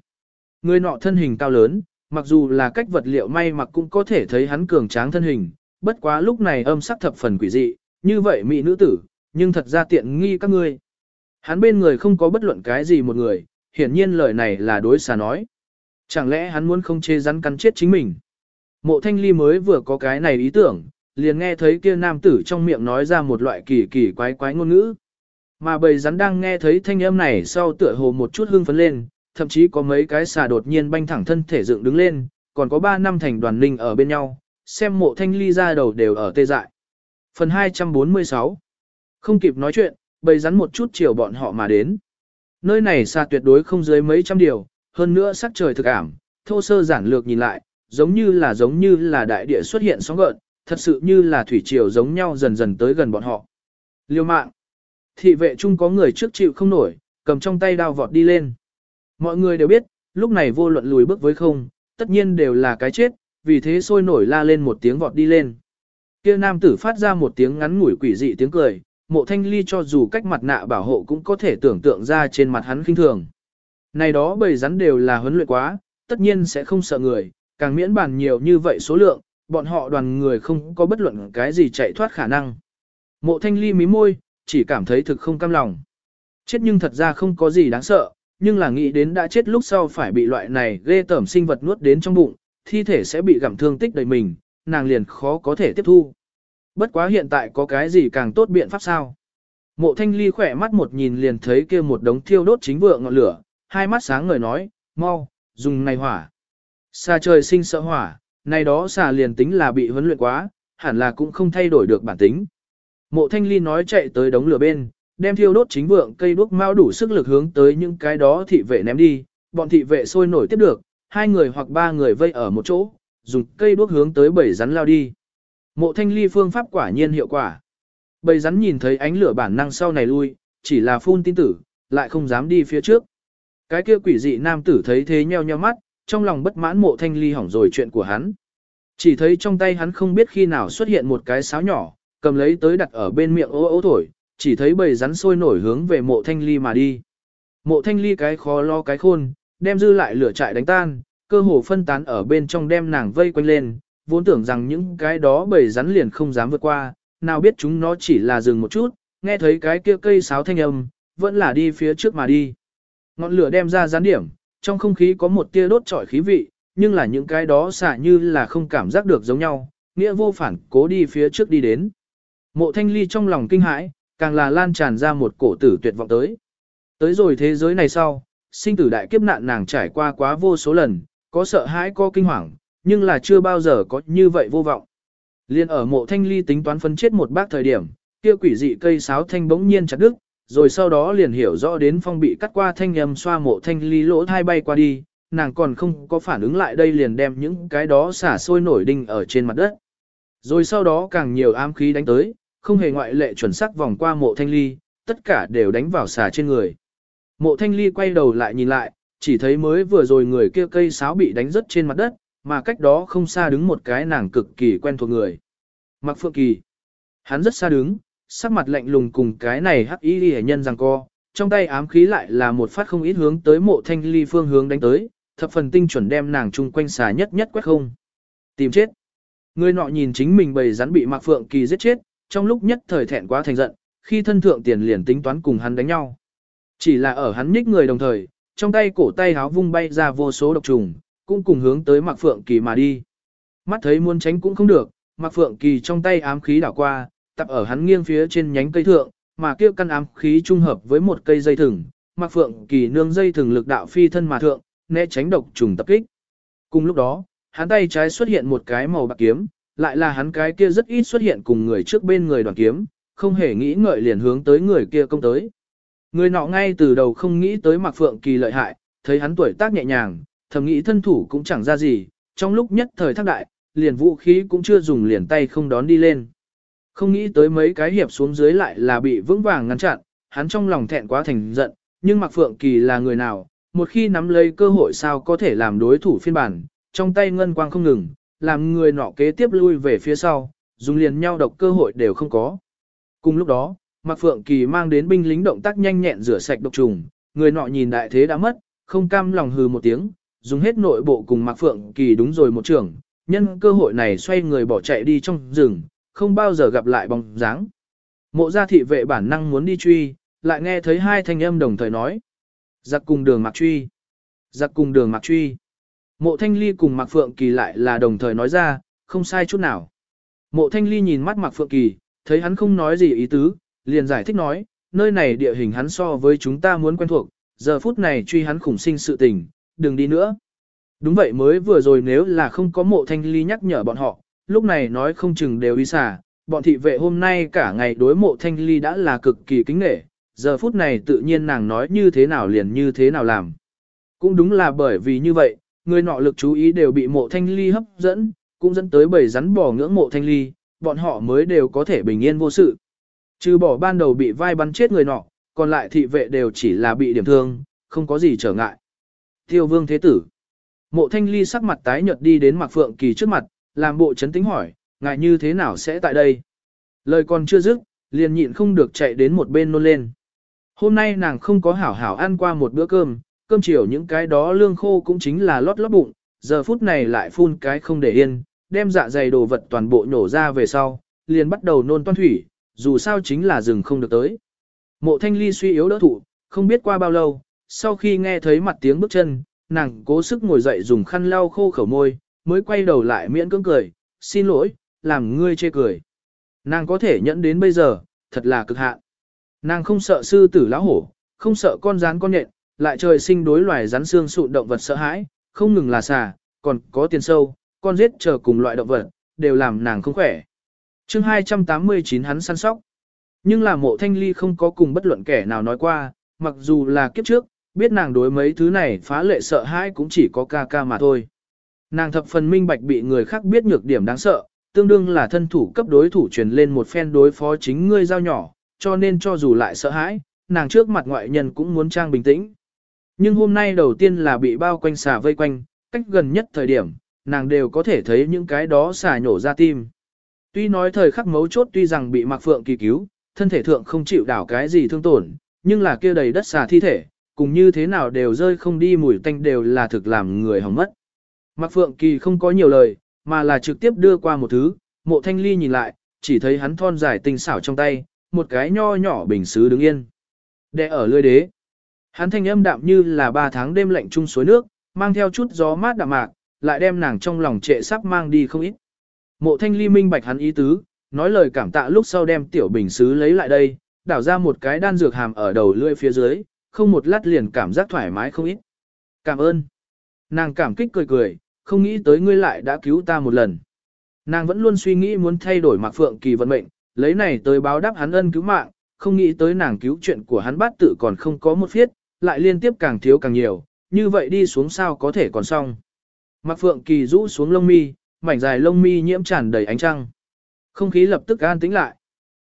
Người nọ thân hình cao lớn, mặc dù là cách vật liệu may mặc cũng có thể thấy hắn cường tráng thân hình, bất quá lúc này âm sắc thập phần quỷ dị, như vậy mỹ nữ tử, nhưng thật ra tiện nghi các ngươi. Hắn bên người không có bất luận cái gì một người, hiển nhiên lời này là đối xà nói. Chẳng lẽ hắn muốn không chê rắn cắn chết chính mình? Mộ thanh ly mới vừa có cái này ý tưởng, liền nghe thấy kia nam tử trong miệng nói ra một loại kỳ kỳ quái quái ngôn ngữ. Mà bầy rắn đang nghe thấy thanh âm này sau tựa hồ một chút hưng phấn lên, thậm chí có mấy cái xà đột nhiên banh thẳng thân thể dựng đứng lên, còn có 3 năm thành đoàn linh ở bên nhau, xem mộ thanh ly ra đầu đều ở tê dại. Phần 246 Không kịp nói chuyện, bầy rắn một chút chiều bọn họ mà đến. Nơi này xa tuyệt đối không dưới mấy trăm điều, hơn nữa sắc trời thực ảm, thô sơ giản lược nhìn lại, giống như là giống như là đại địa xuất hiện sóng gợn, thật sự như là thủy triều giống nhau dần dần tới gần bọn họ. Liêu mạng. Thị vệ chung có người trước chịu không nổi, cầm trong tay đao vọt đi lên. Mọi người đều biết, lúc này vô luận lùi bước với không, tất nhiên đều là cái chết, vì thế sôi nổi la lên một tiếng vọt đi lên. Kia nam tử phát ra một tiếng ngắn ngủi quỷ dị tiếng cười, mộ thanh ly cho dù cách mặt nạ bảo hộ cũng có thể tưởng tượng ra trên mặt hắn khinh thường. Này đó bầy rắn đều là huấn luyện quá, tất nhiên sẽ không sợ người, càng miễn bàn nhiều như vậy số lượng, bọn họ đoàn người không có bất luận cái gì chạy thoát khả năng. Mộ thanh ly mí môi, chỉ cảm thấy thực không cam lòng. Chết nhưng thật ra không có gì đáng sợ, nhưng là nghĩ đến đã chết lúc sau phải bị loại này ghê tởm sinh vật nuốt đến trong bụng, thi thể sẽ bị gặm thương tích đầy mình, nàng liền khó có thể tiếp thu. Bất quá hiện tại có cái gì càng tốt biện pháp sao? Mộ thanh ly khỏe mắt một nhìn liền thấy kia một đống thiêu đốt chính vượng ngọn lửa, hai mắt sáng ngời nói, mau, dùng này hỏa. xà trời sinh sợ hỏa, này đó xà liền tính là bị huấn luyện quá, hẳn là cũng không thay đổi được bản tính. Mộ thanh ly nói chạy tới đống lửa bên, đem thiêu đốt chính vượng cây đuốc mau đủ sức lực hướng tới những cái đó thị vệ ném đi, bọn thị vệ sôi nổi tiếp được, hai người hoặc ba người vây ở một chỗ, dùng cây đuốc hướng tới bầy rắn lao đi. Mộ thanh ly phương pháp quả nhiên hiệu quả. Bầy rắn nhìn thấy ánh lửa bản năng sau này lui, chỉ là phun tin tử, lại không dám đi phía trước. Cái kia quỷ dị nam tử thấy thế nheo nheo mắt, trong lòng bất mãn mộ thanh ly hỏng rồi chuyện của hắn. Chỉ thấy trong tay hắn không biết khi nào xuất hiện một cái sáo nhỏ, cầm lấy tới đặt ở bên miệng ố ô thổi, chỉ thấy bầy rắn sôi nổi hướng về mộ thanh ly mà đi. Mộ thanh ly cái khó lo cái khôn, đem dư lại lửa trại đánh tan, cơ hồ phân tán ở bên trong đem nàng vây quanh lên, vốn tưởng rằng những cái đó bầy rắn liền không dám vượt qua, nào biết chúng nó chỉ là dừng một chút, nghe thấy cái kia cây sáo thanh âm, vẫn là đi phía trước mà đi. Ngọn lửa đem ra gián điểm, trong không khí có một tia đốt trọi khí vị, nhưng là những cái đó xả như là không cảm giác được giống nhau, nghĩa vô phản cố đi phía trước đi đến. Mộ thanh ly trong lòng kinh hãi, càng là lan tràn ra một cổ tử tuyệt vọng tới. Tới rồi thế giới này sau, sinh tử đại kiếp nạn nàng trải qua quá vô số lần, có sợ hãi có kinh hoàng, nhưng là chưa bao giờ có như vậy vô vọng. Liên ở mộ thanh ly tính toán phân chết một bác thời điểm, kia quỷ dị cây sáo thanh bỗng nhiên chặt đứt, rồi sau đó liền hiểu rõ đến phong bị cắt qua thanh âm xoa mộ thanh ly lỗ thai bay qua đi, nàng còn không có phản ứng lại đây liền đem những cái đó xả sôi nổi đinh ở trên mặt đất. Rồi sau đó càng nhiều ám khí đánh tới, không hề ngoại lệ chuẩn xác vòng qua mộ thanh ly, tất cả đều đánh vào xả trên người. Mộ thanh ly quay đầu lại nhìn lại, chỉ thấy mới vừa rồi người kia cây sáo bị đánh rớt trên mặt đất, mà cách đó không xa đứng một cái nàng cực kỳ quen thuộc người. Mặc Phượng Kỳ. Hắn rất xa đứng, sắc mặt lạnh lùng cùng cái này hắc y hệ nhân rằng co, trong tay ám khí lại là một phát không ít hướng tới mộ thanh ly phương hướng đánh tới, thập phần tinh chuẩn đem nàng chung quanh xà nhất nhất quét không. Tìm chết. Người nọ nhìn chính mình bầy rắn bị Mạc Phượng Kỳ giết chết, trong lúc nhất thời thẹn quá thành giận, khi thân thượng tiền liền tính toán cùng hắn đánh nhau. Chỉ là ở hắn nhích người đồng thời, trong tay cổ tay háo vung bay ra vô số độc trùng, cũng cùng hướng tới Mạc Phượng Kỳ mà đi. Mắt thấy muốn tránh cũng không được, Mạc Phượng Kỳ trong tay ám khí đảo qua, tập ở hắn nghiêng phía trên nhánh cây thượng, mà kia căn ám khí trung hợp với một cây dây thừng, Mạc Phượng Kỳ nương dây thừng lực đạo phi thân mà thượng, né tránh độc trùng tập kích. Cùng lúc đó, hắn tay trái xuất hiện một cái màu bạc kiếm, lại là hắn cái kia rất ít xuất hiện cùng người trước bên người đoàn kiếm, không hề nghĩ ngợi liền hướng tới người kia công tới. Người nọ ngay từ đầu không nghĩ tới Mạc Phượng Kỳ lợi hại, thấy hắn tuổi tác nhẹ nhàng, thầm nghĩ thân thủ cũng chẳng ra gì, trong lúc nhất thời thác đại, liền vũ khí cũng chưa dùng liền tay không đón đi lên. Không nghĩ tới mấy cái hiệp xuống dưới lại là bị vững vàng ngăn chặn, hắn trong lòng thẹn quá thành giận, nhưng Mạc Phượng Kỳ là người nào, một khi nắm lấy cơ hội sao có thể làm đối thủ phiên bản, trong tay ngân quang không ngừng, làm người nọ kế tiếp lui về phía sau, dùng liền nhau độc cơ hội đều không có. Cùng lúc đó, Mạc Phượng Kỳ mang đến binh lính động tác nhanh nhẹn rửa sạch độc trùng, người nọ nhìn đại thế đã mất, không cam lòng hừ một tiếng, dùng hết nội bộ cùng Mạc Phượng Kỳ đúng rồi một trường, nhân cơ hội này xoay người bỏ chạy đi trong rừng, không bao giờ gặp lại bóng dáng. Mộ gia thị vệ bản năng muốn đi truy, lại nghe thấy hai thanh âm đồng thời nói. Giặc cùng đường mặc Truy. Giặc cùng đường mặc Truy. Mộ Thanh Ly cùng Mặc Phượng Kỳ lại là đồng thời nói ra, không sai chút nào. Mộ Thanh Ly nhìn mắt Mặc Phượng Kỳ, thấy hắn không nói gì ý tứ, liền giải thích nói, nơi này địa hình hắn so với chúng ta muốn quen thuộc, giờ phút này truy hắn khủng sinh sự tình, đừng đi nữa. Đúng vậy mới vừa rồi nếu là không có mộ thanh ly nhắc nhở bọn họ, lúc này nói không chừng đều y xả, bọn thị vệ hôm nay cả ngày đối mộ thanh ly đã là cực kỳ kính nghệ, giờ phút này tự nhiên nàng nói như thế nào liền như thế nào làm. Cũng đúng là bởi vì như vậy, người nọ lực chú ý đều bị mộ thanh ly hấp dẫn, cũng dẫn tới bầy rắn bỏ ngưỡng mộ thanh ly, bọn họ mới đều có thể bình yên vô sự. Trừ bỏ ban đầu bị vai bắn chết người nọ, còn lại thị vệ đều chỉ là bị điểm thương, không có gì trở ngại. Tiêu vương thế tử. Mộ thanh ly sắc mặt tái nhợt đi đến Mạc Phượng Kỳ trước mặt, làm bộ chấn tính hỏi, ngài như thế nào sẽ tại đây? Lời còn chưa dứt, liền nhịn không được chạy đến một bên nôn lên. Hôm nay nàng không có hảo hảo ăn qua một bữa cơm, cơm chiều những cái đó lương khô cũng chính là lót lót bụng, giờ phút này lại phun cái không để yên, đem dạ dày đồ vật toàn bộ nhổ ra về sau, liền bắt đầu nôn toan thủy, dù sao chính là rừng không được tới. Mộ thanh ly suy yếu đỡ thụ, không biết qua bao lâu, sau khi nghe thấy mặt tiếng bước chân, nàng cố sức ngồi dậy dùng khăn lau khô khẩu môi, mới quay đầu lại miễn cưỡng cười, xin lỗi, làm ngươi chê cười. Nàng có thể nhẫn đến bây giờ, thật là cực hạn. Nàng không sợ sư tử lão hổ, không sợ con rán con nhện, lại trời sinh đối loài rắn xương sụn động vật sợ hãi, không ngừng là xà, còn có tiền sâu, con giết chờ cùng loại động vật, đều làm nàng không khỏe. chương 289 hắn săn sóc. Nhưng là mộ thanh ly không có cùng bất luận kẻ nào nói qua, mặc dù là kiếp trước, biết nàng đối mấy thứ này phá lệ sợ hãi cũng chỉ có ca ca mà thôi. Nàng thập phần minh bạch bị người khác biết nhược điểm đáng sợ, tương đương là thân thủ cấp đối thủ truyền lên một phen đối phó chính ngươi giao nhỏ, cho nên cho dù lại sợ hãi, nàng trước mặt ngoại nhân cũng muốn trang bình tĩnh. Nhưng hôm nay đầu tiên là bị bao quanh xà vây quanh, cách gần nhất thời điểm, nàng đều có thể thấy những cái đó xà nhổ ra tim. Tuy nói thời khắc mấu chốt tuy rằng bị Mạc Phượng kỳ cứu, thân thể thượng không chịu đảo cái gì thương tổn, nhưng là kia đầy đất xà thi thể, cùng như thế nào đều rơi không đi mùi tanh đều là thực làm người hỏng mất. Mạc Phượng Kỳ không có nhiều lời, mà là trực tiếp đưa qua một thứ, mộ thanh ly nhìn lại, chỉ thấy hắn thon dài tinh xảo trong tay, một cái nho nhỏ bình xứ đứng yên. Đệ ở lưới đế. Hắn thanh âm đạm như là ba tháng đêm lạnh chung suối nước, mang theo chút gió mát đạm mạc, lại đem nàng trong lòng trệ sắp mang đi không ít. Mộ thanh ly minh bạch hắn ý tứ, nói lời cảm tạ lúc sau đem tiểu bình xứ lấy lại đây, đảo ra một cái đan dược hàm ở đầu lưỡi phía dưới, không một lát liền cảm giác thoải mái không ít. Cảm ơn. Nàng cảm kích cười cười, không nghĩ tới ngươi lại đã cứu ta một lần. Nàng vẫn luôn suy nghĩ muốn thay đổi Mạc Phượng Kỳ vận mệnh, lấy này tới báo đáp hắn ân cứu mạng, không nghĩ tới nàng cứu chuyện của hắn bát tự còn không có một phiết, lại liên tiếp càng thiếu càng nhiều, như vậy đi xuống sao có thể còn xong. Mạc Phượng Kỳ rũ xuống lông mi, mảnh dài lông mi nhiễm tràn đầy ánh trăng. Không khí lập tức an tĩnh lại.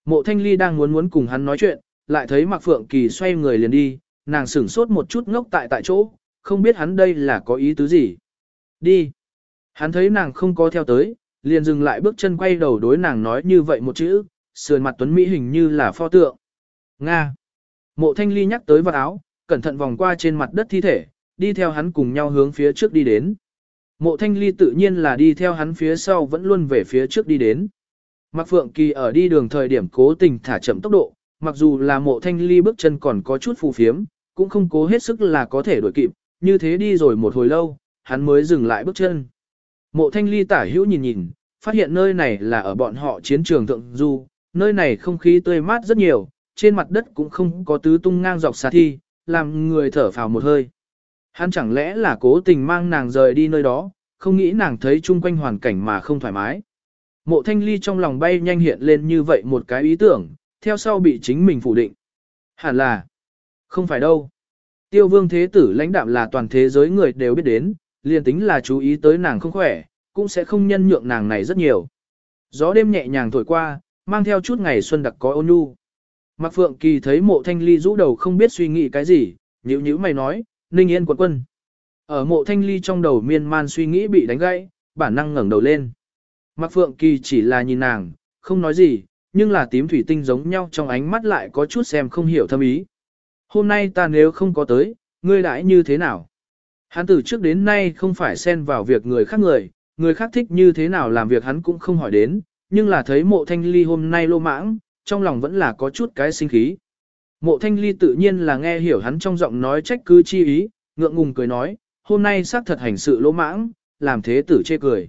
Mộ Thanh Ly đang muốn muốn cùng hắn nói chuyện, lại thấy Mạc Phượng Kỳ xoay người liền đi, nàng sửng sốt một chút ngốc tại tại chỗ, không biết hắn đây là có ý tứ gì. Đi. Hắn thấy nàng không có theo tới, liền dừng lại bước chân quay đầu đối nàng nói như vậy một chữ, sườn mặt tuấn Mỹ hình như là pho tượng. Nga. Mộ thanh ly nhắc tới vật áo, cẩn thận vòng qua trên mặt đất thi thể, đi theo hắn cùng nhau hướng phía trước đi đến. Mộ thanh ly tự nhiên là đi theo hắn phía sau vẫn luôn về phía trước đi đến. Mạc Phượng Kỳ ở đi đường thời điểm cố tình thả chậm tốc độ, mặc dù là mộ thanh ly bước chân còn có chút phù phiếm, cũng không cố hết sức là có thể đuổi kịp, như thế đi rồi một hồi lâu, hắn mới dừng lại bước chân. Mộ thanh ly tả hữu nhìn nhìn, phát hiện nơi này là ở bọn họ chiến trường thượng du, nơi này không khí tươi mát rất nhiều, trên mặt đất cũng không có tứ tung ngang dọc xà thi, làm người thở phào một hơi. Hắn chẳng lẽ là cố tình mang nàng rời đi nơi đó, không nghĩ nàng thấy chung quanh hoàn cảnh mà không thoải mái. Mộ thanh ly trong lòng bay nhanh hiện lên như vậy một cái ý tưởng, theo sau bị chính mình phủ định. Hẳn là, không phải đâu. Tiêu vương thế tử lãnh đạm là toàn thế giới người đều biết đến, liền tính là chú ý tới nàng không khỏe, cũng sẽ không nhân nhượng nàng này rất nhiều. Gió đêm nhẹ nhàng thổi qua, mang theo chút ngày xuân đặc có ôn nhu. Mạc Phượng Kỳ thấy mộ thanh ly rũ đầu không biết suy nghĩ cái gì, nhữ nhữ mày nói, ninh yên quận quân. Ở mộ thanh ly trong đầu miên man suy nghĩ bị đánh gãy, bản năng ngẩng đầu lên. Mạc Phượng Kỳ chỉ là nhìn nàng, không nói gì, nhưng là tím thủy tinh giống nhau trong ánh mắt lại có chút xem không hiểu thâm ý. Hôm nay ta nếu không có tới, ngươi đãi như thế nào? Hắn từ trước đến nay không phải xen vào việc người khác người, người khác thích như thế nào làm việc hắn cũng không hỏi đến, nhưng là thấy mộ thanh ly hôm nay lô mãng, trong lòng vẫn là có chút cái sinh khí. Mộ thanh ly tự nhiên là nghe hiểu hắn trong giọng nói trách cứ chi ý, ngượng ngùng cười nói, hôm nay xác thật hành sự lỗ mãng, làm thế tử chê cười.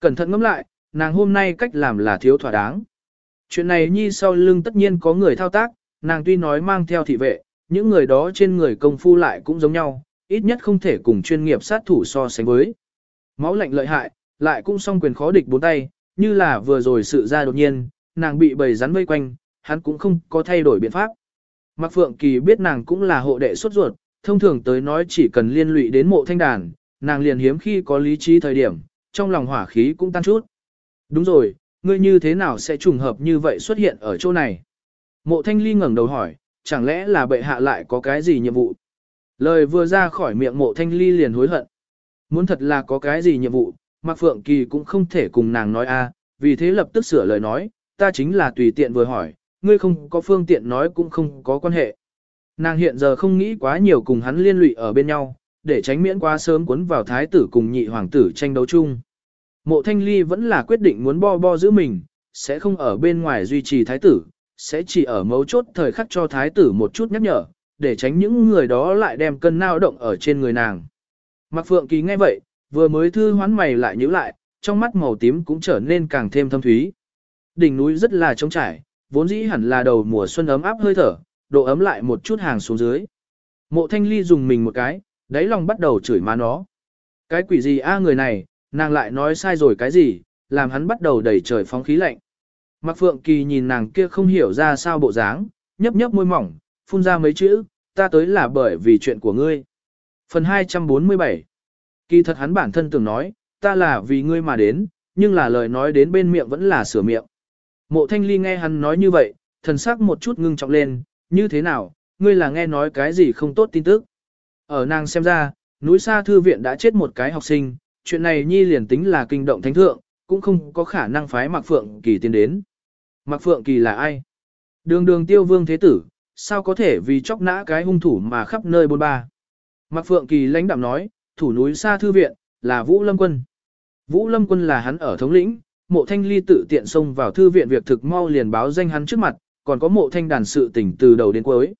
Cẩn thận ngẫm lại, nàng hôm nay cách làm là thiếu thỏa đáng. Chuyện này nhi sau lưng tất nhiên có người thao tác, nàng tuy nói mang theo thị vệ, những người đó trên người công phu lại cũng giống nhau, ít nhất không thể cùng chuyên nghiệp sát thủ so sánh với. Máu lạnh lợi hại, lại cũng song quyền khó địch bốn tay, như là vừa rồi sự ra đột nhiên, nàng bị bầy rắn vây quanh, hắn cũng không có thay đổi biện pháp. Mạc Phượng Kỳ biết nàng cũng là hộ đệ xuất ruột, thông thường tới nói chỉ cần liên lụy đến mộ thanh đàn, nàng liền hiếm khi có lý trí thời điểm, trong lòng hỏa khí cũng tan chút. Đúng rồi, ngươi như thế nào sẽ trùng hợp như vậy xuất hiện ở chỗ này? Mộ thanh ly ngẩng đầu hỏi, chẳng lẽ là bệ hạ lại có cái gì nhiệm vụ? Lời vừa ra khỏi miệng mộ thanh ly liền hối hận. Muốn thật là có cái gì nhiệm vụ, Mạc Phượng Kỳ cũng không thể cùng nàng nói a, vì thế lập tức sửa lời nói, ta chính là tùy tiện vừa hỏi, ngươi không có phương tiện nói cũng không có quan hệ. Nàng hiện giờ không nghĩ quá nhiều cùng hắn liên lụy ở bên nhau, để tránh miễn quá sớm cuốn vào thái tử cùng nhị hoàng tử tranh đấu chung. Mộ thanh ly vẫn là quyết định muốn bo bo giữ mình, sẽ không ở bên ngoài duy trì thái tử, sẽ chỉ ở mấu chốt thời khắc cho thái tử một chút nhắc nhở, để tránh những người đó lại đem cân nao động ở trên người nàng. Mạc Phượng Kỳ nghe vậy, vừa mới thư hoán mày lại nhíu lại, trong mắt màu tím cũng trở nên càng thêm thâm thúy. Đỉnh núi rất là trống trải, vốn dĩ hẳn là đầu mùa xuân ấm áp hơi thở, độ ấm lại một chút hàng xuống dưới. Mộ thanh ly dùng mình một cái, đáy lòng bắt đầu chửi má nó. Cái quỷ gì a người này, nàng lại nói sai rồi cái gì, làm hắn bắt đầu đẩy trời phóng khí lạnh. Mạc Phượng Kỳ nhìn nàng kia không hiểu ra sao bộ dáng, nhấp nhấp môi mỏng, phun ra mấy chữ, ta tới là bởi vì chuyện của ngươi. Phần 247 Kỳ thật hắn bản thân tưởng nói, ta là vì ngươi mà đến, nhưng là lời nói đến bên miệng vẫn là sửa miệng. Mộ thanh ly nghe hắn nói như vậy, thần sắc một chút ngưng trọng lên, như thế nào, ngươi là nghe nói cái gì không tốt tin tức. Ở nàng xem ra, núi xa thư viện đã chết một cái học sinh, chuyện này nhi liền tính là kinh động thánh thượng, cũng không có khả năng phái Mạc Phượng Kỳ tiến đến. Mạc Phượng Kỳ là ai? Đường đường tiêu vương thế tử, sao có thể vì chóc nã cái hung thủ mà khắp nơi bôn ba. Mạc Phượng Kỳ lãnh đạm nói, thủ núi xa thư viện, là Vũ Lâm Quân. Vũ Lâm Quân là hắn ở thống lĩnh, mộ thanh ly tự tiện xông vào thư viện việc thực mau liền báo danh hắn trước mặt, còn có mộ thanh đàn sự tỉnh từ đầu đến cuối.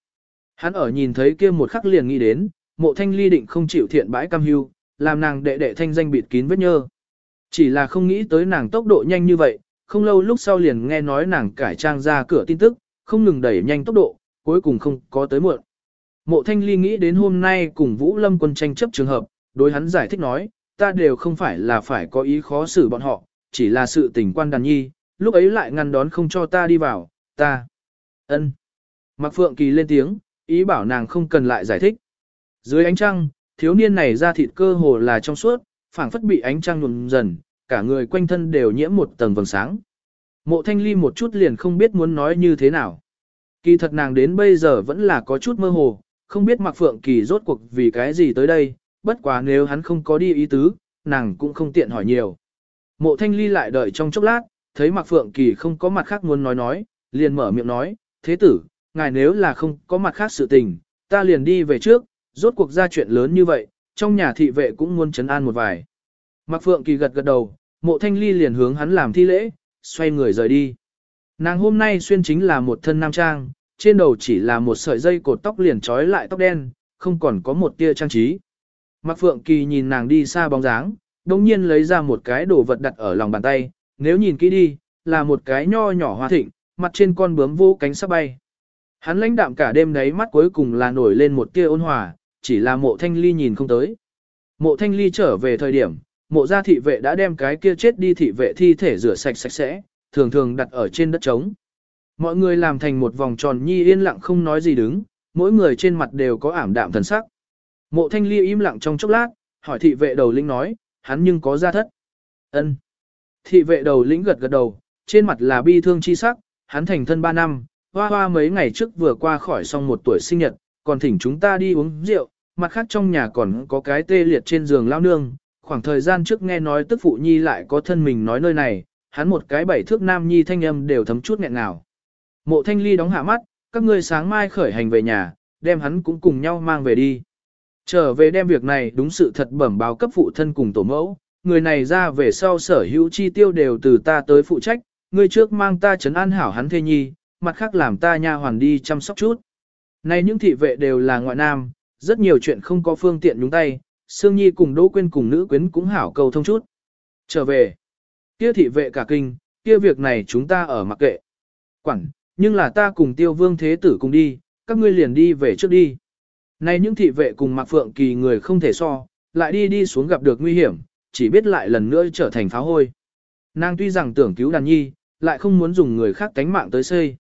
Hắn ở nhìn thấy kia một khắc liền nghĩ đến, mộ thanh ly định không chịu thiện bãi cam hưu, làm nàng đệ đệ thanh danh bịt kín vết nhơ. Chỉ là không nghĩ tới nàng tốc độ nhanh như vậy, không lâu lúc sau liền nghe nói nàng cải trang ra cửa tin tức, không ngừng đẩy nhanh tốc độ, cuối cùng không có tới muộn. Mộ thanh ly nghĩ đến hôm nay cùng Vũ Lâm quân tranh chấp trường hợp, đối hắn giải thích nói, ta đều không phải là phải có ý khó xử bọn họ, chỉ là sự tình quan đàn nhi, lúc ấy lại ngăn đón không cho ta đi vào, ta. ân. Mạc Phượng Kỳ lên tiếng, ý bảo nàng không cần lại giải thích. Dưới ánh trăng, thiếu niên này ra thịt cơ hồ là trong suốt, phảng phất bị ánh trăng nhuộm dần, cả người quanh thân đều nhiễm một tầng vầng sáng. Mộ thanh ly một chút liền không biết muốn nói như thế nào. Kỳ thật nàng đến bây giờ vẫn là có chút mơ hồ, không biết Mạc Phượng Kỳ rốt cuộc vì cái gì tới đây, bất quá nếu hắn không có đi ý tứ, nàng cũng không tiện hỏi nhiều. Mộ thanh ly lại đợi trong chốc lát, thấy Mạc Phượng Kỳ không có mặt khác muốn nói nói, liền mở miệng nói, thế tử, ngài nếu là không có mặt khác sự tình, ta liền đi về trước, rốt cuộc ra chuyện lớn như vậy, trong nhà thị vệ cũng muốn trấn an một vài. Mạc Phượng Kỳ gật gật đầu, mộ thanh ly liền hướng hắn làm thi lễ, xoay người rời đi. Nàng hôm nay xuyên chính là một thân nam trang, trên đầu chỉ là một sợi dây cột tóc liền trói lại tóc đen, không còn có một tia trang trí. Mạc Phượng Kỳ nhìn nàng đi xa bóng dáng, đồng nhiên lấy ra một cái đồ vật đặt ở lòng bàn tay, nếu nhìn kỹ đi, là một cái nho nhỏ hoa thịnh, mặt trên con bướm vô cánh sắp bay. Hắn lãnh đạm cả đêm đấy mắt cuối cùng là nổi lên một tia ôn hòa, chỉ là mộ thanh ly nhìn không tới. Mộ thanh ly trở về thời điểm, mộ gia thị vệ đã đem cái kia chết đi thị vệ thi thể rửa sạch sạch sẽ, thường thường đặt ở trên đất trống. Mọi người làm thành một vòng tròn nhi yên lặng không nói gì đứng, mỗi người trên mặt đều có ảm đạm thần sắc. Mộ thanh ly im lặng trong chốc lát, hỏi thị vệ đầu lĩnh nói, hắn nhưng có gia thất. ân Thị vệ đầu lĩnh gật gật đầu, trên mặt là bi thương chi sắc, hắn thành thân 3 năm, hoa hoa mấy ngày trước vừa qua khỏi xong một tuổi sinh nhật, còn thỉnh chúng ta đi uống rượu, mặt khác trong nhà còn có cái tê liệt trên giường lao nương, khoảng thời gian trước nghe nói tức phụ nhi lại có thân mình nói nơi này, hắn một cái bảy thước nam nhi thanh âm đều thấm chút nghẹn nào. Mộ thanh ly đóng hạ mắt, các ngươi sáng mai khởi hành về nhà, đem hắn cũng cùng nhau mang về đi. Trở về đem việc này đúng sự thật bẩm báo cấp phụ thân cùng tổ mẫu, người này ra về sau sở hữu chi tiêu đều từ ta tới phụ trách, người trước mang ta trấn an hảo hắn thê nhi, mặt khác làm ta nha hoàn đi chăm sóc chút. Này những thị vệ đều là ngoại nam, rất nhiều chuyện không có phương tiện nhúng tay, Sương Nhi cùng Đỗ Quyên cùng nữ quyến cũng hảo cầu thông chút. Trở về, kia thị vệ cả kinh, kia việc này chúng ta ở mặc kệ. Quản, nhưng là ta cùng tiêu vương thế tử cùng đi, các ngươi liền đi về trước đi. Này những thị vệ cùng Mạc Phượng Kỳ người không thể so, lại đi đi xuống gặp được nguy hiểm, chỉ biết lại lần nữa trở thành pháo hôi. Nàng tuy rằng tưởng cứu đàn nhi, lại không muốn dùng người khác tánh mạng tới xây.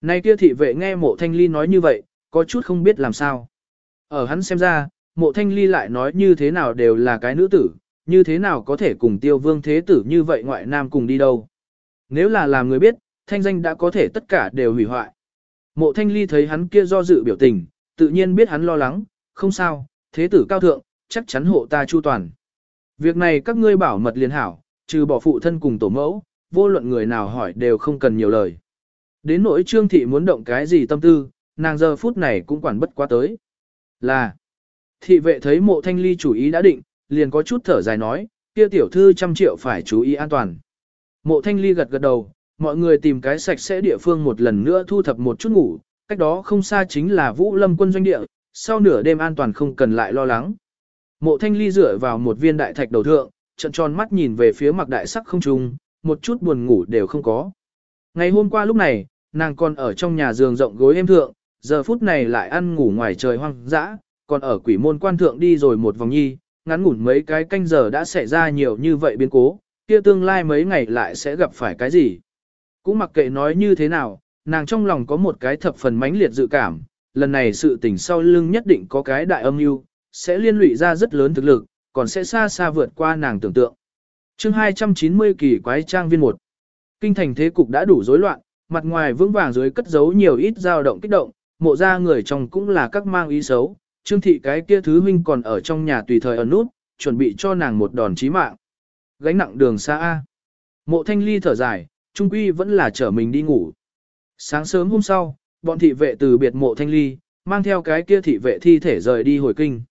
Này kia thị vệ nghe mộ thanh ly nói như vậy, có chút không biết làm sao. Ở hắn xem ra, mộ thanh ly lại nói như thế nào đều là cái nữ tử, như thế nào có thể cùng tiêu vương thế tử như vậy ngoại nam cùng đi đâu. Nếu là làm người biết, thanh danh đã có thể tất cả đều hủy hoại. Mộ thanh ly thấy hắn kia do dự biểu tình, tự nhiên biết hắn lo lắng, không sao, thế tử cao thượng, chắc chắn hộ ta chu toàn. Việc này các ngươi bảo mật liền hảo, trừ bỏ phụ thân cùng tổ mẫu, vô luận người nào hỏi đều không cần nhiều lời. Đến nỗi trương thị muốn động cái gì tâm tư, nàng giờ phút này cũng quản bất quá tới. Là, thị vệ thấy mộ thanh ly chủ ý đã định, liền có chút thở dài nói, kia tiểu thư trăm triệu phải chú ý an toàn. Mộ thanh ly gật gật đầu, mọi người tìm cái sạch sẽ địa phương một lần nữa thu thập một chút ngủ, cách đó không xa chính là vũ lâm quân doanh địa, sau nửa đêm an toàn không cần lại lo lắng. Mộ thanh ly dựa vào một viên đại thạch đầu thượng, trận tròn mắt nhìn về phía mặt đại sắc không trùng, một chút buồn ngủ đều không có. Ngày hôm qua lúc này, nàng còn ở trong nhà giường rộng gối êm thượng, giờ phút này lại ăn ngủ ngoài trời hoang dã, còn ở quỷ môn quan thượng đi rồi một vòng nhi, ngắn ngủn mấy cái canh giờ đã xảy ra nhiều như vậy biến cố, kia tương lai mấy ngày lại sẽ gặp phải cái gì. Cũng mặc kệ nói như thế nào, nàng trong lòng có một cái thập phần mãnh liệt dự cảm, lần này sự tình sau lưng nhất định có cái đại âm mưu, sẽ liên lụy ra rất lớn thực lực, còn sẽ xa xa vượt qua nàng tưởng tượng. chương 290 kỳ quái trang viên 1 Kinh thành thế cục đã đủ rối loạn, mặt ngoài vững vàng dưới cất giấu nhiều ít dao động kích động, mộ ra người trong cũng là các mang ý xấu, trương thị cái kia thứ huynh còn ở trong nhà tùy thời ở nút, chuẩn bị cho nàng một đòn chí mạng. Gánh nặng đường xa A. Mộ thanh ly thở dài, trung quy vẫn là chở mình đi ngủ. Sáng sớm hôm sau, bọn thị vệ từ biệt mộ thanh ly, mang theo cái kia thị vệ thi thể rời đi hồi kinh.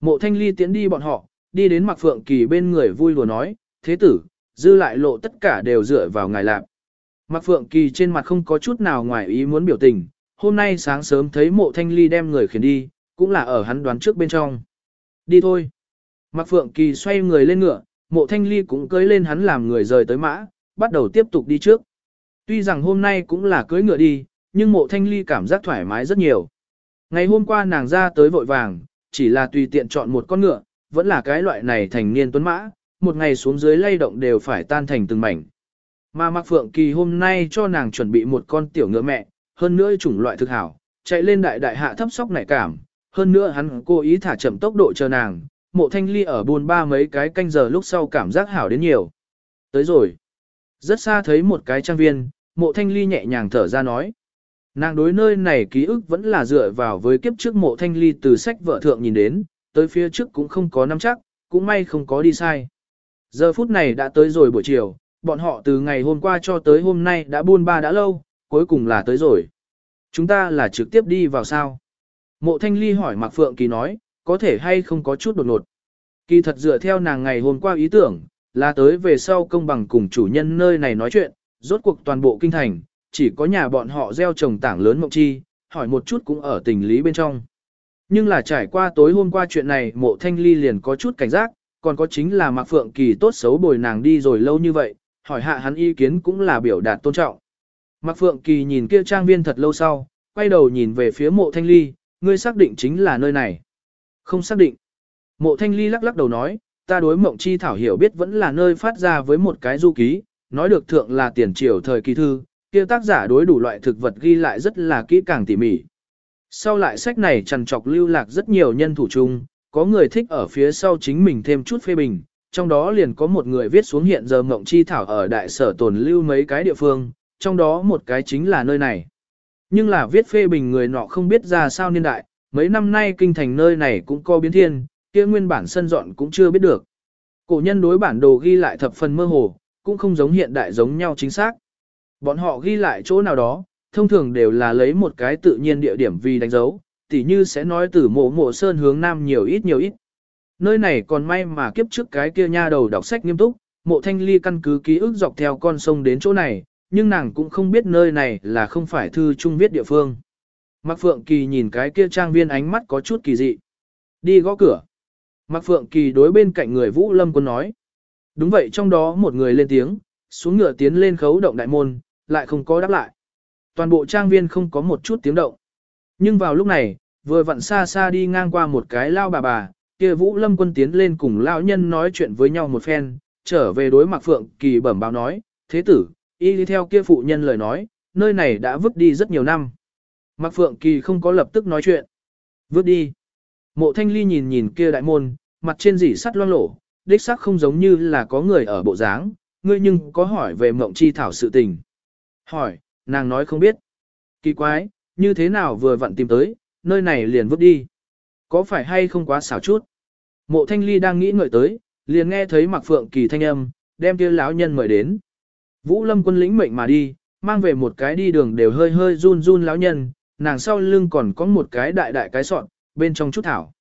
Mộ thanh ly tiến đi bọn họ, đi đến mặc phượng kỳ bên người vui lùa nói, thế tử, dư lại lộ tất cả đều dựa vào ngài lạc. Mặc phượng kỳ trên mặt không có chút nào ngoài ý muốn biểu tình, hôm nay sáng sớm thấy mộ thanh ly đem người khiển đi, cũng là ở hắn đoán trước bên trong. Đi thôi. Mặc phượng kỳ xoay người lên ngựa, mộ thanh ly cũng cưới lên hắn làm người rời tới mã, bắt đầu tiếp tục đi trước. Tuy rằng hôm nay cũng là cưới ngựa đi, nhưng mộ thanh ly cảm giác thoải mái rất nhiều. Ngày hôm qua nàng ra tới vội vàng, chỉ là tùy tiện chọn một con ngựa, vẫn là cái loại này thành niên tuấn mã, một ngày xuống dưới lay động đều phải tan thành từng mảnh. Mà Mạc Phượng Kỳ hôm nay cho nàng chuẩn bị một con tiểu ngựa mẹ, hơn nữa chủng loại thực hảo, chạy lên đại đại hạ thấp sóc nảy cảm, hơn nữa hắn cố ý thả chậm tốc độ chờ nàng, mộ thanh ly ở buồn ba mấy cái canh giờ lúc sau cảm giác hảo đến nhiều. Tới rồi. Rất xa thấy một cái trang viên, mộ thanh ly nhẹ nhàng thở ra nói. Nàng đối nơi này ký ức vẫn là dựa vào với kiếp trước mộ thanh ly từ sách vợ thượng nhìn đến, tới phía trước cũng không có nắm chắc, cũng may không có đi sai. Giờ phút này đã tới rồi buổi chiều, bọn họ từ ngày hôm qua cho tới hôm nay đã buôn ba đã lâu, cuối cùng là tới rồi. Chúng ta là trực tiếp đi vào sao? Mộ thanh ly hỏi Mạc Phượng Kỳ nói, có thể hay không có chút đột ngột. Kỳ thật dựa theo nàng ngày hôm qua ý tưởng, là tới về sau công bằng cùng chủ nhân nơi này nói chuyện, rốt cuộc toàn bộ kinh thành, chỉ có nhà bọn họ gieo trồng tảng lớn mộng chi, hỏi một chút cũng ở tình lý bên trong. Nhưng là trải qua tối hôm qua chuyện này mộ thanh ly liền có chút cảnh giác, còn có chính là Mạc Phượng Kỳ tốt xấu bồi nàng đi rồi lâu như vậy, hỏi hạ hắn ý kiến cũng là biểu đạt tôn trọng. Mạc Phượng Kỳ nhìn kia trang viên thật lâu sau, quay đầu nhìn về phía mộ thanh ly, ngươi xác định chính là nơi này. Không xác định. Mộ thanh ly lắc lắc đầu nói, ta đối mộng chi thảo hiểu biết vẫn là nơi phát ra với một cái du ký, nói được thượng là tiền triều thời kỳ thư, kia tác giả đối đủ loại thực vật ghi lại rất là kỹ càng tỉ mỉ. Sau lại sách này trằn trọc lưu lạc rất nhiều nhân thủ chung, có người thích ở phía sau chính mình thêm chút phê bình, trong đó liền có một người viết xuống hiện giờ mộng chi thảo ở đại sở tồn lưu mấy cái địa phương, trong đó một cái chính là nơi này. Nhưng là viết phê bình người nọ không biết ra sao niên đại, mấy năm nay kinh thành nơi này cũng có biến thiên, kia nguyên bản sân dọn cũng chưa biết được. Cổ nhân đối bản đồ ghi lại thập phần mơ hồ, cũng không giống hiện đại giống nhau chính xác. Bọn họ ghi lại chỗ nào đó, thông thường đều là lấy một cái tự nhiên địa điểm vì đánh dấu, tỉ như sẽ nói từ mộ mộ sơn hướng nam nhiều ít nhiều ít. Nơi này còn may mà kiếp trước cái kia nha đầu đọc sách nghiêm túc, mộ thanh ly căn cứ ký ức dọc theo con sông đến chỗ này, nhưng nàng cũng không biết nơi này là không phải thư trung viết địa phương. Mạc Phượng Kỳ nhìn cái kia trang viên ánh mắt có chút kỳ dị. Đi gõ cửa. Mạc Phượng Kỳ đối bên cạnh người Vũ Lâm Quân nói. Đúng vậy trong đó một người lên tiếng, xuống ngựa tiến lên khấu động đại môn, lại không có đáp lại. Toàn bộ trang viên không có một chút tiếng động. Nhưng vào lúc này, vừa vặn xa xa đi ngang qua một cái lao bà bà, kia Vũ Lâm Quân tiến lên cùng lão nhân nói chuyện với nhau một phen, trở về đối Mạc Phượng Kỳ bẩm báo nói, thế tử, y đi theo kia phụ nhân lời nói, nơi này đã vứt đi rất nhiều năm. Mạc Phượng Kỳ không có lập tức nói chuyện. Vứt đi. Mộ Thanh Ly nhìn nhìn kia đại môn, mặt trên dỉ sắt loang lổ, đích xác không giống như là có người ở bộ dáng, ngươi nhưng có hỏi về mộng chi thảo sự tình. Hỏi, nàng nói không biết. Kỳ quái, như thế nào vừa vặn tìm tới, nơi này liền vứt đi. Có phải hay không quá xảo chút? Mộ thanh ly đang nghĩ ngợi tới, liền nghe thấy mặc phượng kỳ thanh âm, đem kia lão nhân mời đến. Vũ lâm quân lĩnh mệnh mà đi, mang về một cái đi đường đều hơi hơi run run lão nhân, nàng sau lưng còn có một cái đại đại cái sọt bên trong chút thảo.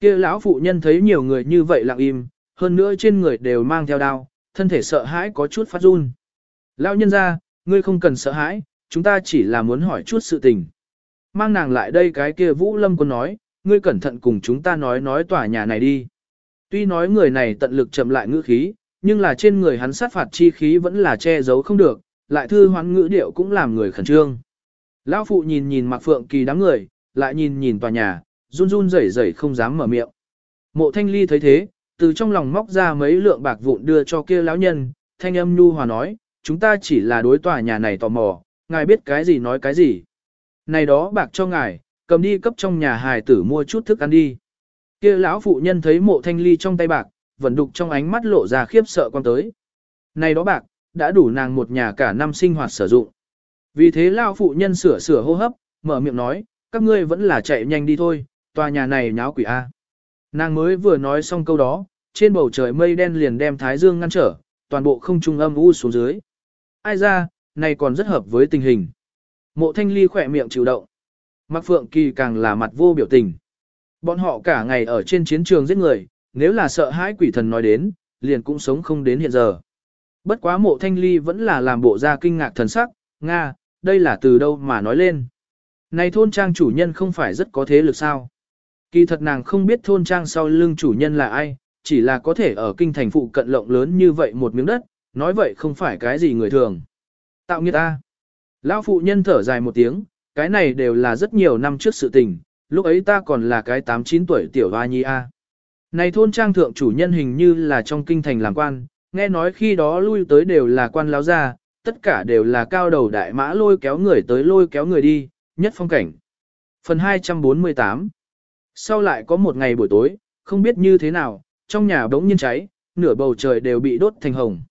Kia lão phụ nhân thấy nhiều người như vậy lặng im, hơn nữa trên người đều mang theo đao, thân thể sợ hãi có chút phát run. Lão nhân ra, ngươi không cần sợ hãi, chúng ta chỉ là muốn hỏi chút sự tình. Mang nàng lại đây cái kia Vũ Lâm quân nói, ngươi cẩn thận cùng chúng ta nói nói tòa nhà này đi. Tuy nói người này tận lực chậm lại ngữ khí, nhưng là trên người hắn sát phạt chi khí vẫn là che giấu không được, lại thư hoán ngữ điệu cũng làm người khẩn trương. Lão phụ nhìn nhìn Mạc Phượng Kỳ đám người, lại nhìn nhìn tòa nhà, run run rẩy rẩy không dám mở miệng. Mộ Thanh Ly thấy thế, từ trong lòng móc ra mấy lượng bạc vụn đưa cho kia lão nhân, thanh âm nhu hòa nói, chúng ta chỉ là đối tòa nhà này tò mò, ngài biết cái gì nói cái gì. Này đó bạc cho ngài, cầm đi cấp trong nhà hài tử mua chút thức ăn đi. Kia lão phụ nhân thấy mộ thanh ly trong tay bạc, vẫn đục trong ánh mắt lộ ra khiếp sợ quan tới. Này đó bạc, đã đủ nàng một nhà cả năm sinh hoạt sử dụng. Vì thế lão phụ nhân sửa sửa hô hấp, mở miệng nói, các ngươi vẫn là chạy nhanh đi thôi, tòa nhà này nháo quỷ A. Nàng mới vừa nói xong câu đó, trên bầu trời mây đen liền đem thái dương ngăn trở, toàn bộ không trung âm u xuống dưới. Ai ra, này còn rất hợp với tình hình. Mộ thanh ly khỏe miệng chịu động. Mạc Phượng Kỳ càng là mặt vô biểu tình. Bọn họ cả ngày ở trên chiến trường giết người, nếu là sợ hãi quỷ thần nói đến, liền cũng sống không đến hiện giờ. Bất quá mộ thanh ly vẫn là làm bộ ra kinh ngạc thần sắc, Nga, đây là từ đâu mà nói lên. Này thôn trang chủ nhân không phải rất có thế lực sao. Kỳ thật nàng không biết thôn trang sau lưng chủ nhân là ai, chỉ là có thể ở kinh thành phụ cận lộng lớn như vậy một miếng đất, nói vậy không phải cái gì người thường. Tạo nghiệt ta. Lão phụ nhân thở dài một tiếng, cái này đều là rất nhiều năm trước sự tình, lúc ấy ta còn là cái 8-9 tuổi tiểu hoa nhi A. Này thôn trang thượng chủ nhân hình như là trong kinh thành làm quan, nghe nói khi đó lui tới đều là quan láo ra, tất cả đều là cao đầu đại mã lôi kéo người tới lôi kéo người đi, nhất phong cảnh. Phần 248 Sau lại có một ngày buổi tối, không biết như thế nào, trong nhà bỗng nhiên cháy, nửa bầu trời đều bị đốt thành hồng.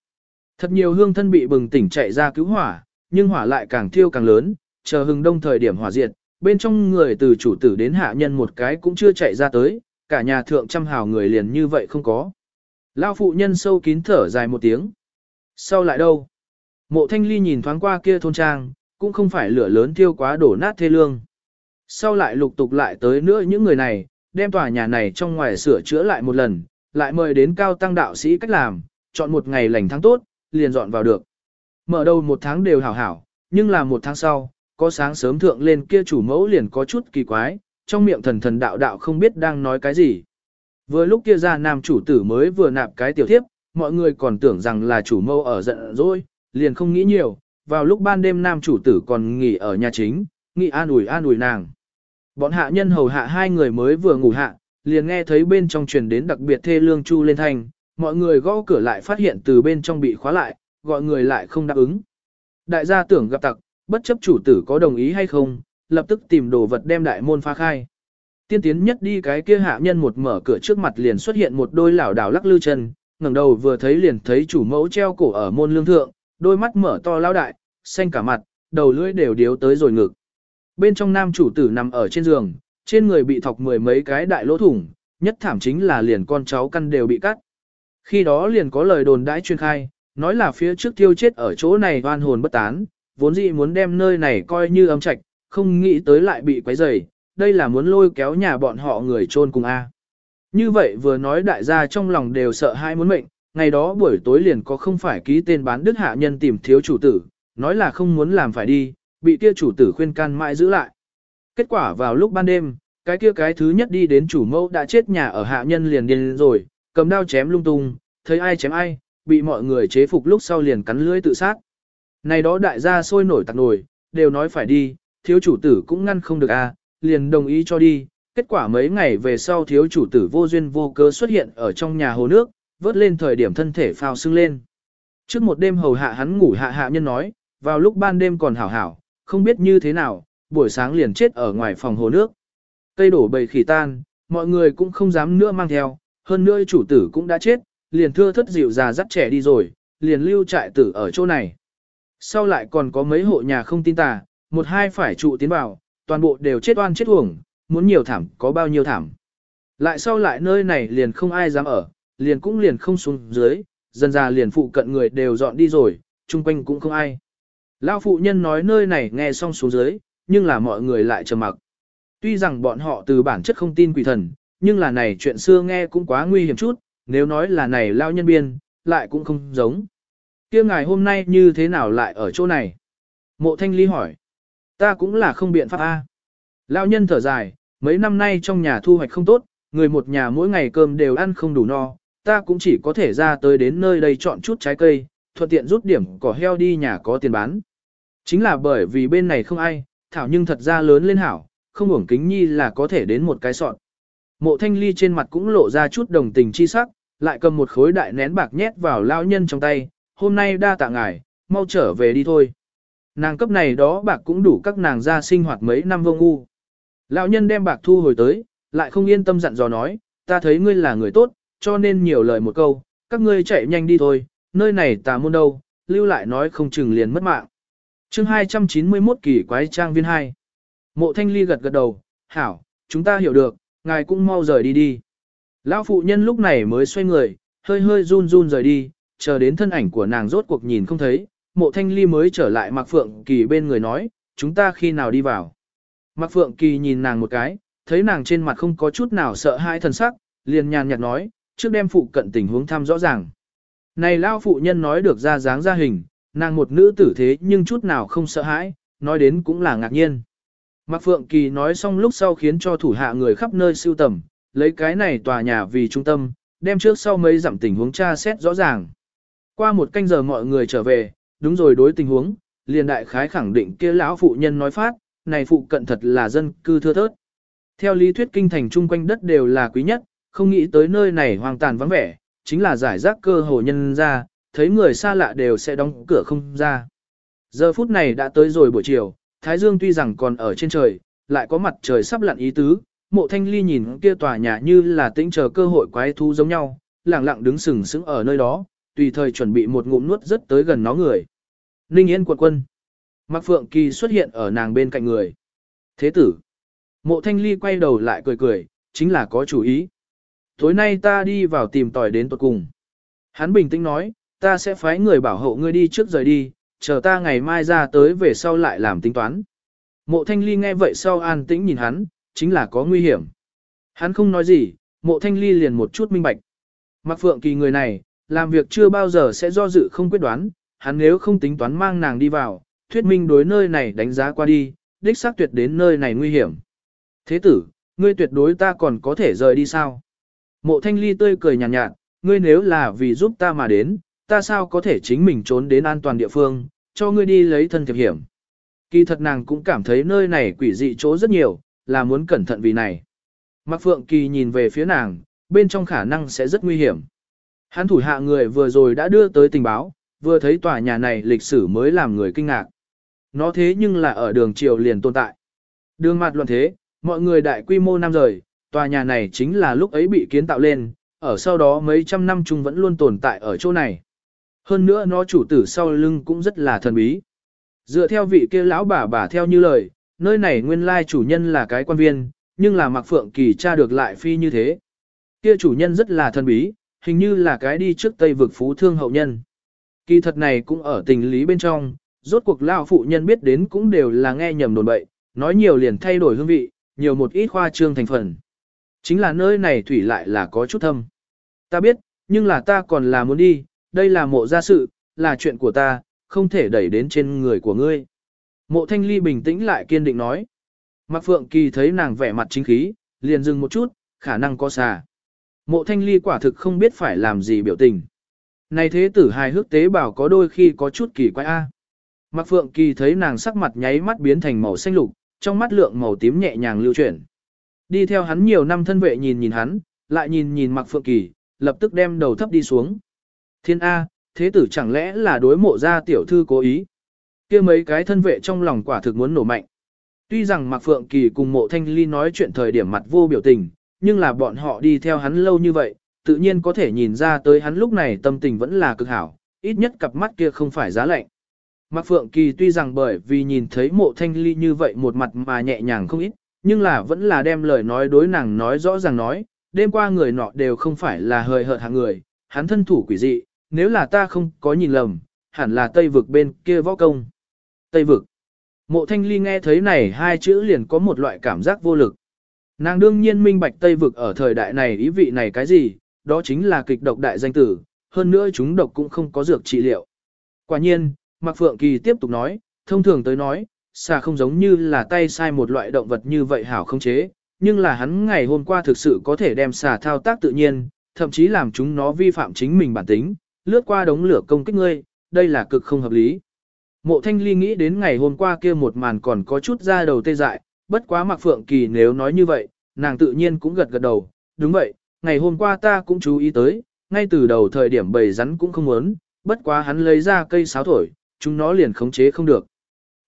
Thật nhiều hương thân bị bừng tỉnh chạy ra cứu hỏa, nhưng hỏa lại càng thiêu càng lớn, chờ hừng đông thời điểm hỏa diệt, bên trong người từ chủ tử đến hạ nhân một cái cũng chưa chạy ra tới, cả nhà thượng trăm hào người liền như vậy không có. Lao phụ nhân sâu kín thở dài một tiếng. Sau lại đâu? Mộ thanh ly nhìn thoáng qua kia thôn trang, cũng không phải lửa lớn thiêu quá đổ nát thê lương. Sau lại lục tục lại tới nữa những người này, đem tòa nhà này trong ngoài sửa chữa lại một lần, lại mời đến cao tăng đạo sĩ cách làm, chọn một ngày lành tháng tốt, liền dọn vào được. Mở đầu một tháng đều hảo hảo, nhưng là một tháng sau, có sáng sớm thượng lên kia chủ mẫu liền có chút kỳ quái, trong miệng thần thần đạo đạo không biết đang nói cái gì. Vừa lúc kia ra nam chủ tử mới vừa nạp cái tiểu thiếp, mọi người còn tưởng rằng là chủ mâu ở giận rồi, liền không nghĩ nhiều, vào lúc ban đêm nam chủ tử còn nghỉ ở nhà chính, nghỉ an ủi an ủi nàng. Bọn hạ nhân hầu hạ hai người mới vừa ngủ hạ, liền nghe thấy bên trong truyền đến đặc biệt thê lương chu lên thanh, mọi người gõ cửa lại phát hiện từ bên trong bị khóa lại, gọi người lại không đáp ứng. Đại gia tưởng gặp tặc, bất chấp chủ tử có đồng ý hay không, lập tức tìm đồ vật đem đại môn phá khai. Tiên tiến nhất đi cái kia hạ nhân một mở cửa trước mặt liền xuất hiện một đôi lảo đảo lắc lư chân, ngẩng đầu vừa thấy liền thấy chủ mẫu treo cổ ở môn lương thượng, đôi mắt mở to lao đại, xanh cả mặt, đầu lưỡi đều điếu tới rồi ngực. Bên trong nam chủ tử nằm ở trên giường, trên người bị thọc mười mấy cái đại lỗ thủng, nhất thảm chính là liền con cháu căn đều bị cắt. Khi đó liền có lời đồn đãi chuyên khai, nói là phía trước tiêu chết ở chỗ này oan hồn bất tán, vốn dĩ muốn đem nơi này coi như âm trạch, không nghĩ tới lại bị quấy rầy, đây là muốn lôi kéo nhà bọn họ người chôn cùng A. Như vậy vừa nói đại gia trong lòng đều sợ hai muốn mệnh, ngày đó buổi tối liền có không phải ký tên bán đức hạ nhân tìm thiếu chủ tử, nói là không muốn làm phải đi, bị kia chủ tử khuyên can mãi giữ lại. Kết quả vào lúc ban đêm, cái kia cái thứ nhất đi đến chủ mẫu đã chết nhà ở hạ nhân liền điên rồi, cầm đao chém lung tung, thấy ai chém ai, bị mọi người chế phục lúc sau liền cắn lưỡi tự sát. Này đó đại gia sôi nổi tặc nổi, đều nói phải đi, thiếu chủ tử cũng ngăn không được a, à, liền đồng ý cho đi. Kết quả mấy ngày về sau thiếu chủ tử vô duyên vô cớ xuất hiện ở trong nhà hồ nước, vớt lên thời điểm thân thể phao sưng lên. Trước một đêm hầu hạ hắn ngủ hạ hạ nhân nói, vào lúc ban đêm còn hảo hảo, không biết như thế nào, buổi sáng liền chết ở ngoài phòng hồ nước. Cây đổ bầy khỉ tan, mọi người cũng không dám nữa mang theo, hơn nữa chủ tử cũng đã chết, liền thưa thất dịu già dắt trẻ đi rồi, liền lưu trại tử ở chỗ này. Sau lại còn có mấy hộ nhà không tin tà, một hai phải trụ tiến vào, toàn bộ đều chết oan chết uổng, muốn nhiều thảm có bao nhiêu thảm. Lại sau lại nơi này liền không ai dám ở, liền cũng liền không xuống dưới, dần ra liền phụ cận người đều dọn đi rồi, chung quanh cũng không ai. Lão phụ nhân nói nơi này nghe xong xuống dưới, nhưng là mọi người lại trầm mặc. Tuy rằng bọn họ từ bản chất không tin quỷ thần, nhưng là này chuyện xưa nghe cũng quá nguy hiểm chút, nếu nói là này lao nhân biên, lại cũng không giống. kia ngài hôm nay như thế nào lại ở chỗ này? Mộ thanh ly hỏi. Ta cũng là không biện pháp A. Lão nhân thở dài, mấy năm nay trong nhà thu hoạch không tốt, người một nhà mỗi ngày cơm đều ăn không đủ no, ta cũng chỉ có thể ra tới đến nơi đây chọn chút trái cây, thuận tiện rút điểm cỏ heo đi nhà có tiền bán. Chính là bởi vì bên này không ai, thảo nhưng thật ra lớn lên hảo, không uổng kính nhi là có thể đến một cái sọn. Mộ thanh ly trên mặt cũng lộ ra chút đồng tình chi sắc, lại cầm một khối đại nén bạc nhét vào lao nhân trong tay, hôm nay đa tạ ngài, mau trở về đi thôi. Nàng cấp này đó bạc cũng đủ các nàng ra sinh hoạt mấy năm vô ngu. Lão nhân đem bạc thu hồi tới, lại không yên tâm dặn dò nói, ta thấy ngươi là người tốt, cho nên nhiều lời một câu, các ngươi chạy nhanh đi thôi, nơi này tà môn đâu, lưu lại nói không chừng liền mất mạng. chương 291 kỳ quái trang viên 2. Mộ thanh ly gật gật đầu, hảo, chúng ta hiểu được, ngài cũng mau rời đi đi. Lão phụ nhân lúc này mới xoay người, hơi hơi run run rời đi, chờ đến thân ảnh của nàng rốt cuộc nhìn không thấy, mộ thanh ly mới trở lại Mạc Phượng Kỳ bên người nói, chúng ta khi nào đi vào. Mạc Phượng Kỳ nhìn nàng một cái, thấy nàng trên mặt không có chút nào sợ hãi thần sắc, liền nhàn nhạt nói, trước đem phụ cận tình huống thăm rõ ràng. Này lao phụ nhân nói được ra dáng ra hình, nàng một nữ tử thế nhưng chút nào không sợ hãi, nói đến cũng là ngạc nhiên. Mạc Phượng Kỳ nói xong lúc sau khiến cho thủ hạ người khắp nơi siêu tầm, lấy cái này tòa nhà vì trung tâm, đem trước sau mấy giảm tình huống tra xét rõ ràng. Qua một canh giờ mọi người trở về, đúng rồi đối tình huống, liền đại khái khẳng định kia lão phụ nhân nói phát, này phụ cận thật là dân cư thưa thớt. Theo lý thuyết kinh thành chung quanh đất đều là quý nhất, không nghĩ tới nơi này hoang tàn vắng vẻ, chính là giải rác cơ hồ nhân ra, thấy người xa lạ đều sẽ đóng cửa không ra. Giờ phút này đã tới rồi buổi chiều, Thái Dương tuy rằng còn ở trên trời, lại có mặt trời sắp lặn ý tứ, mộ thanh ly nhìn kia tòa nhà như là tĩnh chờ cơ hội quái thú giống nhau, lặng lặng đứng sừng sững ở nơi đó, tùy thời chuẩn bị một ngụm nuốt rất tới gần nó người. Ninh Yên quận quân. Mạc Phượng Kỳ xuất hiện ở nàng bên cạnh người. Thế tử. Mộ thanh ly quay đầu lại cười cười, chính là có chủ ý. Tối nay ta đi vào tìm tòi đến tuật cùng. Hắn bình tĩnh nói, ta sẽ phái người bảo hộ ngươi đi trước rời đi, chờ ta ngày mai ra tới về sau lại làm tính toán. Mộ thanh ly nghe vậy sau an tĩnh nhìn hắn, chính là có nguy hiểm. Hắn không nói gì, mộ thanh ly liền một chút minh bạch. Mạc Phượng Kỳ người này, làm việc chưa bao giờ sẽ do dự không quyết đoán, hắn nếu không tính toán mang nàng đi vào, thuyết minh đối nơi này đánh giá qua đi, đích xác tuyệt đến nơi này nguy hiểm. Thế tử, ngươi tuyệt đối ta còn có thể rời đi sao? Mộ thanh ly tươi cười nhàn nhạt, nhạt, ngươi nếu là vì giúp ta mà đến, ta sao có thể chính mình trốn đến an toàn địa phương, cho ngươi đi lấy thân thiệp hiểm. Kỳ thật nàng cũng cảm thấy nơi này quỷ dị chỗ rất nhiều, là muốn cẩn thận vì này. Mạc Phượng Kỳ nhìn về phía nàng, bên trong khả năng sẽ rất nguy hiểm. Hắn thủ hạ người vừa rồi đã đưa tới tình báo, vừa thấy tòa nhà này lịch sử mới làm người kinh ngạc. Nó thế nhưng là ở đường triều liền tồn tại. Đường mặt luận thế, mọi người đại quy mô năm rời, tòa nhà này chính là lúc ấy bị kiến tạo lên, ở sau đó mấy trăm năm chung vẫn luôn tồn tại ở chỗ này. Hơn nữa nó chủ tử sau lưng cũng rất là thần bí. Dựa theo vị kia lão bà bà theo như lời, nơi này nguyên lai chủ nhân là cái quan viên, nhưng là Mạc Phượng Kỳ tra được lại phi như thế. Kia chủ nhân rất là thần bí, hình như là cái đi trước Tây vực phú thương hậu nhân. Kỳ thật này cũng ở tình lý bên trong, rốt cuộc lão phụ nhân biết đến cũng đều là nghe nhầm đồn bậy, nói nhiều liền thay đổi hương vị, nhiều một ít khoa trương thành phần. Chính là nơi này thủy lại là có chút thâm. Ta biết, nhưng là ta còn là muốn đi, đây là mộ gia sự, là chuyện của ta, không thể đẩy đến trên người của ngươi. Mộ thanh ly bình tĩnh lại kiên định nói. Mạc Phượng Kỳ thấy nàng vẻ mặt chính khí, liền dừng một chút, khả năng có xà. Mộ thanh ly quả thực không biết phải làm gì biểu tình. Này thế tử hài hước tế bảo có đôi khi có chút kỳ quái a. Mạc Phượng Kỳ thấy nàng sắc mặt nháy mắt biến thành màu xanh lục, trong mắt lượng màu tím nhẹ nhàng lưu chuyển. Đi theo hắn nhiều năm thân vệ nhìn nhìn hắn, lại nhìn nhìn Mạc Phượng Kỳ, lập tức đem đầu thấp đi xuống. Thiên A, thế tử chẳng lẽ là đối mộ gia tiểu thư cố ý? kia mấy cái thân vệ trong lòng quả thực muốn nổ mạnh. Tuy rằng Mạc Phượng Kỳ cùng mộ thanh ly nói chuyện thời điểm mặt vô biểu tình, nhưng là bọn họ đi theo hắn lâu như vậy, tự nhiên có thể nhìn ra tới hắn lúc này tâm tình vẫn là cực hảo, ít nhất cặp mắt kia không phải giá lạnh. Mạc Phượng Kỳ tuy rằng bởi vì nhìn thấy mộ thanh ly như vậy một mặt mà nhẹ nhàng không ít, nhưng là vẫn là đem lời nói đối nàng nói rõ ràng nói, đêm qua người nọ đều không phải là hời hợt hạng người, hắn thân thủ quỷ dị, nếu là ta không có nhìn lầm, hẳn là Tây vực bên kia võ công. Tây vực. Mộ thanh ly nghe thấy này hai chữ liền có một loại cảm giác vô lực. Nàng đương nhiên minh bạch Tây vực ở thời đại này ý vị này cái gì, đó chính là kịch độc đại danh tử, hơn nữa chúng độc cũng không có dược trị liệu. Quả nhiên, Mạc Phượng Kỳ tiếp tục nói, thông thường tới nói, xà không giống như là tay sai một loại động vật như vậy hảo không chế, nhưng là hắn ngày hôm qua thực sự có thể đem xà thao tác tự nhiên, thậm chí làm chúng nó vi phạm chính mình bản tính, lướt qua đống lửa công kích ngươi, đây là cực không hợp lý. Mộ thanh ly nghĩ đến ngày hôm qua kia một màn còn có chút ra đầu tê dại, bất quá Mạc Phượng Kỳ nếu nói như vậy, nàng tự nhiên cũng gật gật đầu, đúng vậy, ngày hôm qua ta cũng chú ý tới, ngay từ đầu thời điểm bầy rắn cũng không muốn, bất quá hắn lấy ra cây sáo thổi, chúng nó liền khống chế không được.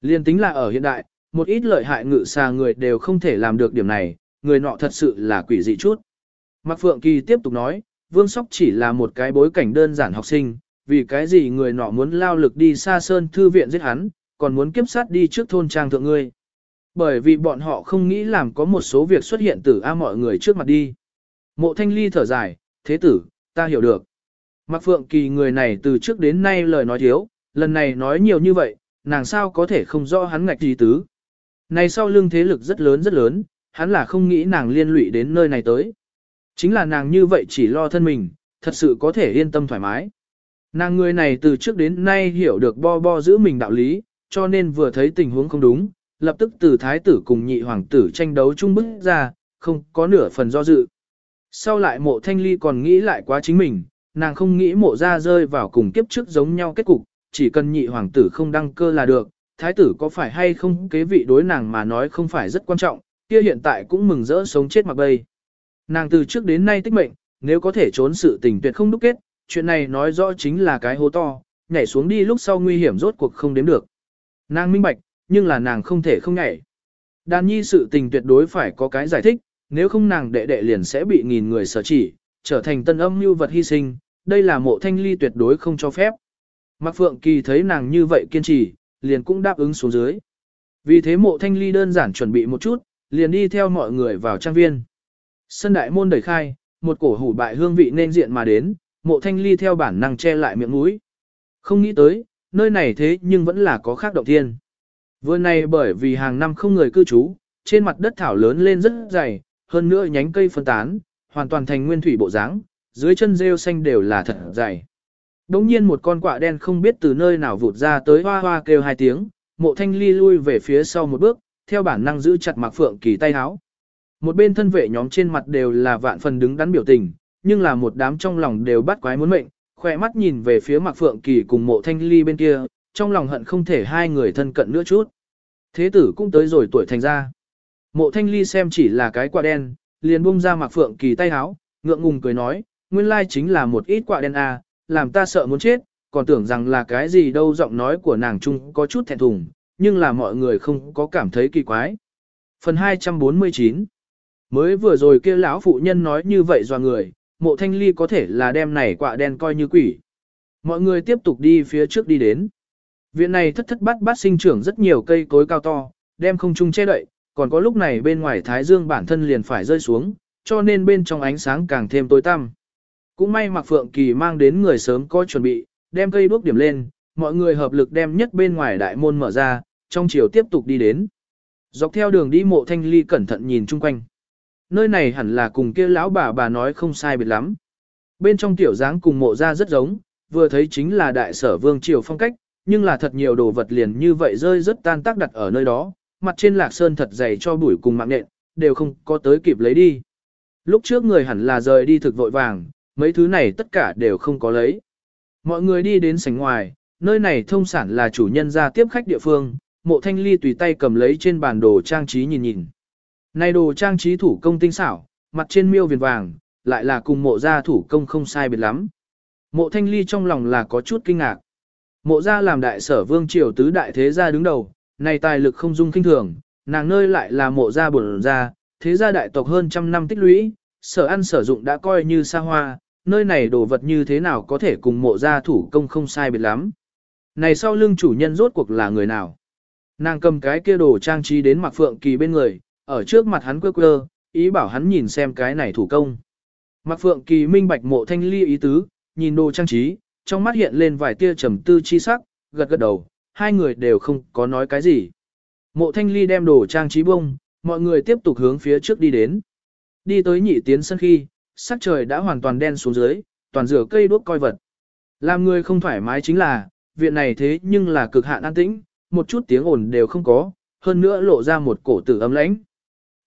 Liên tính là ở hiện đại, một ít lợi hại ngự xà người đều không thể làm được điểm này, người nọ thật sự là quỷ dị chút. Mạc Phượng Kỳ tiếp tục nói, Vương Sóc chỉ là một cái bối cảnh đơn giản học sinh, vì cái gì người nọ muốn lao lực đi xa sơn thư viện giết hắn, còn muốn kiếp sát đi trước thôn trang thượng ngươi. Bởi vì bọn họ không nghĩ làm có một số việc xuất hiện từ A mọi người trước mặt đi. Mộ thanh ly thở dài, thế tử, ta hiểu được. Mạc Phượng Kỳ người này từ trước đến nay lời nói thiếu, lần này nói nhiều như vậy, nàng sao có thể không rõ hắn ngạch gì tứ. Này sau lưng thế lực rất lớn rất lớn, hắn là không nghĩ nàng liên lụy đến nơi này tới. Chính là nàng như vậy chỉ lo thân mình, thật sự có thể yên tâm thoải mái. Nàng người này từ trước đến nay hiểu được bo bo giữ mình đạo lý, cho nên vừa thấy tình huống không đúng, lập tức từ thái tử cùng nhị hoàng tử tranh đấu chung bức ra, không có nửa phần do dự. Sau lại mộ thanh ly còn nghĩ lại quá chính mình, nàng không nghĩ mộ ra rơi vào cùng kiếp trước giống nhau kết cục, chỉ cần nhị hoàng tử không đăng cơ là được, thái tử có phải hay không kế vị đối nàng mà nói không phải rất quan trọng, kia hiện tại cũng mừng rỡ sống chết mặc bay. Nàng từ trước đến nay tích mệnh, nếu có thể trốn sự tình tuyệt không đúc kết, chuyện này nói rõ chính là cái hố to, nhảy xuống đi lúc sau nguy hiểm rốt cuộc không đếm được. Nàng minh bạch, nhưng là nàng không thể không nhảy. Đàn nhi sự tình tuyệt đối phải có cái giải thích, nếu không nàng đệ đệ liền sẽ bị nghìn người sở chỉ, trở thành tân âm mưu vật hy sinh, đây là mộ thanh ly tuyệt đối không cho phép. Mạc Phượng Kỳ thấy nàng như vậy kiên trì, liền cũng đáp ứng xuống dưới. Vì thế mộ thanh ly đơn giản chuẩn bị một chút, liền đi theo mọi người vào trang viên. Sân đại môn đẩy khai, một cổ hủ bại hương vị nên diện mà đến, mộ thanh ly theo bản năng che lại miệng mũi. Không nghĩ tới, nơi này thế nhưng vẫn là có khác động thiên. Vừa này bởi vì hàng năm không người cư trú, trên mặt đất thảo lớn lên rất dày, hơn nữa nhánh cây phân tán, hoàn toàn thành nguyên thủy bộ dáng, dưới chân rêu xanh đều là thật dày. Đống nhiên một con quạ đen không biết từ nơi nào vụt ra tới hoa hoa kêu hai tiếng, mộ thanh ly lui về phía sau một bước, theo bản năng giữ chặt Mạc Phượng Kỳ tay háo. Một bên thân vệ nhóm trên mặt đều là vạn phần đứng đắn biểu tình, nhưng là một đám trong lòng đều bắt quái muốn mệnh, khỏe mắt nhìn về phía Mạc Phượng Kỳ cùng mộ thanh ly bên kia, trong lòng hận không thể hai người thân cận nữa chút. Thế tử cũng tới rồi tuổi thành ra. Mộ thanh ly xem chỉ là cái quả đen, liền bung ra Mạc Phượng Kỳ tay háo, ngượng ngùng cười nói, nguyên lai chính là một ít quả đen à, làm ta sợ muốn chết, còn tưởng rằng là cái gì đâu giọng nói của nàng trung có chút thẹn thùng, nhưng là mọi người không có cảm thấy kỳ quái. Phần 249 Mới vừa rồi kia lão phụ nhân nói như vậy do người, mộ thanh ly có thể là đem này quạ đen coi như quỷ. Mọi người tiếp tục đi phía trước đi đến. Viện này thất thất bát bát sinh trưởng rất nhiều cây cối cao to, đem không trung che đậy, còn có lúc này bên ngoài thái dương bản thân liền phải rơi xuống, cho nên bên trong ánh sáng càng thêm tối tăm. Cũng may Mạc Phượng Kỳ mang đến người sớm có chuẩn bị, đem cây đuốc điểm lên, mọi người hợp lực đem nhất bên ngoài đại môn mở ra, trong chiều tiếp tục đi đến. Dọc theo đường đi mộ thanh ly cẩn thận nhìn chung quanh. Nơi này hẳn là cùng kia lão bà bà nói không sai biệt lắm. Bên trong tiểu dáng cùng mộ ra rất giống, vừa thấy chính là đại sở vương triều phong cách, nhưng là thật nhiều đồ vật liền như vậy rơi rất tan tác đặt ở nơi đó, mặt trên lạc sơn thật dày cho bụi cùng mạng nện, đều không có tới kịp lấy đi. Lúc trước người hẳn là rời đi thực vội vàng, mấy thứ này tất cả đều không có lấy. Mọi người đi đến sảnh ngoài, nơi này thông sản là chủ nhân ra tiếp khách địa phương, mộ thanh ly tùy tay cầm lấy trên bàn đồ trang trí nhìn nhìn. Này đồ trang trí thủ công tinh xảo, mặt trên miêu viền vàng, lại là cùng mộ gia thủ công không sai biệt lắm. Mộ thanh ly trong lòng là có chút kinh ngạc. Mộ gia làm đại sở vương triều tứ đại thế gia đứng đầu, này tài lực không dung kinh thường, nàng nơi lại là mộ gia bổn gia, thế gia đại tộc hơn trăm năm tích lũy, sở ăn sở dụng đã coi như xa hoa, nơi này đồ vật như thế nào có thể cùng mộ gia thủ công không sai biệt lắm. Này sau lưng chủ nhân rốt cuộc là người nào? Nàng cầm cái kia đồ trang trí đến mặc Phượng Kỳ bên người, ở trước mặt hắn quơ quơ, ý bảo hắn nhìn xem cái này thủ công. Mặc Phượng Kỳ minh bạch mộ thanh ly ý tứ, nhìn đồ trang trí, trong mắt hiện lên vài tia trầm tư chi sắc, gật gật đầu, hai người đều không có nói cái gì. Mộ thanh ly đem đồ trang trí bông, mọi người tiếp tục hướng phía trước đi đến. Đi tới nhị tiến sân khi, sắc trời đã hoàn toàn đen xuống dưới, toàn rửa cây đuốc coi vật. Làm người không thoải mái chính là, viện này thế nhưng là cực hạn an tĩnh, một chút tiếng ồn đều không có, hơn nữa lộ ra một cổ tử ấm lãnh.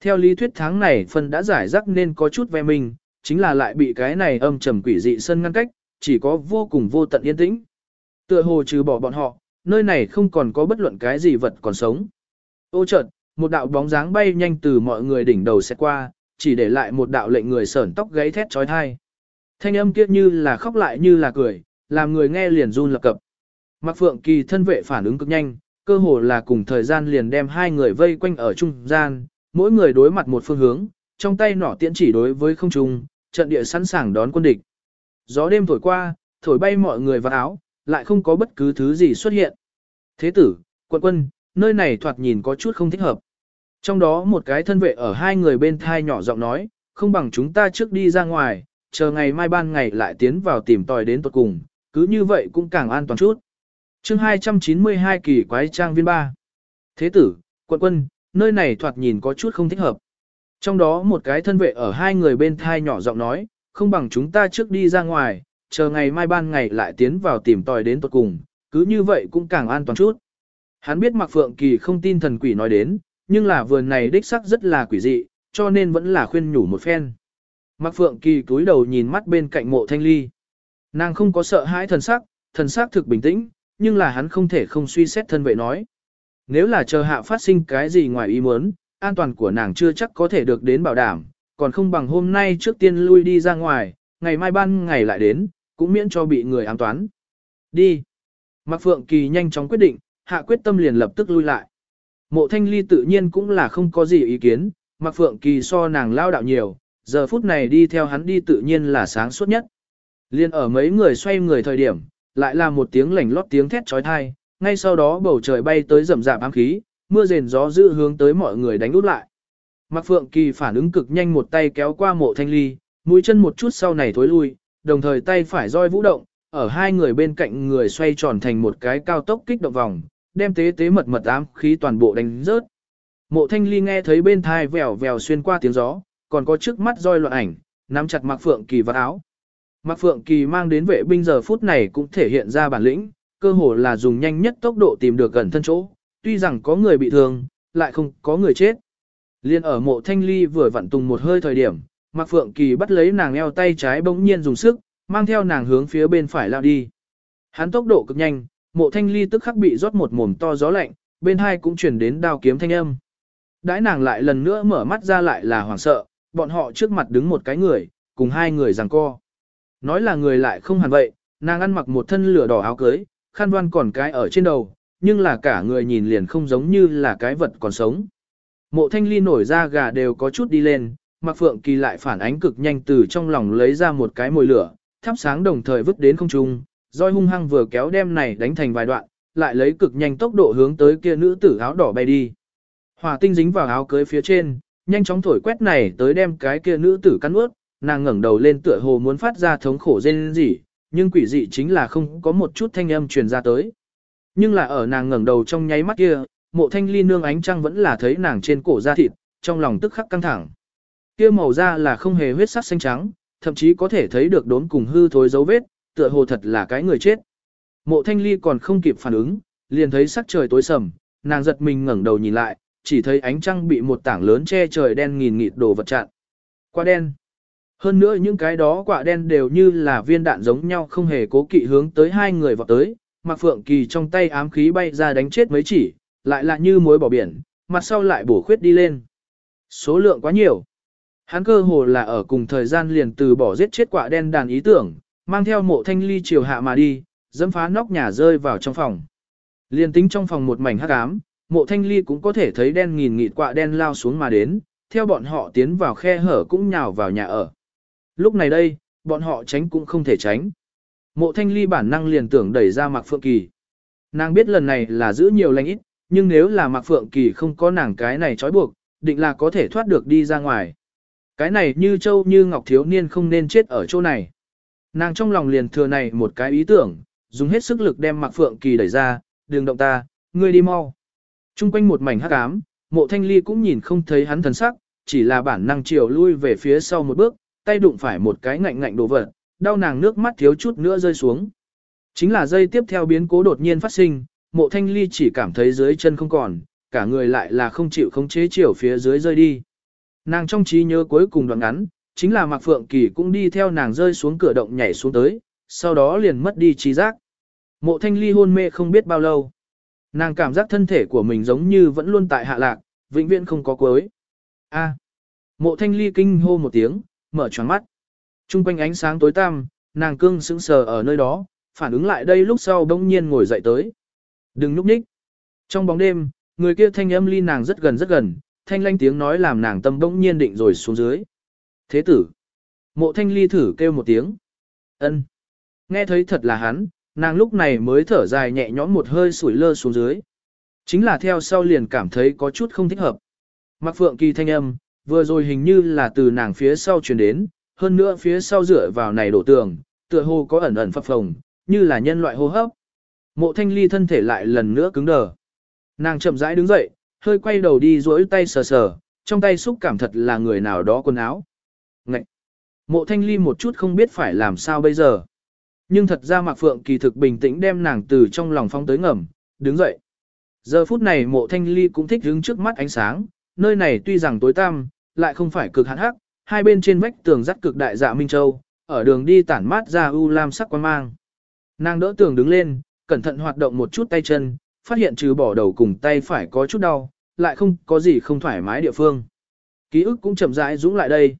Theo lý thuyết tháng này phân đã giải rắc nên có chút ve mình, chính là lại bị cái này âm trầm quỷ dị sân ngăn cách, chỉ có vô cùng vô tận yên tĩnh. Tựa hồ trừ bỏ bọn họ, nơi này không còn có bất luận cái gì vật còn sống. Ô chợt, một đạo bóng dáng bay nhanh từ mọi người đỉnh đầu sẽ qua, chỉ để lại một đạo lệnh người sởn tóc gáy thét trói thai. Thanh âm kia như là khóc lại như là cười, làm người nghe liền run lập cập. Mạc Phượng Kỳ thân vệ phản ứng cực nhanh, cơ hồ là cùng thời gian liền đem hai người vây quanh ở trung gian, mỗi người đối mặt một phương hướng, trong tay nỏ tiễn chỉ đối với không trung, trận địa sẵn sàng đón quân địch. Gió đêm thổi qua, thổi bay mọi người vào áo, lại không có bất cứ thứ gì xuất hiện. Thế tử, quận quân, nơi này thoạt nhìn có chút không thích hợp. Trong đó một cái thân vệ ở hai người bên thai nhỏ giọng nói, không bằng chúng ta trước đi ra ngoài, chờ ngày mai ban ngày lại tiến vào tìm tòi đến tuật cùng, cứ như vậy cũng càng an toàn chút. chương 292 kỳ quái trang viên 3. Thế tử, quận quân, nơi này thoạt nhìn có chút không thích hợp. Trong đó một cái thân vệ ở hai người bên thai nhỏ giọng nói, không bằng chúng ta trước đi ra ngoài, chờ ngày mai ban ngày lại tiến vào tìm tòi đến tuật cùng, cứ như vậy cũng càng an toàn chút. Hắn biết Mạc Phượng Kỳ không tin thần quỷ nói đến, nhưng là vườn này đích sắc rất là quỷ dị, cho nên vẫn là khuyên nhủ một phen. Mạc Phượng Kỳ cúi đầu nhìn mắt bên cạnh mộ thanh ly. Nàng không có sợ hãi thần sắc, thần sắc thực bình tĩnh, nhưng là hắn không thể không suy xét thân vệ nói. Nếu là chờ hạ phát sinh cái gì ngoài ý muốn, an toàn của nàng chưa chắc có thể được đến bảo đảm, còn không bằng hôm nay trước tiên lui đi ra ngoài, ngày mai ban ngày lại đến, cũng miễn cho bị người ám toán. Đi. Mạc Phượng Kỳ nhanh chóng quyết định, hạ quyết tâm liền lập tức lui lại. Mộ thanh ly tự nhiên cũng là không có gì ý kiến, Mạc Phượng Kỳ so nàng lao đạo nhiều, giờ phút này đi theo hắn đi tự nhiên là sáng suốt nhất. Liên ở mấy người xoay người thời điểm, lại là một tiếng lảnh lót tiếng thét trói thai, ngay sau đó bầu trời bay tới rầm rạp ám khí, mưa rền gió dữ hướng tới mọi người đánh út lại. Mạc Phượng Kỳ phản ứng cực nhanh một tay kéo qua mộ thanh ly, mũi chân một chút sau này thối lui, đồng thời tay phải roi vũ động, ở hai người bên cạnh người xoay tròn thành một cái cao tốc kích động vòng, đem tế tế mật mật ám khí toàn bộ đánh rớt. Mộ thanh ly nghe thấy bên thai vèo vèo xuyên qua tiếng gió, còn có trước mắt roi loạn ảnh, nắm chặt Mạc Phượng Kỳ vào áo. Mạc Phượng Kỳ mang đến vệ binh giờ phút này cũng thể hiện ra bản lĩnh, cơ hồ là dùng nhanh nhất tốc độ tìm được gần thân chỗ, tuy rằng có người bị thương, lại không có người chết. Liên ở mộ thanh ly vừa vặn tùng một hơi thời điểm, Mạc Phượng Kỳ bắt lấy nàng eo tay trái bỗng nhiên dùng sức, mang theo nàng hướng phía bên phải lao đi. Hắn tốc độ cực nhanh, mộ thanh ly tức khắc bị rót một mồm to gió lạnh, bên hai cũng chuyển đến đao kiếm thanh âm. Đãi nàng lại lần nữa mở mắt ra lại là hoảng sợ, bọn họ trước mặt đứng một cái người, cùng hai người giằng co. Nói là người lại không hẳn vậy, nàng ăn mặc một thân lửa đỏ áo cưới, khăn đoan còn cái ở trên đầu, nhưng là cả người nhìn liền không giống như là cái vật còn sống. Mộ thanh ly nổi ra gà đều có chút đi lên, mặc phượng kỳ lại phản ánh cực nhanh từ trong lòng lấy ra một cái mồi lửa, thắp sáng đồng thời vứt đến không trung, roi hung hăng vừa kéo đem này đánh thành vài đoạn, lại lấy cực nhanh tốc độ hướng tới kia nữ tử áo đỏ bay đi. Hỏa tinh dính vào áo cưới phía trên, nhanh chóng thổi quét này tới đem cái kia nữ tử cắn ướt, nàng ngẩng đầu lên tựa hồ muốn phát ra thống khổ rên rỉ, nhưng quỷ dị chính là không có một chút thanh âm truyền ra tới. Nhưng là ở nàng ngẩng đầu trong nháy mắt kia, mộ thanh ly nương ánh trăng vẫn là thấy nàng trên cổ da thịt, trong lòng tức khắc căng thẳng. Kia màu da là không hề huyết sắc xanh trắng, thậm chí có thể thấy được đốn cùng hư thối dấu vết, tựa hồ thật là cái người chết. Mộ thanh ly còn không kịp phản ứng, liền thấy sắc trời tối sầm, nàng giật mình ngẩng đầu nhìn lại, chỉ thấy ánh trăng bị một tảng lớn che trời đen nghìn nghịt đồ vật chặn. Qua đen. Hơn nữa những cái đó quả đen đều như là viên đạn giống nhau không hề cố kỵ hướng tới hai người vào tới, Mạc Phượng Kỳ trong tay ám khí bay ra đánh chết mấy chỉ, lại là như muối bỏ biển, mặt sau lại bổ khuyết đi lên. Số lượng quá nhiều. Hắn cơ hồ là ở cùng thời gian liền từ bỏ giết chết quả đen đàn ý tưởng, mang theo mộ thanh ly chiều hạ mà đi, dẫm phá nóc nhà rơi vào trong phòng. Liền tính trong phòng một mảnh hắc ám, mộ thanh ly cũng có thể thấy đen nghìn nghịt quạ đen lao xuống mà đến, theo bọn họ tiến vào khe hở cũng nhào vào nhà ở. Lúc này đây, bọn họ tránh cũng không thể tránh. Mộ thanh ly bản năng liền tưởng đẩy ra mặc Phượng Kỳ. Nàng biết lần này là giữ nhiều lành ít, nhưng nếu là Mạc Phượng Kỳ không có nàng cái này trói buộc, định là có thể thoát được đi ra ngoài. Cái này như châu như ngọc thiếu niên không nên chết ở chỗ này. Nàng trong lòng liền thừa này một cái ý tưởng, dùng hết sức lực đem Mạc Phượng Kỳ đẩy ra, đường động ta, ngươi đi mau. Trung quanh một mảnh hắc ám, mộ thanh ly cũng nhìn không thấy hắn thần sắc, chỉ là bản năng chiều lui về phía sau một bước, tay đụng phải một cái ngạnh ngạnh đồ vật, đau nàng nước mắt thiếu chút nữa rơi xuống. Chính là dây tiếp theo biến cố đột nhiên phát sinh, mộ thanh ly chỉ cảm thấy dưới chân không còn, cả người lại là không chịu khống chế chiều phía dưới rơi đi. Nàng trong trí nhớ cuối cùng đoạn ngắn, chính là Mạc Phượng Kỳ cũng đi theo nàng rơi xuống cửa động nhảy xuống tới, sau đó liền mất đi trí giác. Mộ thanh ly hôn mê không biết bao lâu. Nàng cảm giác thân thể của mình giống như vẫn luôn tại hạ lạc, vĩnh viễn không có cuối. A. Mộ thanh ly kinh hô một tiếng, mở tròn mắt. Trung quanh ánh sáng tối tăm, nàng cương sững sờ ở nơi đó, phản ứng lại đây lúc sau bỗng nhiên ngồi dậy tới. Đừng núp nhích. Trong bóng đêm, người kia thanh âm ly nàng rất gần rất gần, thanh lanh tiếng nói làm nàng tâm bỗng nhiên định rồi xuống dưới. Thế tử. Mộ thanh ly thử kêu một tiếng. ân Nghe thấy thật là hắn, nàng lúc này mới thở dài nhẹ nhõm một hơi sủi lơ xuống dưới. Chính là theo sau liền cảm thấy có chút không thích hợp. mặc Phượng Kỳ thanh âm, vừa rồi hình như là từ nàng phía sau truyền đến, hơn nữa phía sau dựa vào này đổ tường, tựa hồ có ẩn ẩn phập phồng, như là nhân loại hô hấp. Mộ thanh ly thân thể lại lần nữa cứng đờ. Nàng chậm rãi đứng dậy, hơi quay đầu đi duỗi tay sờ sờ, trong tay xúc cảm thật là người nào đó quần áo. Ngậy! Mộ thanh ly một chút không biết phải làm sao bây giờ. Nhưng thật ra Mạc Phượng kỳ thực bình tĩnh đem nàng từ trong lòng phong tới ngầm, đứng dậy. Giờ phút này mộ thanh ly cũng thích đứng trước mắt ánh sáng, nơi này tuy rằng tối tăm, lại không phải cực hạn hắc, hai bên trên vách tường dắt cực đại dạ Minh Châu, ở đường đi tản mát ra u lam sắc quan mang. Nàng đỡ tường đứng lên, cẩn thận hoạt động một chút tay chân, phát hiện trừ bỏ đầu cùng tay phải có chút đau, lại không có gì không thoải mái địa phương. Ký ức cũng chậm rãi dũng lại đây.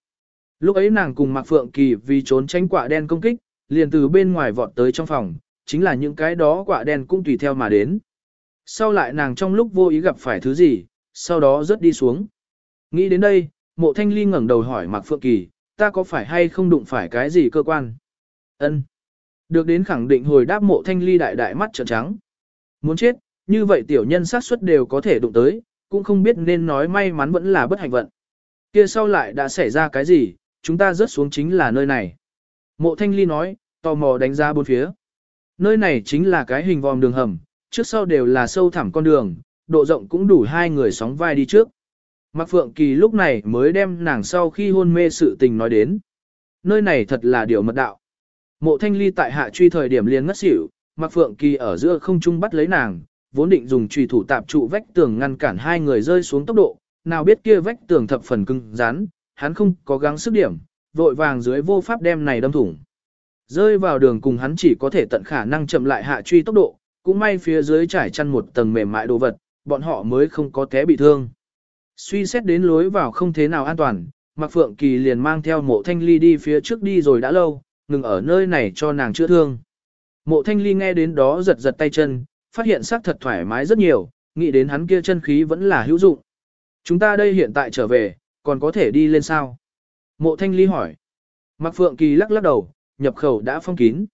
Lúc ấy nàng cùng Mạc Phượng Kỳ vì trốn tránh quả đen công kích, liền từ bên ngoài vọt tới trong phòng, chính là những cái đó quả đen cũng tùy theo mà đến. Sau lại nàng trong lúc vô ý gặp phải thứ gì, sau đó rớt đi xuống. Nghĩ đến đây, mộ thanh ly ngẩng đầu hỏi Mạc Phượng Kỳ, ta có phải hay không đụng phải cái gì cơ quan? ân được đến khẳng định hồi đáp mộ thanh ly đại đại mắt trợn trắng. Muốn chết, như vậy tiểu nhân xác suất đều có thể đụng tới, cũng không biết nên nói may mắn vẫn là bất hạnh vận. Kia sau lại đã xảy ra cái gì, chúng ta rớt xuống chính là nơi này. Mộ thanh ly nói, tò mò đánh ra bốn phía. Nơi này chính là cái hình vòm đường hầm, trước sau đều là sâu thẳm con đường, độ rộng cũng đủ hai người sóng vai đi trước. Mạc Phượng Kỳ lúc này mới đem nàng sau khi hôn mê sự tình nói đến. Nơi này thật là điều mật đạo. Mộ thanh ly tại hạ truy thời điểm liền ngất xỉu, Mặc Phượng Kỳ ở giữa không trung bắt lấy nàng, vốn định dùng trùy thủ tạp trụ vách tường ngăn cản hai người rơi xuống tốc độ, nào biết kia vách tường thập phần cứng rắn, hắn không có gắng sức điểm, vội vàng dưới vô pháp đem này đâm thủng. Rơi vào đường cùng hắn chỉ có thể tận khả năng chậm lại hạ truy tốc độ, cũng may phía dưới trải chăn một tầng mềm mại đồ vật, bọn họ mới không có té bị thương. Suy xét đến lối vào không thế nào an toàn, Mạc Phượng Kỳ liền mang theo mộ thanh ly đi phía trước đi rồi đã lâu, ngừng ở nơi này cho nàng chữa thương. Mộ thanh ly nghe đến đó giật giật tay chân, phát hiện xác thật thoải mái rất nhiều, nghĩ đến hắn kia chân khí vẫn là hữu dụng. Chúng ta đây hiện tại trở về, còn có thể đi lên sao? Mộ thanh ly hỏi. Mạc Phượng Kỳ lắc lắc đầu, nhập khẩu đã phong kín.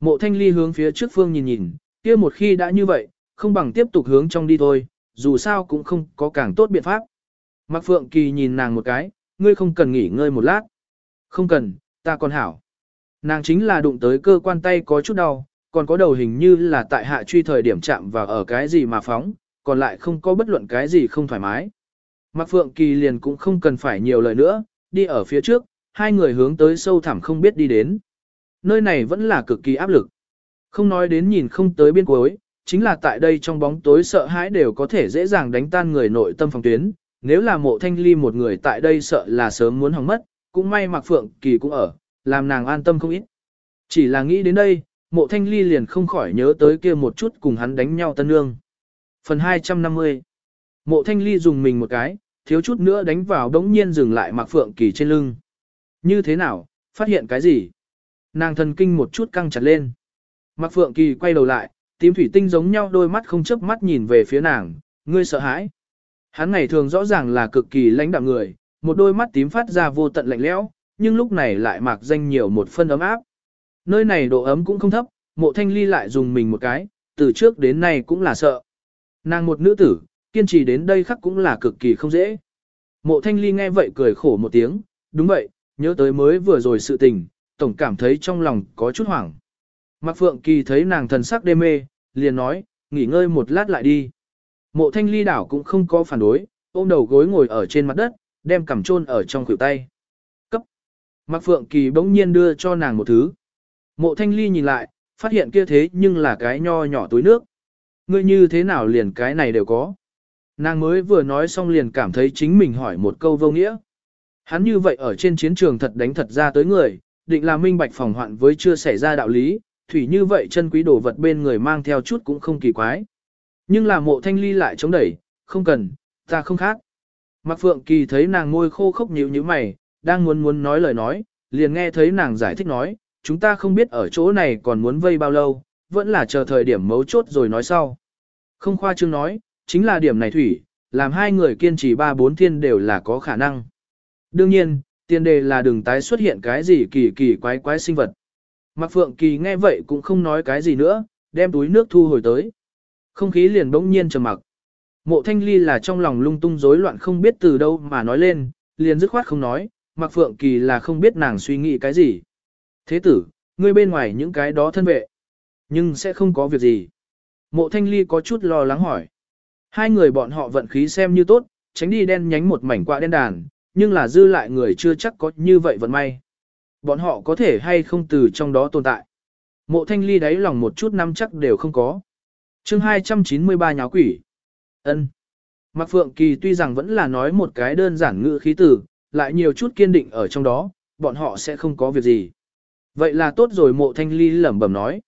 Mộ thanh ly hướng phía trước phương nhìn nhìn, kia một khi đã như vậy, không bằng tiếp tục hướng trong đi thôi, dù sao cũng không có càng tốt biện pháp. Mạc Phượng Kỳ nhìn nàng một cái, ngươi không cần nghỉ ngơi một lát. Không cần, ta còn hảo. Nàng chính là đụng tới cơ quan tay có chút đau, còn có đầu hình như là tại hạ truy thời điểm chạm vào ở cái gì mà phóng, còn lại không có bất luận cái gì không thoải mái. Mạc Phượng Kỳ liền cũng không cần phải nhiều lời nữa, đi ở phía trước, hai người hướng tới sâu thẳm không biết đi đến. Nơi này vẫn là cực kỳ áp lực. Không nói đến nhìn không tới biên cuối, chính là tại đây trong bóng tối sợ hãi đều có thể dễ dàng đánh tan người nội tâm phòng tuyến. Nếu là mộ thanh ly một người tại đây sợ là sớm muốn hỏng mất, cũng may Mạc Phượng Kỳ cũng ở, làm nàng an tâm không ít. Chỉ là nghĩ đến đây, mộ thanh ly liền không khỏi nhớ tới kia một chút cùng hắn đánh nhau tân nương. Phần 250 Mộ thanh ly dùng mình một cái, thiếu chút nữa đánh vào đống nhiên dừng lại Mạc Phượng Kỳ trên lưng. Như thế nào, phát hiện cái gì? Nàng thần kinh một chút căng chặt lên. Mạc Phượng Kỳ quay đầu lại, tím thủy tinh giống nhau đôi mắt không chớp mắt nhìn về phía nàng, ngươi sợ hãi. Hắn ngày thường rõ ràng là cực kỳ lãnh đạm người, một đôi mắt tím phát ra vô tận lạnh lẽo, nhưng lúc này lại mạc danh nhiều một phân ấm áp. Nơi này độ ấm cũng không thấp, mộ thanh ly lại dùng mình một cái, từ trước đến nay cũng là sợ. Nàng một nữ tử, kiên trì đến đây khắc cũng là cực kỳ không dễ. Mộ thanh ly nghe vậy cười khổ một tiếng, đúng vậy, nhớ tới mới vừa rồi sự tình, tổng cảm thấy trong lòng có chút hoảng. Mạc Phượng Kỳ thấy nàng thần sắc đê mê, liền nói, nghỉ ngơi một lát lại đi. Mộ thanh ly đảo cũng không có phản đối, ôm đầu gối ngồi ở trên mặt đất, đem cằm chôn ở trong khuỷu tay. Mạc Phượng Kỳ bỗng nhiên đưa cho nàng một thứ. Mộ thanh ly nhìn lại, phát hiện kia thế nhưng là cái nho nhỏ túi nước. Ngươi như thế nào liền cái này đều có. Nàng mới vừa nói xong liền cảm thấy chính mình hỏi một câu vô nghĩa. Hắn như vậy ở trên chiến trường thật đánh thật ra tới người, định là minh bạch phòng hoạn với chưa xảy ra đạo lý, thủy như vậy chân quý đồ vật bên người mang theo chút cũng không kỳ quái. Nhưng là mộ thanh ly lại chống đẩy, không cần, ta không khác. Mạc Phượng Kỳ thấy nàng ngôi khô khốc nhíu như mày, đang muốn muốn nói lời nói, liền nghe thấy nàng giải thích nói, chúng ta không biết ở chỗ này còn muốn vây bao lâu, vẫn là chờ thời điểm mấu chốt rồi nói sau. Không khoa trương nói, chính là điểm này thủy, làm hai người kiên trì ba bốn thiên đều là có khả năng. Đương nhiên, tiền đề là đừng tái xuất hiện cái gì kỳ kỳ quái quái sinh vật. Mạc Phượng Kỳ nghe vậy cũng không nói cái gì nữa, đem túi nước thu hồi tới. Không khí liền bỗng nhiên trầm mặc. Mộ Thanh Ly là trong lòng lung tung rối loạn không biết từ đâu mà nói lên, liền dứt khoát không nói, Mạc Phượng Kỳ là không biết nàng suy nghĩ cái gì. Thế tử, ngươi bên ngoài những cái đó thân vệ, nhưng sẽ không có việc gì. Mộ Thanh Ly có chút lo lắng hỏi. Hai người bọn họ vận khí xem như tốt, tránh đi đen nhánh một mảnh quạ đen đàn, nhưng là dư lại người chưa chắc có như vậy vận may. Bọn họ có thể hay không từ trong đó tồn tại. Mộ thanh ly đáy lòng một chút năm chắc đều không có. chương 293 nháo quỷ. ân Mạc Phượng Kỳ tuy rằng vẫn là nói một cái đơn giản ngữ khí tử, lại nhiều chút kiên định ở trong đó, bọn họ sẽ không có việc gì. Vậy là tốt rồi mộ thanh ly lẩm bẩm nói.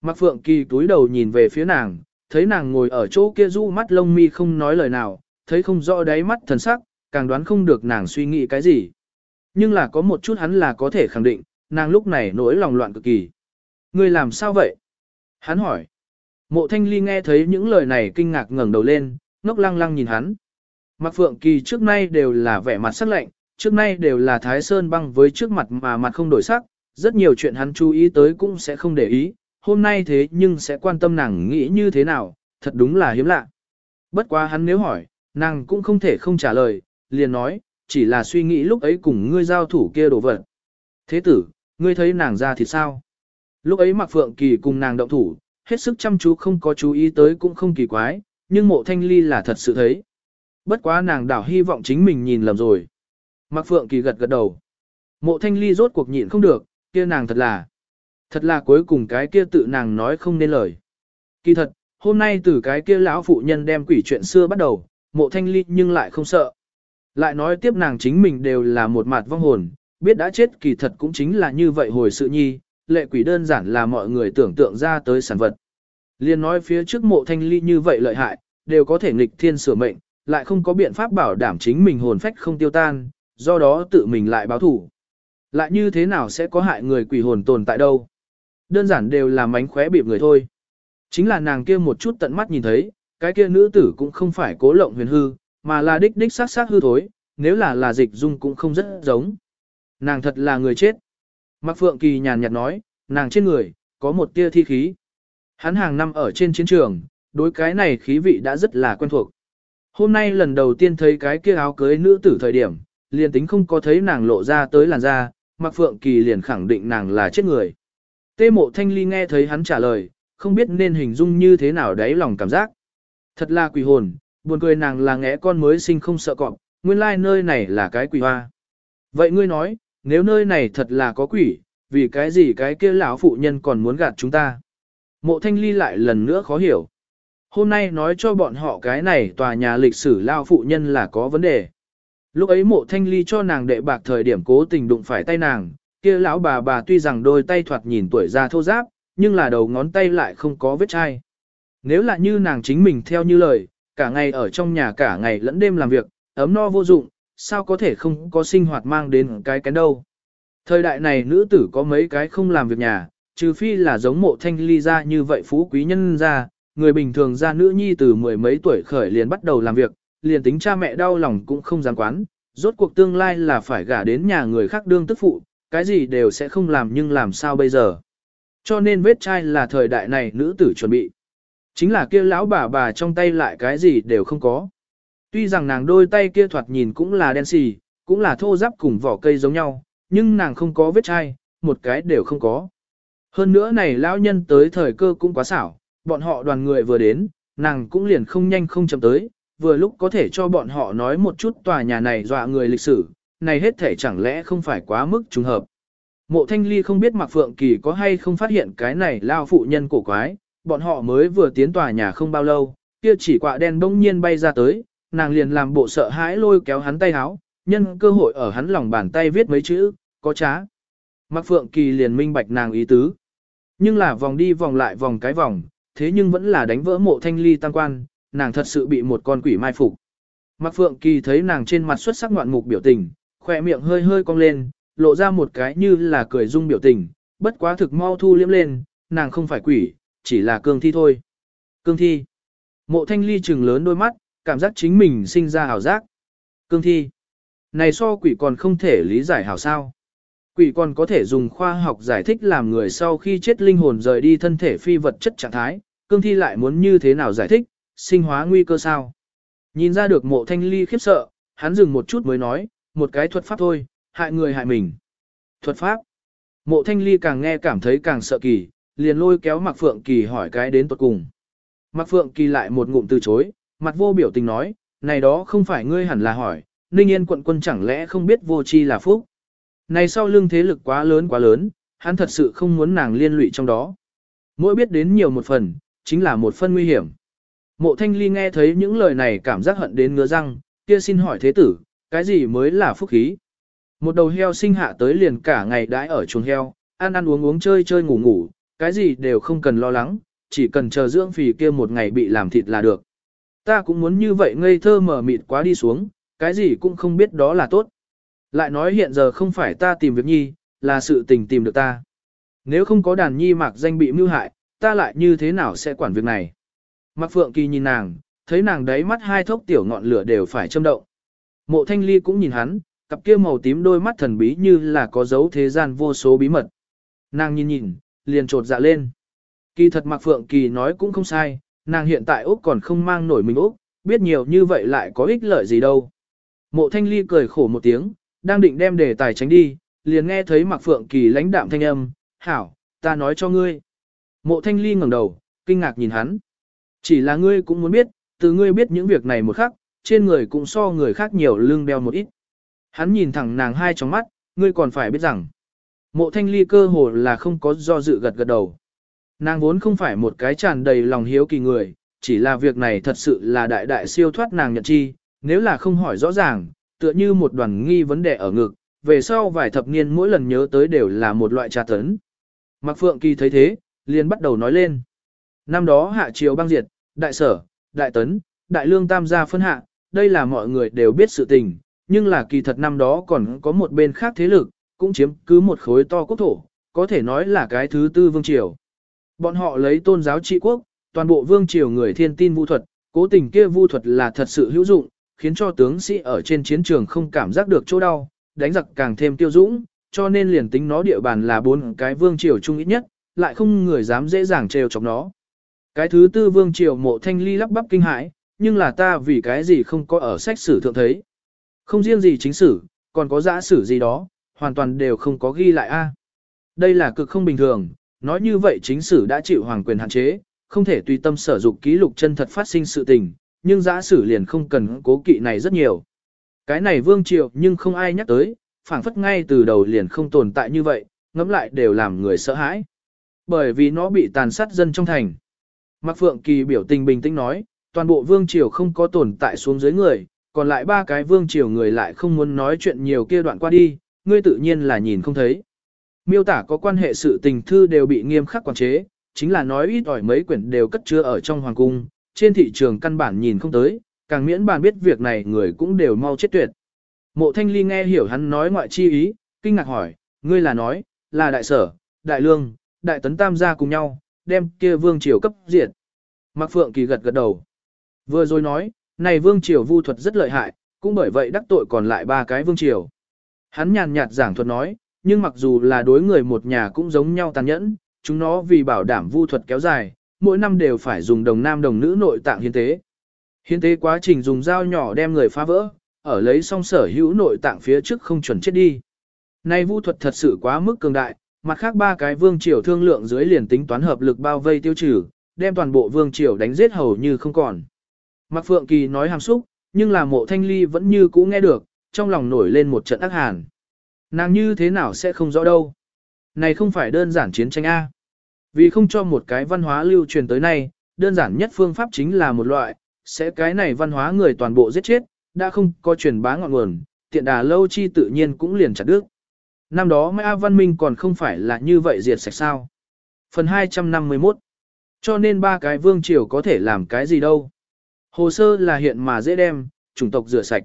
Mạc Phượng Kỳ túi đầu nhìn về phía nàng, thấy nàng ngồi ở chỗ kia du mắt lông mi không nói lời nào, thấy không rõ đáy mắt thần sắc, càng đoán không được nàng suy nghĩ cái gì. Nhưng là có một chút hắn là có thể khẳng định, nàng lúc này nỗi lòng loạn cực kỳ. Ngươi làm sao vậy? Hắn hỏi. Mộ thanh ly nghe thấy những lời này kinh ngạc ngẩng đầu lên, ngốc lăng lăng nhìn hắn. Mạc Phượng Kỳ trước nay đều là vẻ mặt sắc lạnh, trước nay đều là Thái Sơn băng với trước mặt mà mặt không đổi sắc, rất nhiều chuyện hắn chú ý tới cũng sẽ không để ý, hôm nay thế nhưng sẽ quan tâm nàng nghĩ như thế nào, thật đúng là hiếm lạ. Bất quá hắn nếu hỏi, nàng cũng không thể không trả lời, liền nói, chỉ là suy nghĩ lúc ấy cùng ngươi giao thủ kia đồ vật. Thế tử, ngươi thấy nàng ra thì sao? Lúc ấy Mạc Phượng Kỳ cùng nàng động thủ, hết sức chăm chú không có chú ý tới cũng không kỳ quái, nhưng mộ thanh ly là thật sự thấy. Bất quá nàng đảo hy vọng chính mình nhìn lầm rồi. Mạc Phượng Kỳ gật gật đầu. Mộ thanh ly rốt cuộc nhịn không được, kia nàng thật là. Thật là cuối cùng cái kia tự nàng nói không nên lời. Kỳ thật, hôm nay từ cái kia lão phụ nhân đem quỷ chuyện xưa bắt đầu, mộ thanh ly nhưng lại không sợ. Lại nói tiếp nàng chính mình đều là một mặt vong hồn, biết đã chết kỳ thật cũng chính là như vậy hồi sự nhi, lệ quỷ đơn giản là mọi người tưởng tượng ra tới sản vật. Liên nói phía trước mộ thanh ly như vậy lợi hại, đều có thể nghịch thiên sửa mệnh, lại không có biện pháp bảo đảm chính mình hồn phách không tiêu tan, do đó tự mình lại báo thủ. Lại như thế nào sẽ có hại người quỷ hồn tồn tại đâu? Đơn giản đều là mánh khóe bịp người thôi. Chính là nàng kia một chút tận mắt nhìn thấy, cái kia nữ tử cũng không phải cố lộng huyền hư, mà là đích đích sát sát hư thối, nếu là là dịch dung cũng không rất giống. Nàng thật là người chết. Mạc Phượng Kỳ nhàn nhạt nói, nàng trên người, có một tia thi khí. Hắn hàng năm ở trên chiến trường, đối cái này khí vị đã rất là quen thuộc. Hôm nay lần đầu tiên thấy cái kia áo cưới nữ tử thời điểm, liền tính không có thấy nàng lộ ra tới làn da, Mạc Phượng Kỳ liền khẳng định nàng là chết người. Tê mộ thanh ly nghe thấy hắn trả lời, không biết nên hình dung như thế nào đấy lòng cảm giác. Thật là quỷ hồn, buồn cười nàng là ngẽ con mới sinh không sợ cọp, nguyên lai nơi này là cái quỷ hoa. Vậy ngươi nói, nếu nơi này thật là có quỷ, vì cái gì cái kia lão phụ nhân còn muốn gạt chúng ta? Mộ thanh ly lại lần nữa khó hiểu. Hôm nay nói cho bọn họ cái này tòa nhà lịch sử lao phụ nhân là có vấn đề. Lúc ấy mộ thanh ly cho nàng đệ bạc thời điểm cố tình đụng phải tay nàng, kia lão bà bà tuy rằng đôi tay thoạt nhìn tuổi già thô giáp, nhưng là đầu ngón tay lại không có vết chai. Nếu là như nàng chính mình theo như lời, cả ngày ở trong nhà cả ngày lẫn đêm làm việc, ấm no vô dụng, sao có thể không có sinh hoạt mang đến cái cái đâu. Thời đại này nữ tử có mấy cái không làm việc nhà, trừ phi là giống mộ thanh ly ra như vậy phú quý nhân ra, người bình thường ra nữ nhi từ mười mấy tuổi khởi liền bắt đầu làm việc, liền tính cha mẹ đau lòng cũng không dám quán, rốt cuộc tương lai là phải gả đến nhà người khác đương tức phụ, cái gì đều sẽ không làm nhưng làm sao bây giờ. Cho nên vết chai là thời đại này nữ tử chuẩn bị. Chính là kia lão bà bà trong tay lại cái gì đều không có. Tuy rằng nàng đôi tay kia thoạt nhìn cũng là đen xì, cũng là thô giáp cùng vỏ cây giống nhau, nhưng nàng không có vết chai, một cái đều không có. Hơn nữa này lão nhân tới thời cơ cũng quá xảo, bọn họ đoàn người vừa đến, nàng cũng liền không nhanh không chậm tới, vừa lúc có thể cho bọn họ nói một chút tòa nhà này dọa người lịch sử, này hết thể chẳng lẽ không phải quá mức trùng hợp. Mộ Thanh Ly không biết Mạc Phượng Kỳ có hay không phát hiện cái này lao phụ nhân cổ quái, bọn họ mới vừa tiến tòa nhà không bao lâu, kia chỉ quạ đen bỗng nhiên bay ra tới, nàng liền làm bộ sợ hãi lôi kéo hắn tay háo, nhân cơ hội ở hắn lòng bàn tay viết mấy chữ, có trá. Mạc Phượng Kỳ liền minh bạch nàng ý tứ. Nhưng là vòng đi vòng lại vòng cái vòng, thế nhưng vẫn là đánh vỡ mộ thanh ly tăng quan, nàng thật sự bị một con quỷ mai phục. Mạc Phượng Kỳ thấy nàng trên mặt xuất sắc ngoạn mục biểu tình, khỏe miệng hơi hơi cong lên, lộ ra một cái như là cười dung biểu tình, bất quá thực mau thu liếm lên, nàng không phải quỷ, chỉ là cương thi thôi. Cương thi. Mộ thanh ly trừng lớn đôi mắt, cảm giác chính mình sinh ra hào giác. Cương thi. Này so quỷ còn không thể lý giải hào sao. Quỷ còn có thể dùng khoa học giải thích làm người sau khi chết linh hồn rời đi thân thể phi vật chất trạng thái, cương thi lại muốn như thế nào giải thích, sinh hóa nguy cơ sao. Nhìn ra được mộ thanh ly khiếp sợ, hắn dừng một chút mới nói, một cái thuật pháp thôi, hại người hại mình. Thuật pháp. Mộ thanh ly càng nghe cảm thấy càng sợ kỳ, liền lôi kéo Mạc Phượng Kỳ hỏi cái đến tuật cùng. Mạc Phượng Kỳ lại một ngụm từ chối, mặt vô biểu tình nói, này đó không phải ngươi hẳn là hỏi, Ninh Yên quận quân chẳng lẽ không biết vô chi là phúc. Này sau lưng thế lực quá lớn quá lớn, hắn thật sự không muốn nàng liên lụy trong đó. Mỗi biết đến nhiều một phần, chính là một phân nguy hiểm. Mộ thanh ly nghe thấy những lời này cảm giác hận đến ngứa răng, kia xin hỏi thế tử, cái gì mới là phúc khí? Một đầu heo sinh hạ tới liền cả ngày đãi ở chuồng heo, ăn ăn uống uống chơi chơi ngủ ngủ, cái gì đều không cần lo lắng, chỉ cần chờ dưỡng phì kia một ngày bị làm thịt là được. Ta cũng muốn như vậy ngây thơ mở mịt quá đi xuống, cái gì cũng không biết đó là tốt. Lại nói hiện giờ không phải ta tìm việc nhi, là sự tình tìm được ta. Nếu không có đàn nhi mạc danh bị mưu hại, ta lại như thế nào sẽ quản việc này? Mạc Phượng Kỳ nhìn nàng, thấy nàng đấy mắt hai thốc tiểu ngọn lửa đều phải châm động. Mộ Thanh Ly cũng nhìn hắn, cặp kia màu tím đôi mắt thần bí như là có dấu thế gian vô số bí mật. Nàng nhìn nhìn, liền trột dạ lên. Kỳ thật Mạc Phượng Kỳ nói cũng không sai, nàng hiện tại Úc còn không mang nổi mình Úc, biết nhiều như vậy lại có ích lợi gì đâu. Mộ Thanh Ly cười khổ một tiếng, đang định đem đề tài tránh đi, liền nghe thấy Mạc Phượng Kỳ lãnh đạm thanh âm, hảo, ta nói cho ngươi. Mộ Thanh Ly ngẩng đầu, kinh ngạc nhìn hắn. Chỉ là ngươi cũng muốn biết, từ ngươi biết những việc này một khắc, trên người cũng so người khác nhiều lưng đeo một ít. Hắn nhìn thẳng nàng hai trong mắt, ngươi còn phải biết rằng, Mộ thanh ly cơ hồ là không có do dự gật gật đầu. Nàng vốn không phải một cái tràn đầy lòng hiếu kỳ người, chỉ là việc này thật sự là đại đại siêu thoát nàng nhận chi, nếu là không hỏi rõ ràng, tựa như một đoàn nghi vấn đề ở ngực, về sau vài thập niên mỗi lần nhớ tới đều là một loại trà tấn. Mạc Phượng Kỳ thấy thế, liền bắt đầu nói lên. Năm đó hạ triều băng diệt, đại sở, đại tấn, đại lương tam gia phân hạ, đây là mọi người đều biết sự tình, nhưng là kỳ thật năm đó còn có một bên khác thế lực, cũng chiếm cứ một khối to quốc thổ, có thể nói là cái thứ tư vương triều. Bọn họ lấy tôn giáo trị quốc, toàn bộ vương triều người thiên tin vu thuật, cố tình kia vu thuật là thật sự hữu dụng, khiến cho tướng sĩ ở trên chiến trường không cảm giác được chỗ đau, đánh giặc càng thêm tiêu dũng, cho nên liền tính nó địa bàn là bốn cái vương triều chung ít nhất, lại không người dám dễ dàng trêu chọc nó. Cái thứ tư vương triều mộ thanh ly lắp bắp kinh hãi, nhưng là ta vì cái gì không có ở sách sử thượng thấy. Không riêng gì chính sử, còn có giã sử gì đó, hoàn toàn đều không có ghi lại a. Đây là cực không bình thường, nói như vậy chính sử đã chịu hoàng quyền hạn chế, không thể tùy tâm sở dục ký lục chân thật phát sinh sự tình, nhưng giã sử liền không cần cố kỵ này rất nhiều. Cái này vương triều nhưng không ai nhắc tới, phảng phất ngay từ đầu liền không tồn tại như vậy, ngẫm lại đều làm người sợ hãi. Bởi vì nó bị tàn sát dân trong thành. Mạc Phượng Kỳ biểu tình bình tĩnh nói, toàn bộ vương triều không có tồn tại xuống dưới người, còn lại ba cái vương triều người lại không muốn nói chuyện nhiều kia đoạn qua đi, ngươi tự nhiên là nhìn không thấy. Miêu tả có quan hệ sự tình thư đều bị nghiêm khắc quản chế, chính là nói ít ỏi mấy quyển đều cất chứa ở trong hoàng cung, trên thị trường căn bản nhìn không tới, càng miễn bàn biết việc này người cũng đều mau chết tuyệt. Mộ thanh ly nghe hiểu hắn nói ngoại chi ý, kinh ngạc hỏi, ngươi là nói, là đại sở, đại lương, đại tấn tam gia cùng nhau, đem kia vương triều cấp diệt. Mạc Phượng Kỳ gật gật đầu. Vừa rồi nói, này vương triều vu thuật rất lợi hại, cũng bởi vậy đắc tội còn lại ba cái vương triều. Hắn nhàn nhạt giảng thuật nói, nhưng mặc dù là đối người một nhà cũng giống nhau tàn nhẫn, chúng nó vì bảo đảm vu thuật kéo dài, mỗi năm đều phải dùng đồng nam đồng nữ nội tạng hiến tế. Hiến tế quá trình dùng dao nhỏ đem người phá vỡ, ở lấy xong sở hữu nội tạng phía trước không chuẩn chết đi. Này vu thuật thật sự quá mức cường đại, mặt khác ba cái vương triều thương lượng dưới liền tính toán hợp lực bao vây tiêu trừ, đem toàn bộ vương triều đánh giết hầu như không còn. Mạc Phượng Kỳ nói hàm xúc, nhưng là mộ thanh ly vẫn như cũ nghe được, trong lòng nổi lên một trận ác hàn. Nàng như thế nào sẽ không rõ đâu. Này không phải đơn giản chiến tranh A. Vì không cho một cái văn hóa lưu truyền tới nay, đơn giản nhất phương pháp chính là một loại, sẽ cái này văn hóa người toàn bộ giết chết, đã không có truyền bá ngọn nguồn, tiện đà lâu chi tự nhiên cũng liền chặt đứt. Năm đó Mã Văn Minh còn không phải là như vậy diệt sạch sao. Phần 251 Cho nên ba cái vương triều có thể làm cái gì đâu. Hồ sơ là hiện mà dễ đem, chủng tộc rửa sạch.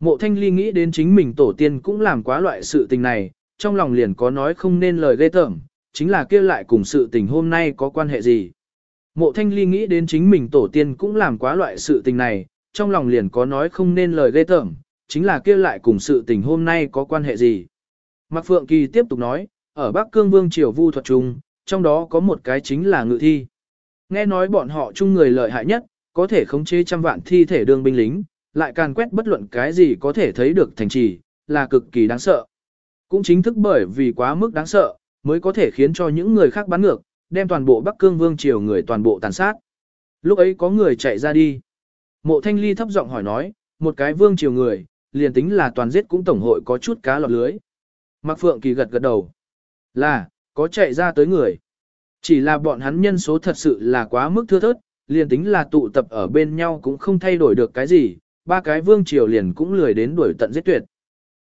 Mộ thanh ly nghĩ đến chính mình tổ tiên cũng làm quá loại sự tình này, trong lòng liền có nói không nên lời ghê tởm, chính là kia lại cùng sự tình hôm nay có quan hệ gì. Mộ thanh ly nghĩ đến chính mình tổ tiên cũng làm quá loại sự tình này, trong lòng liền có nói không nên lời ghê tởm, chính là kia lại cùng sự tình hôm nay có quan hệ gì. Mạc Phượng Kỳ tiếp tục nói, ở Bắc Cương Vương Triều Vu Thuật Trung, trong đó có một cái chính là ngự thi. Nghe nói bọn họ chung người lợi hại nhất, có thể khống chế trăm vạn thi thể đương binh lính, lại càn quét bất luận cái gì có thể thấy được thành trì, là cực kỳ đáng sợ. Cũng chính thức bởi vì quá mức đáng sợ, mới có thể khiến cho những người khác bắn ngược, đem toàn bộ Bắc Cương Vương triều người toàn bộ tàn sát. Lúc ấy có người chạy ra đi. Mộ Thanh Ly thấp giọng hỏi nói, một cái vương triều người, liền tính là toàn giết cũng tổng hội có chút cá lọt lưới. Mạc Phượng Kỳ gật gật đầu. Là, có chạy ra tới người. Chỉ là bọn hắn nhân số thật sự là quá mức thưa thớt, liền tính là tụ tập ở bên nhau cũng không thay đổi được cái gì, ba cái vương triều liền cũng lười đến đuổi tận giết tuyệt.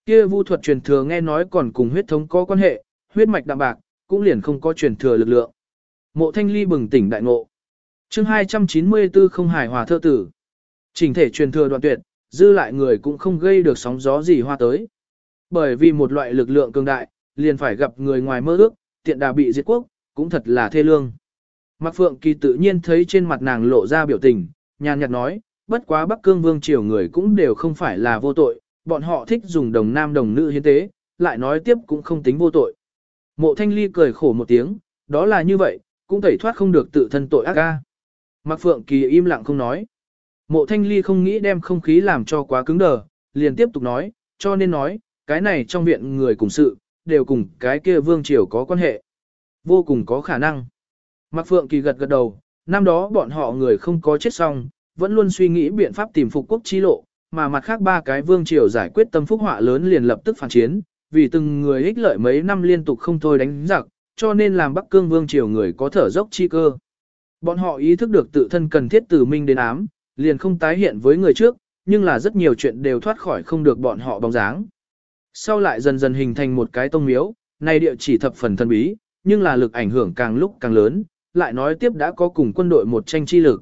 Kia vu thuật truyền thừa nghe nói còn cùng huyết thống có quan hệ, huyết mạch đạm bạc, cũng liền không có truyền thừa lực lượng. Mộ Thanh Ly bừng tỉnh đại ngộ. Chương 294 không hài hòa thơ tử. Chỉnh thể truyền thừa đoạn tuyệt, dư lại người cũng không gây được sóng gió gì hoa tới. Bởi vì một loại lực lượng cường đại, liền phải gặp người ngoài mơ ước, tiện đà bị diệt quốc, cũng thật là thê lương. Mạc Phượng Kỳ tự nhiên thấy trên mặt nàng lộ ra biểu tình, nhàn nhạt nói, bất quá Bắc Cương Vương triều người cũng đều không phải là vô tội, bọn họ thích dùng đồng nam đồng nữ hiến tế, lại nói tiếp cũng không tính vô tội. Mộ Thanh Ly cười khổ một tiếng, đó là như vậy, cũng tẩy thoát không được tự thân tội ác ca. Mạc Phượng Kỳ im lặng không nói. Mộ Thanh Ly không nghĩ đem không khí làm cho quá cứng đờ, liền tiếp tục nói, cho nên nói, cái này trong viện người cùng sự, đều cùng cái kia vương triều có quan hệ. Vô cùng có khả năng. Mạc Phượng Kỳ gật gật đầu, năm đó bọn họ người không có chết xong, vẫn luôn suy nghĩ biện pháp tìm phục quốc chi lộ, mà mặt khác ba cái vương triều giải quyết tâm phúc họa lớn liền lập tức phản chiến, vì từng người ích lợi mấy năm liên tục không thôi đánh giặc, cho nên làm Bắc Cương Vương triều người có thở dốc chi cơ. Bọn họ ý thức được tự thân cần thiết từ minh đến ám, liền không tái hiện với người trước, nhưng là rất nhiều chuyện đều thoát khỏi không được bọn họ bóng dáng. Sau lại dần dần hình thành một cái tông miếu, này địa chỉ thập phần thân bí, nhưng là lực ảnh hưởng càng lúc càng lớn, lại nói tiếp đã có cùng quân đội một tranh chi lực.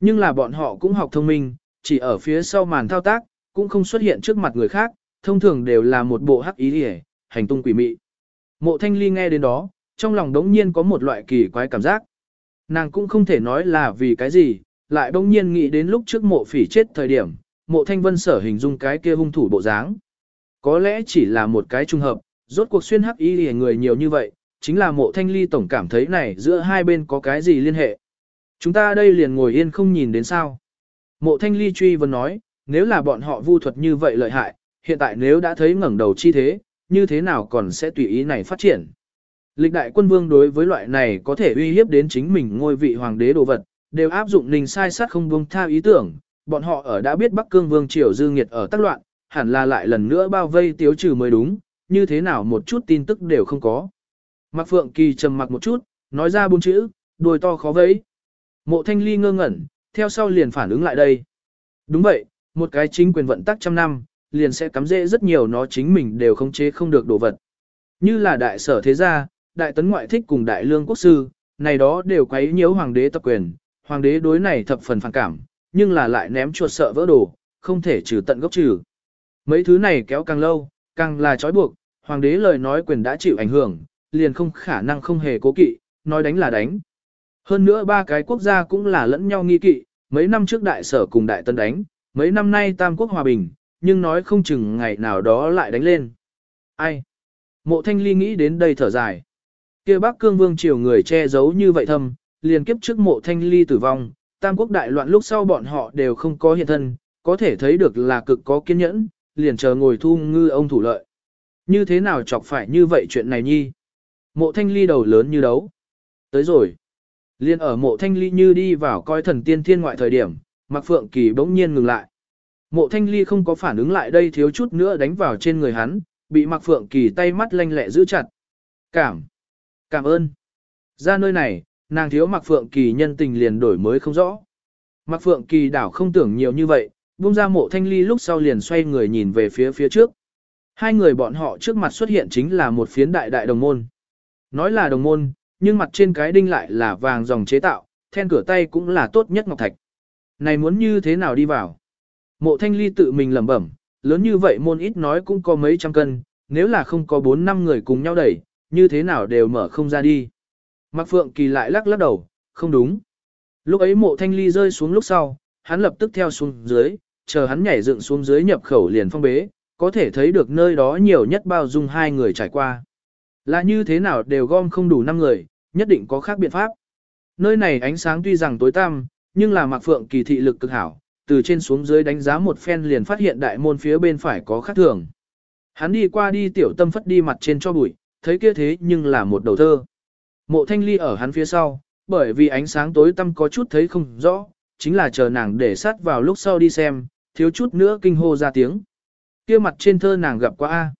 Nhưng là bọn họ cũng học thông minh, chỉ ở phía sau màn thao tác, cũng không xuất hiện trước mặt người khác, thông thường đều là một bộ hắc ý địa, hành tung quỷ mị. Mộ thanh ly nghe đến đó, trong lòng đống nhiên có một loại kỳ quái cảm giác. Nàng cũng không thể nói là vì cái gì, lại đống nhiên nghĩ đến lúc trước mộ phỉ chết thời điểm, mộ thanh vân sở hình dung cái kia hung thủ bộ dáng. Có lẽ chỉ là một cái trùng hợp, rốt cuộc xuyên hắc y người nhiều như vậy, chính là mộ thanh ly tổng cảm thấy này giữa hai bên có cái gì liên hệ. Chúng ta đây liền ngồi yên không nhìn đến sao. Mộ thanh ly truy vấn nói, nếu là bọn họ vu thuật như vậy lợi hại, hiện tại nếu đã thấy ngẩng đầu chi thế, như thế nào còn sẽ tùy ý này phát triển. Lịch đại quân vương đối với loại này có thể uy hiếp đến chính mình ngôi vị hoàng đế đồ vật, đều áp dụng ninh sai sát không buông tha ý tưởng, bọn họ ở đã biết Bắc Cương vương triều dư nghiệt ở tác loạn, hẳn là lại lần nữa bao vây tiếu trừ mới đúng, như thế nào một chút tin tức đều không có. Mạc Phượng Kỳ trầm mặc một chút, nói ra bốn chữ, đuôi to khó vẫy. Mộ Thanh Ly ngơ ngẩn, theo sau liền phản ứng lại đây. Đúng vậy, một cái chính quyền vận tắc trăm năm, liền sẽ cắm dễ rất nhiều nó chính mình đều không chế không được đồ vật. Như là đại sở thế gia, đại tấn ngoại thích cùng đại lương quốc sư, này đó đều quấy nhiễu hoàng đế tập quyền, hoàng đế đối này thập phần phản cảm, nhưng là lại ném chuột sợ vỡ đồ, không thể trừ tận gốc trừ. Mấy thứ này kéo càng lâu, càng là trói buộc, hoàng đế lời nói quyền đã chịu ảnh hưởng, liền không khả năng không hề cố kỵ, nói đánh là đánh. Hơn nữa ba cái quốc gia cũng là lẫn nhau nghi kỵ, mấy năm trước đại sở cùng đại tân đánh, mấy năm nay tam quốc hòa bình, nhưng nói không chừng ngày nào đó lại đánh lên. Ai? Mộ thanh ly nghĩ đến đây thở dài. kia bác cương vương triều người che giấu như vậy thâm, liền kiếp trước mộ thanh ly tử vong, tam quốc đại loạn lúc sau bọn họ đều không có hiện thân, có thể thấy được là cực có kiên nhẫn, liền chờ ngồi thu ngư ông thủ lợi. Như thế nào chọc phải như vậy chuyện này nhi? Mộ thanh ly đầu lớn như đấu. Tới rồi. Liên ở mộ thanh ly như đi vào coi thần tiên thiên ngoại thời điểm, Mạc Phượng Kỳ bỗng nhiên ngừng lại. Mộ thanh ly không có phản ứng lại đây thiếu chút nữa đánh vào trên người hắn, bị Mạc Phượng Kỳ tay mắt lanh lẹ giữ chặt. Cảm. Cảm ơn. Ra nơi này, nàng thiếu Mạc Phượng Kỳ nhân tình liền đổi mới không rõ. Mạc Phượng Kỳ đảo không tưởng nhiều như vậy, buông ra mộ thanh ly lúc sau liền xoay người nhìn về phía phía trước. Hai người bọn họ trước mặt xuất hiện chính là một phiến đại đại đồng môn. Nói là đồng môn, nhưng mặt trên cái đinh lại là vàng dòng chế tạo, then cửa tay cũng là tốt nhất ngọc thạch. Này muốn như thế nào đi vào? Mộ thanh ly tự mình lẩm bẩm, lớn như vậy môn ít nói cũng có mấy trăm cân, nếu là không có bốn năm người cùng nhau đẩy, như thế nào đều mở không ra đi. Mạc Phượng Kỳ lại lắc lắc đầu, không đúng. Lúc ấy mộ thanh ly rơi xuống lúc sau, hắn lập tức theo xuống dưới, chờ hắn nhảy dựng xuống dưới nhập khẩu liền phong bế, có thể thấy được nơi đó nhiều nhất bao dung hai người trải qua. Là như thế nào đều gom không đủ 5 người, nhất định có khác biện pháp. Nơi này ánh sáng tuy rằng tối tăm, nhưng là Mạc Phượng kỳ thị lực cực hảo, từ trên xuống dưới đánh giá một phen liền phát hiện đại môn phía bên phải có khác thường. Hắn đi qua đi tiểu tâm phất đi mặt trên cho bụi, thấy kia thế nhưng là một đầu thơ. Mộ thanh ly ở hắn phía sau, bởi vì ánh sáng tối tăm có chút thấy không rõ, chính là chờ nàng để sát vào lúc sau đi xem, thiếu chút nữa kinh hô ra tiếng. Kia mặt trên thơ nàng gặp qua A.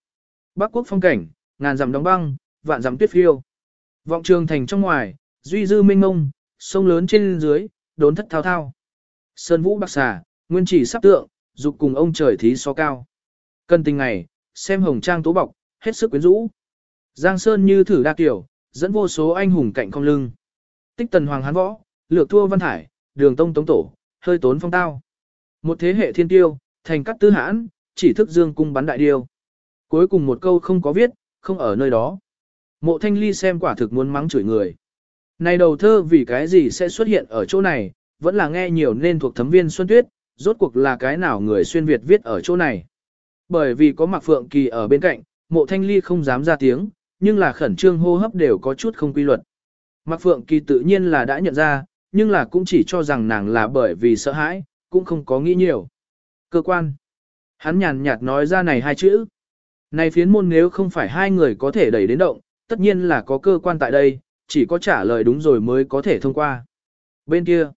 Bắc quốc phong cảnh, ngàn dặm đóng băng, vạn dặm tuyết phiêu. Vọng trường thành trong ngoài, duy dư minh ngông, sông lớn trên dưới, đốn thất thao thao. Sơn vũ bạc xà, nguyên chỉ sắp tượng, dục cùng ông trời thí so cao. cân tình ngày, xem hồng trang tố bọc, hết sức quyến rũ. Giang Sơn như thử đa kiểu, dẫn vô số anh hùng cạnh không lưng. Tích tần hoàng hán võ, lược thua văn hải, đường tông tống tổ, hơi tốn phong tao. Một thế hệ thiên tiêu, thành cắt tư hãn, chỉ thức dương cung bắn đại điêu. Cuối cùng một câu không có viết, không ở nơi đó. Mộ thanh ly xem quả thực muốn mắng chửi người. Này đầu thơ vì cái gì sẽ xuất hiện ở chỗ này, vẫn là nghe nhiều nên thuộc thấm viên Xuân Tuyết, rốt cuộc là cái nào người xuyên Việt viết ở chỗ này. Bởi vì có Mạc Phượng Kỳ ở bên cạnh, mộ thanh ly không dám ra tiếng, nhưng là khẩn trương hô hấp đều có chút không quy luật. Mạc Phượng Kỳ tự nhiên là đã nhận ra, nhưng là cũng chỉ cho rằng nàng là bởi vì sợ hãi, cũng không có nghĩ nhiều. Cơ quan. Hắn nhàn nhạt nói ra này hai chữ. Này phiến môn nếu không phải hai người có thể đẩy đến động, tất nhiên là có cơ quan tại đây, chỉ có trả lời đúng rồi mới có thể thông qua. Bên kia,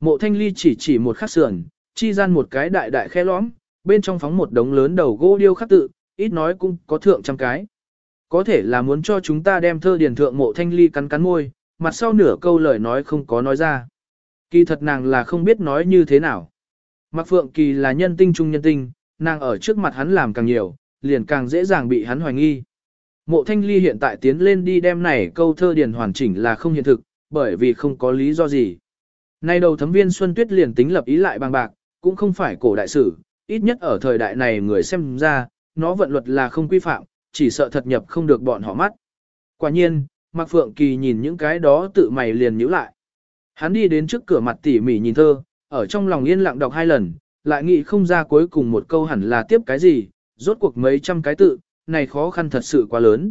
mộ thanh ly chỉ chỉ một khắc sườn, chi gian một cái đại đại khe lõm, bên trong phóng một đống lớn đầu gỗ điêu khắc tự, ít nói cũng có thượng trăm cái. Có thể là muốn cho chúng ta đem thơ điền thượng mộ thanh ly cắn cắn môi, mặt sau nửa câu lời nói không có nói ra. Kỳ thật nàng là không biết nói như thế nào. Mạc Phượng Kỳ là nhân tinh trung nhân tinh, nàng ở trước mặt hắn làm càng nhiều, liền càng dễ dàng bị hắn hoài nghi. Mộ Thanh Ly hiện tại tiến lên đi đem này câu thơ điền hoàn chỉnh là không hiện thực, bởi vì không có lý do gì. Nay đầu thấm viên Xuân Tuyết liền tính lập ý lại bằng bạc, cũng không phải cổ đại sử, ít nhất ở thời đại này người xem ra, nó vận luật là không quy phạm, chỉ sợ thật nhập không được bọn họ mắt. Quả nhiên, Mạc Phượng Kỳ nhìn những cái đó tự mày liền nhíu lại. Hắn đi đến trước cửa mặt tỉ mỉ nhìn thơ, ở trong lòng yên lặng đọc hai lần, lại nghĩ không ra cuối cùng một câu hẳn là tiếp cái gì, rốt cuộc mấy trăm cái tự, này khó khăn thật sự quá lớn.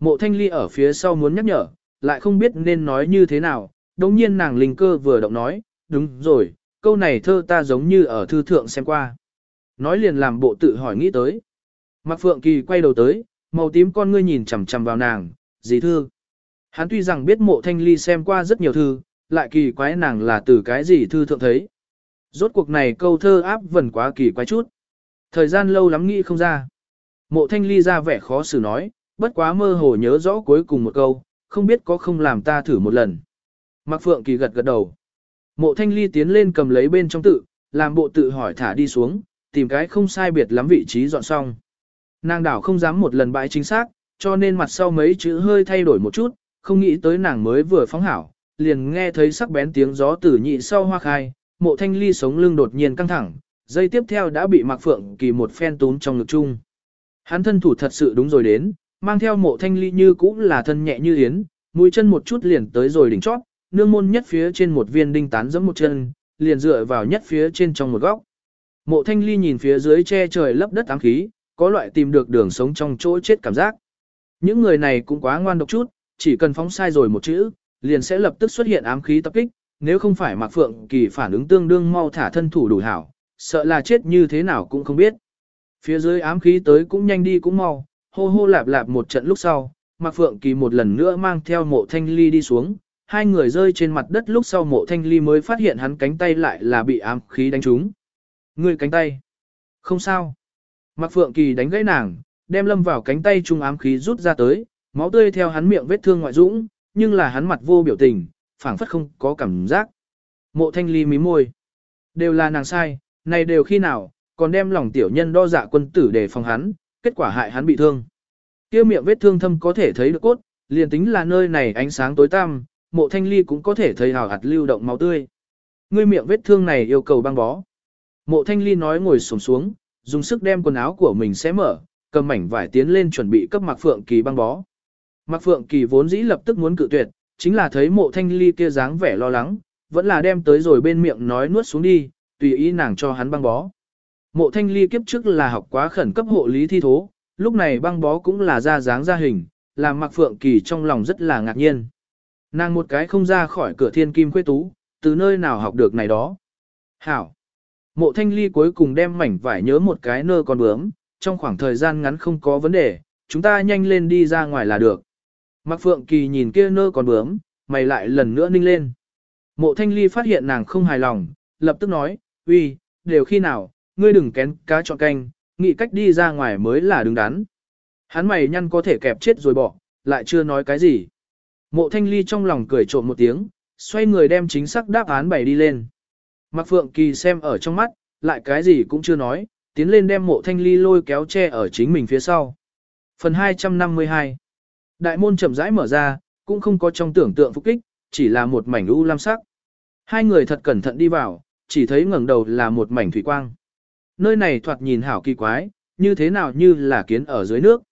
Mộ thanh ly ở phía sau muốn nhắc nhở, lại không biết nên nói như thế nào, đồng nhiên nàng linh cơ vừa động nói, đúng rồi, câu này thơ ta giống như ở thư thượng xem qua. Nói liền làm bộ tự hỏi nghĩ tới. Mạc Phượng Kỳ quay đầu tới, màu tím con ngươi nhìn chằm chằm vào nàng, gì thư. Hắn tuy rằng biết mộ thanh ly xem qua rất nhiều thư, lại kỳ quái nàng là từ cái gì thư thượng thấy. Rốt cuộc này câu thơ áp vần quá kỳ quái chút. Thời gian lâu lắm nghĩ không ra. Mộ thanh ly ra vẻ khó xử nói, bất quá mơ hồ nhớ rõ cuối cùng một câu, không biết có không làm ta thử một lần. Mạc Phượng Kỳ gật gật đầu. Mộ thanh ly tiến lên cầm lấy bên trong tự, làm bộ tự hỏi thả đi xuống, tìm cái không sai biệt lắm vị trí dọn xong. Nàng đảo không dám một lần bãi chính xác, cho nên mặt sau mấy chữ hơi thay đổi một chút, không nghĩ tới nàng mới vừa phóng hảo, liền nghe thấy sắc bén tiếng gió từ nhị sau hoa khai, mộ thanh ly sống lưng đột nhiên căng thẳng, dây tiếp theo đã bị Mạc Phượng Kỳ một phen túm trong ngực chung. Hắn thân thủ thật sự đúng rồi đến, mang theo mộ thanh ly như cũng là thân nhẹ như yến, mũi chân một chút liền tới rồi đỉnh chót, nương môn nhất phía trên một viên đinh tán giẫm một chân, liền dựa vào nhất phía trên trong một góc. Mộ thanh ly nhìn phía dưới che trời lấp đất ám khí, có loại tìm được đường sống trong chỗ chết cảm giác. Những người này cũng quá ngoan độc chút, chỉ cần phóng sai rồi một chữ, liền sẽ lập tức xuất hiện ám khí tập kích, nếu không phải Mạc Phượng Kỳ phản ứng tương đương mau thả thân thủ đủ hảo, sợ là chết như thế nào cũng không biết. Phía dưới ám khí tới cũng nhanh đi cũng mau, hô hô lạp lạp một trận lúc sau, Mạc Phượng Kỳ một lần nữa mang theo mộ thanh ly đi xuống, hai người rơi trên mặt đất lúc sau mộ thanh ly mới phát hiện hắn cánh tay lại là bị ám khí đánh trúng. Người cánh tay. Không sao. Mạc Phượng Kỳ đánh gãy nàng, đem lâm vào cánh tay trung ám khí rút ra tới, máu tươi theo hắn miệng vết thương ngoại dũng, nhưng là hắn mặt vô biểu tình, phảng phất không có cảm giác. Mộ thanh ly mí môi. Đều là nàng sai, này đều khi nào, còn đem lòng tiểu nhân đo dạ quân tử để phòng hắn, kết quả hại hắn bị thương. Kia miệng vết thương thâm có thể thấy được cốt, liền tính là nơi này ánh sáng tối tăm, mộ thanh ly cũng có thể thấy hào hạt lưu động máu tươi. Ngươi miệng vết thương này yêu cầu băng bó. Mộ thanh ly nói ngồi sổng xuống, dùng sức đem quần áo của mình xé mở, cầm mảnh vải tiến lên chuẩn bị cấp Mạc Phượng Kỳ băng bó. Mạc Phượng Kỳ vốn dĩ lập tức muốn cự tuyệt, chính là thấy mộ thanh ly kia dáng vẻ lo lắng, vẫn là đem tới rồi bên miệng nói nuốt xuống đi, tùy ý nàng cho hắn băng bó. Mộ thanh ly kiếp trước là học quá khẩn cấp hộ lý thi thố, lúc này băng bó cũng là ra dáng ra hình, làm Mạc Phượng Kỳ trong lòng rất là ngạc nhiên. Nàng một cái không ra khỏi cửa thiên kim khuê tú, từ nơi nào học được này đó. Hảo! Mộ thanh ly cuối cùng đem mảnh vải nhớ một cái nơ con bướm, trong khoảng thời gian ngắn không có vấn đề, chúng ta nhanh lên đi ra ngoài là được. Mạc Phượng Kỳ nhìn kia nơ còn bướm, mày lại lần nữa ninh lên. Mộ Thanh Ly phát hiện nàng không hài lòng, lập tức nói, uy, đều khi nào, ngươi đừng kén cá chọn canh, nghĩ cách đi ra ngoài mới là đứng đắn. Hắn mày nhăn có thể kẹp chết rồi bỏ, lại chưa nói cái gì. Mộ Thanh Ly trong lòng cười trộm một tiếng, xoay người đem chính xác đáp án bày đi lên. Mạc Phượng Kỳ xem ở trong mắt, lại cái gì cũng chưa nói, tiến lên đem mộ Thanh Ly lôi kéo che ở chính mình phía sau. Phần 252 Đại môn chậm rãi mở ra, cũng không có trong tưởng tượng phục kích, chỉ là một mảnh u lam sắc. Hai người thật cẩn thận đi vào, chỉ thấy ngẩng đầu là một mảnh thủy quang. Nơi này thoạt nhìn hảo kỳ quái, như thế nào như là kiến ở dưới nước.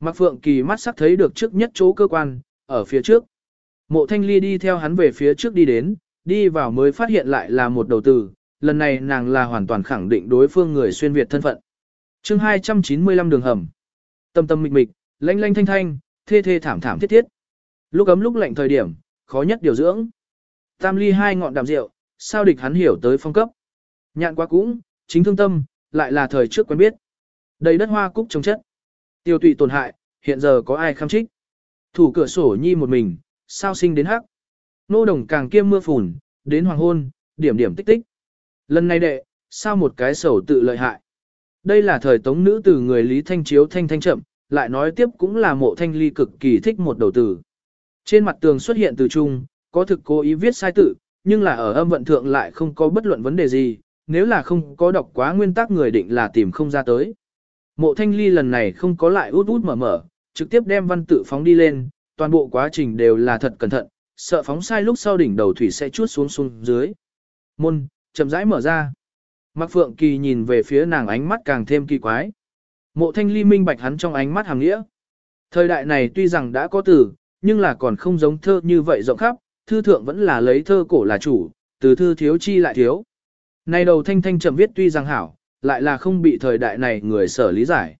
Mạc Phượng Kỳ mắt sắc thấy được trước nhất chỗ cơ quan, ở phía trước. Mộ Thanh Ly đi theo hắn về phía trước đi đến, đi vào mới phát hiện lại là một đầu tử, lần này nàng là hoàn toàn khẳng định đối phương người xuyên Việt thân phận. chương 295 đường hầm. Tâm tâm mịch mịch, lanh lanh thanh thanh, thê thê thảm thảm thiết thiết. Lúc ấm lúc lạnh thời điểm, khó nhất điều dưỡng. Tam ly hai ngọn đàm rượu, sao địch hắn hiểu tới phong cấp. Nhạn quá cũng, chính thương tâm, lại là thời trước quen biết. Đầy đất hoa cúc trồng chất. Tiêu tụy tổn hại, hiện giờ có ai khăm trích. Thủ cửa sổ nhi một mình, sao sinh đến hắc. Nô đồng càng kiêm mưa phùn, đến hoàng hôn, điểm điểm tích tích. Lần này đệ, sao một cái sầu tự lợi hại. Đây là thời tống nữ từ người Lý Thanh Chiếu Thanh Thanh Chậm, lại nói tiếp cũng là mộ thanh ly cực kỳ thích một đầu tử. Trên mặt tường xuất hiện từ chung, có thực cố ý viết sai tự, nhưng là ở âm vận thượng lại không có bất luận vấn đề gì, nếu là không có đọc quá nguyên tắc người định là tìm không ra tới. Mộ thanh ly lần này không có lại út út mở mở, trực tiếp đem văn tự phóng đi lên, toàn bộ quá trình đều là thật cẩn thận, sợ phóng sai lúc sau đỉnh đầu thủy sẽ chuốt xuống xuống dưới. Môn, chậm rãi mở ra. Mạc Phượng Kỳ nhìn về phía nàng ánh mắt càng thêm kỳ quái. Mộ thanh ly minh bạch hắn trong ánh mắt hàng nghĩa. Thời đại này tuy rằng đã có từ, nhưng là còn không giống thơ như vậy rộng khắp, thư thượng vẫn là lấy thơ cổ là chủ, từ thư thiếu chi lại thiếu. Này đầu thanh thanh chậm viết tuy rằng hảo, lại là không bị thời đại này người sở lý giải.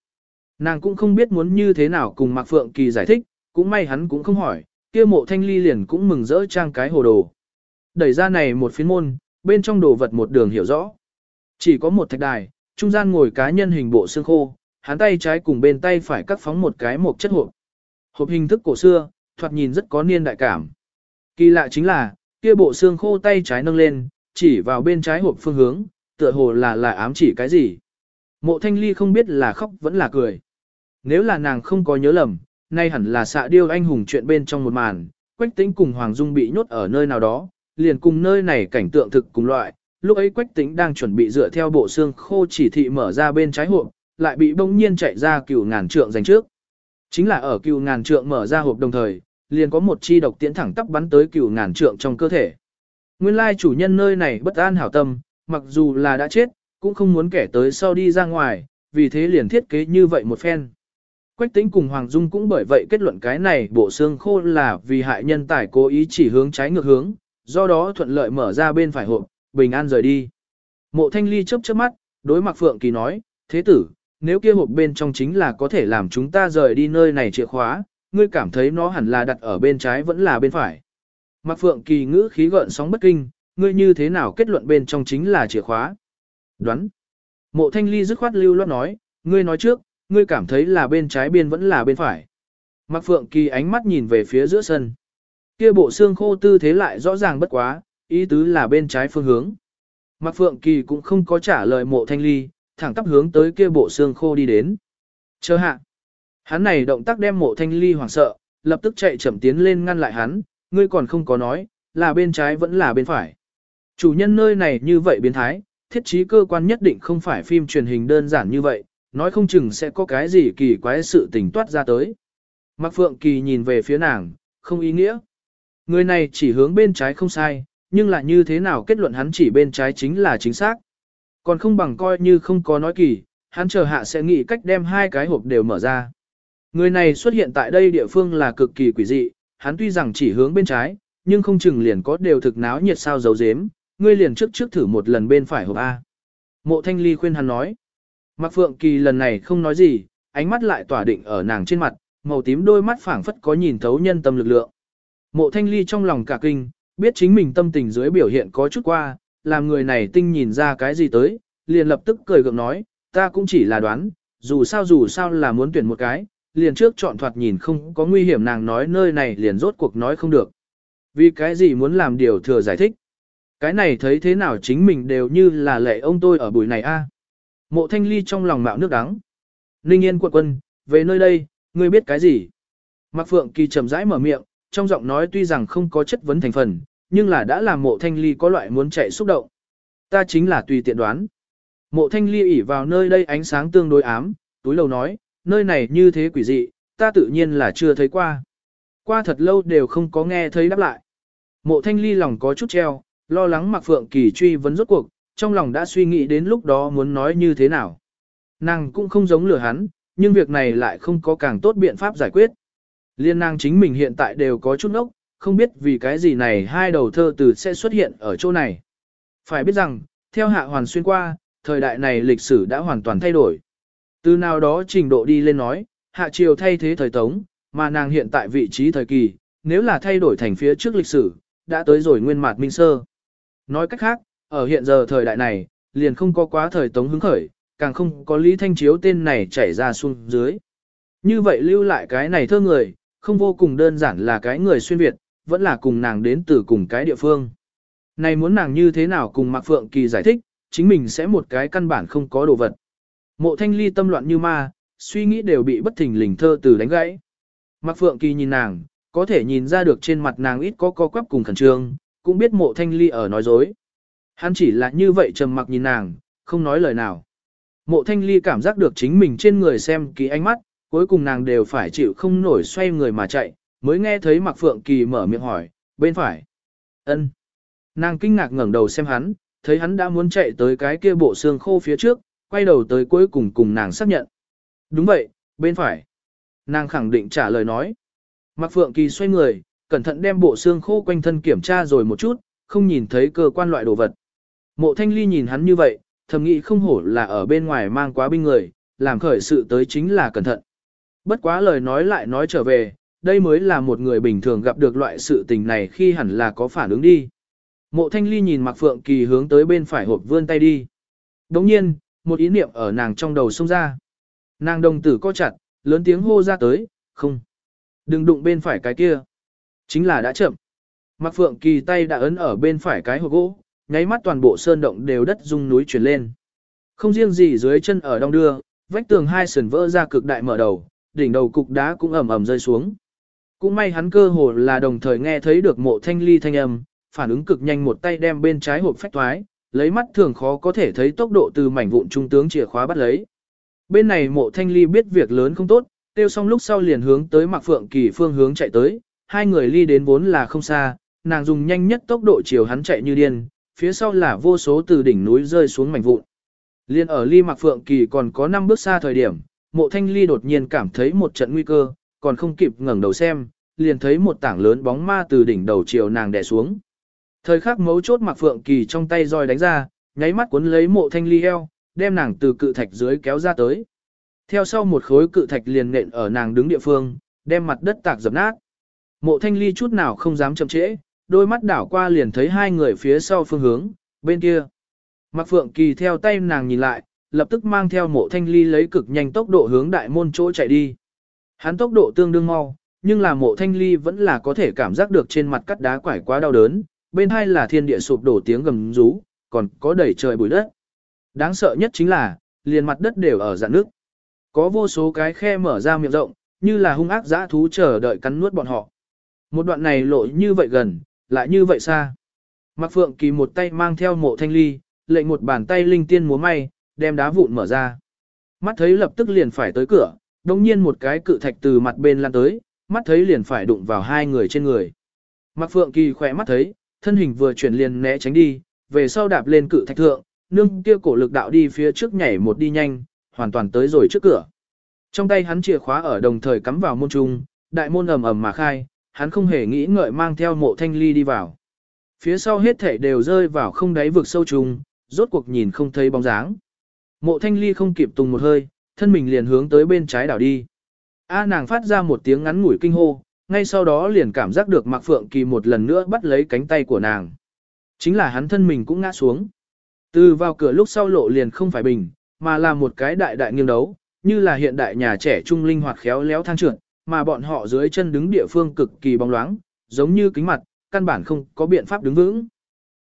Nàng cũng không biết muốn như thế nào cùng Mạc Phượng Kỳ giải thích, cũng may hắn cũng không hỏi, kia mộ thanh ly liền cũng mừng rỡ trang cái hồ đồ. Đẩy ra này một phiến môn, bên trong đồ vật một đường hiểu rõ. Chỉ có một thạch đài, trung gian ngồi cá nhân hình bộ xương khô, hắn tay trái cùng bên tay phải cắt phóng một cái một chất hộp. Hộp hình thức cổ xưa, thoạt nhìn rất có niên đại cảm. Kỳ lạ chính là, kia bộ xương khô tay trái nâng lên, chỉ vào bên trái hộp phương hướng, tựa hồ là là ám chỉ cái gì. Mộ thanh ly không biết là khóc vẫn là cười. Nếu là nàng không có nhớ lầm, nay hẳn là xạ điêu anh hùng chuyện bên trong một màn, Quách Tĩnh cùng Hoàng Dung bị nhốt ở nơi nào đó, liền cùng nơi này cảnh tượng thực cùng loại. Lúc ấy Quách Tĩnh đang chuẩn bị dựa theo bộ xương khô chỉ thị mở ra bên trái hộp, lại bị bỗng nhiên chạy ra cửu ngàn trượng giành trước. Chính là ở cửu ngàn trượng mở ra hộp đồng thời, liền có một chi độc tiễn thẳng tắp bắn tới cửu ngàn trượng trong cơ thể. Nguyên lai chủ nhân nơi này bất an hảo tâm, mặc dù là đã chết, cũng không muốn kẻ tới sau đi ra ngoài, vì thế liền thiết kế như vậy một phen. Quách tính cùng Hoàng Dung cũng bởi vậy kết luận cái này bộ xương khô là vì hại nhân tài cố ý chỉ hướng trái ngược hướng, do đó thuận lợi mở ra bên phải hộp, bình an rời đi. Mộ thanh ly chớp chớp mắt, đối mặt Phượng Kỳ nói, thế tử, nếu kia hộp bên trong chính là có thể làm chúng ta rời đi nơi này chìa khóa, ngươi cảm thấy nó hẳn là đặt ở bên trái vẫn là bên phải. Mạc Phượng Kỳ ngữ khí gợn sóng bất kinh, ngươi như thế nào kết luận bên trong chính là chìa khóa? Đoán. Mộ Thanh Ly dứt khoát lưu loát nói, ngươi nói trước, ngươi cảm thấy là bên trái biên vẫn là bên phải. Mạc Phượng Kỳ ánh mắt nhìn về phía giữa sân. Kia bộ xương khô tư thế lại rõ ràng bất quá, ý tứ là bên trái phương hướng. Mạc Phượng Kỳ cũng không có trả lời mộ thanh ly, thẳng tắp hướng tới kia bộ xương khô đi đến. Chờ hạ. Hắn này động tác đem mộ thanh ly hoảng sợ, lập tức chạy chậm tiến lên ngăn lại hắn, ngươi còn không có nói, là bên trái vẫn là bên phải. Chủ nhân nơi này như vậy biến thái, thiết trí cơ quan nhất định không phải phim truyền hình đơn giản như vậy, nói không chừng sẽ có cái gì kỳ quái sự tình toát ra tới. Mạc Phượng Kỳ nhìn về phía nàng, không ý nghĩa. Người này chỉ hướng bên trái không sai, nhưng là như thế nào kết luận hắn chỉ bên trái chính là chính xác. Còn không bằng coi như không có nói kỳ, hắn chờ hạ sẽ nghĩ cách đem hai cái hộp đều mở ra. Người này xuất hiện tại đây địa phương là cực kỳ quỷ dị, hắn tuy rằng chỉ hướng bên trái, nhưng không chừng liền có đều thực náo nhiệt sao giấu giếm, ngươi liền trước trước thử một lần bên phải hộp A. Mộ Thanh Ly khuyên hắn nói. Mạc Phượng Kỳ lần này không nói gì, ánh mắt lại tỏa định ở nàng trên mặt, màu tím đôi mắt phảng phất có nhìn thấu nhân tâm lực lượng. Mộ Thanh Ly trong lòng cả kinh, biết chính mình tâm tình dưới biểu hiện có chút qua, làm người này tinh nhìn ra cái gì tới, liền lập tức cười gượng nói, ta cũng chỉ là đoán, dù sao dù sao là muốn tuyển một cái, liền trước chọn thoạt nhìn không có nguy hiểm nàng nói nơi này liền rốt cuộc nói không được. Vì cái gì muốn làm điều thừa giải thích. Cái này thấy thế nào chính mình đều như là lệ ông tôi ở buổi này a. Mộ thanh ly trong lòng mạo nước đắng. Ninh yên quận quân, về nơi đây, ngươi biết cái gì? Mạc Phượng Kỳ chậm rãi mở miệng, trong giọng nói tuy rằng không có chất vấn thành phần, nhưng là đã làm mộ thanh ly có loại muốn chạy xúc động. Ta chính là tùy tiện đoán. Mộ thanh ly ỉ vào nơi đây ánh sáng tương đối ám, túi lầu nói, nơi này như thế quỷ dị, ta tự nhiên là chưa thấy qua. Qua thật lâu đều không có nghe thấy đáp lại. Mộ thanh ly lòng có chút treo, lo lắng mặc Phượng Kỳ truy vấn rốt cuộc, trong lòng đã suy nghĩ đến lúc đó muốn nói như thế nào. Nàng cũng không giống lừa hắn, nhưng việc này lại không có càng tốt biện pháp giải quyết. Liên nàng chính mình hiện tại đều có chút ốc, không biết vì cái gì này hai đầu thơ từ sẽ xuất hiện ở chỗ này. Phải biết rằng, theo hạ hoàn xuyên qua, thời đại này lịch sử đã hoàn toàn thay đổi. Từ nào đó trình độ đi lên nói, hạ triều thay thế thời tống, mà nàng hiện tại vị trí thời kỳ, nếu là thay đổi thành phía trước lịch sử, đã tới rồi nguyên mạt minh sơ. Nói cách khác, ở hiện giờ thời đại này, liền không có quá thời tống hứng khởi, càng không có Lý Thanh Chiếu tên này chảy ra xuống dưới. Như vậy lưu lại cái này thơ người, không vô cùng đơn giản là cái người xuyên Việt, vẫn là cùng nàng đến từ cùng cái địa phương. Này muốn nàng như thế nào cùng Mạc Phượng Kỳ giải thích, chính mình sẽ một cái căn bản không có đồ vật. Mộ thanh ly tâm loạn như ma, suy nghĩ đều bị bất thình lình thơ từ đánh gãy. Mạc Phượng Kỳ nhìn nàng, có thể nhìn ra được trên mặt nàng ít có co quắp cùng khẩn trương, cũng biết mộ thanh ly ở nói dối. Hắn chỉ là như vậy trầm mặc nhìn nàng, không nói lời nào. Mộ thanh ly cảm giác được chính mình trên người xem kỳ ánh mắt, cuối cùng nàng đều phải chịu không nổi xoay người mà chạy, mới nghe thấy Mạc Phượng Kỳ mở miệng hỏi, bên phải. ân Nàng kinh ngạc ngẩng đầu xem hắn, thấy hắn đã muốn chạy tới cái kia bộ xương khô phía trước, quay đầu tới cuối cùng cùng nàng xác nhận. Đúng vậy, bên phải. Nàng khẳng định trả lời nói. Mạc Phượng Kỳ xoay người, cẩn thận đem bộ xương khô quanh thân kiểm tra rồi một chút, không nhìn thấy cơ quan loại đồ vật. Mộ Thanh Ly nhìn hắn như vậy, thầm nghĩ không hổ là ở bên ngoài mang quá binh người, làm khởi sự tới chính là cẩn thận. Bất quá lời nói lại nói trở về, đây mới là một người bình thường gặp được loại sự tình này khi hẳn là có phản ứng đi. Mộ Thanh Ly nhìn Mạc Phượng Kỳ hướng tới bên phải hộp vươn tay đi. Đồng nhiên, một ý niệm ở nàng trong đầu xông ra. Nàng đồng tử co chặt, lớn tiếng hô ra tới, không. Đừng đụng bên phải cái kia. Chính là đã chậm. Mạc Phượng Kỳ tay đã ấn ở bên phải cái hộp gỗ, nháy mắt toàn bộ sơn động đều đất rung núi chuyển lên. Không riêng gì dưới chân ở đông đưa, vách tường hai sườn vỡ ra cực đại mở đầu, đỉnh đầu cục đá cũng ầm ầm rơi xuống. Cũng may hắn cơ hồ là đồng thời nghe thấy được mộ thanh ly thanh âm, phản ứng cực nhanh một tay đem bên trái hộp phách thoái, lấy mắt thường khó có thể thấy tốc độ từ mảnh vụn trung tướng chìa khóa bắt lấy. Bên này mộ thanh ly biết việc lớn không tốt, tiêu xong lúc sau liền hướng tới Mạc Phượng Kỳ phương hướng chạy tới, hai người ly đến vốn là không xa, nàng dùng nhanh nhất tốc độ chiều hắn chạy như điên, phía sau là vô số từ đỉnh núi rơi xuống mảnh vụn. Liên ở ly Mạc Phượng Kỳ còn có 5 bước xa thời điểm, mộ thanh ly đột nhiên cảm thấy một trận nguy cơ, còn không kịp ngẩng đầu xem, liền thấy một tảng lớn bóng ma từ đỉnh đầu chiều nàng đè xuống. Thời khắc mấu chốt Mạc Phượng Kỳ trong tay roi đánh ra, nháy mắt cuốn lấy mộ thanh ly eo, đem nàng từ cự thạch dưới kéo ra tới. Theo sau một khối cự thạch liền nện ở nàng đứng địa phương, đem mặt đất tạc dập nát. Mộ thanh ly chút nào không dám chậm trễ, đôi mắt đảo qua liền thấy hai người phía sau phương hướng, bên kia. Mạc Phượng Kỳ theo tay nàng nhìn lại, lập tức mang theo mộ thanh ly lấy cực nhanh tốc độ hướng đại môn chỗ chạy đi. Hắn tốc độ tương đương mau, nhưng là mộ thanh ly vẫn là có thể cảm giác được trên mặt cắt đá quải quá đau đớn, bên hai là thiên địa sụp đổ tiếng gầm rú, còn có đầy trời bụi đất. Đáng sợ nhất chính là, liền mặt đất đều ở dạng nước. Có vô số cái khe mở ra miệng rộng, như là hung ác dã thú chờ đợi cắn nuốt bọn họ. Một đoạn này lộ như vậy gần, lại như vậy xa. Mạc Phượng Kỳ một tay mang theo mộ thanh ly, lệnh một bàn tay linh tiên múa may, đem đá vụn mở ra. Mắt thấy lập tức liền phải tới cửa, đồng nhiên một cái cự thạch từ mặt bên lan tới, mắt thấy liền phải đụng vào hai người trên người. Mạc Phượng Kỳ khỏe mắt thấy, thân hình vừa chuyển liền né tránh đi, về sau đạp lên cự thạch thượng, nương kia cổ lực đạo đi phía trước nhảy một đi nhanh, hoàn toàn tới rồi trước cửa. Trong tay hắn chìa khóa ở đồng thời cắm vào môn trung, đại môn ầm ầm mà khai, hắn không hề nghĩ ngợi mang theo mộ thanh ly đi vào. Phía sau hết thảy đều rơi vào không đáy vực sâu trùng, rốt cuộc nhìn không thấy bóng dáng. Mộ thanh ly không kịp tùng một hơi, thân mình liền hướng tới bên trái đảo đi. A nàng phát ra một tiếng ngắn ngủi kinh hô, ngay sau đó liền cảm giác được Mạc Phượng Kỳ một lần nữa bắt lấy cánh tay của nàng. Chính là hắn thân mình cũng ngã xuống. Từ vào cửa lúc sau lộ liền không phải bình, mà là một cái đại đại nghiêng đấu, như là hiện đại nhà trẻ trung linh hoạt khéo léo thang trượt, mà bọn họ dưới chân đứng địa phương cực kỳ bóng loáng, giống như kính mặt, căn bản không có biện pháp đứng vững.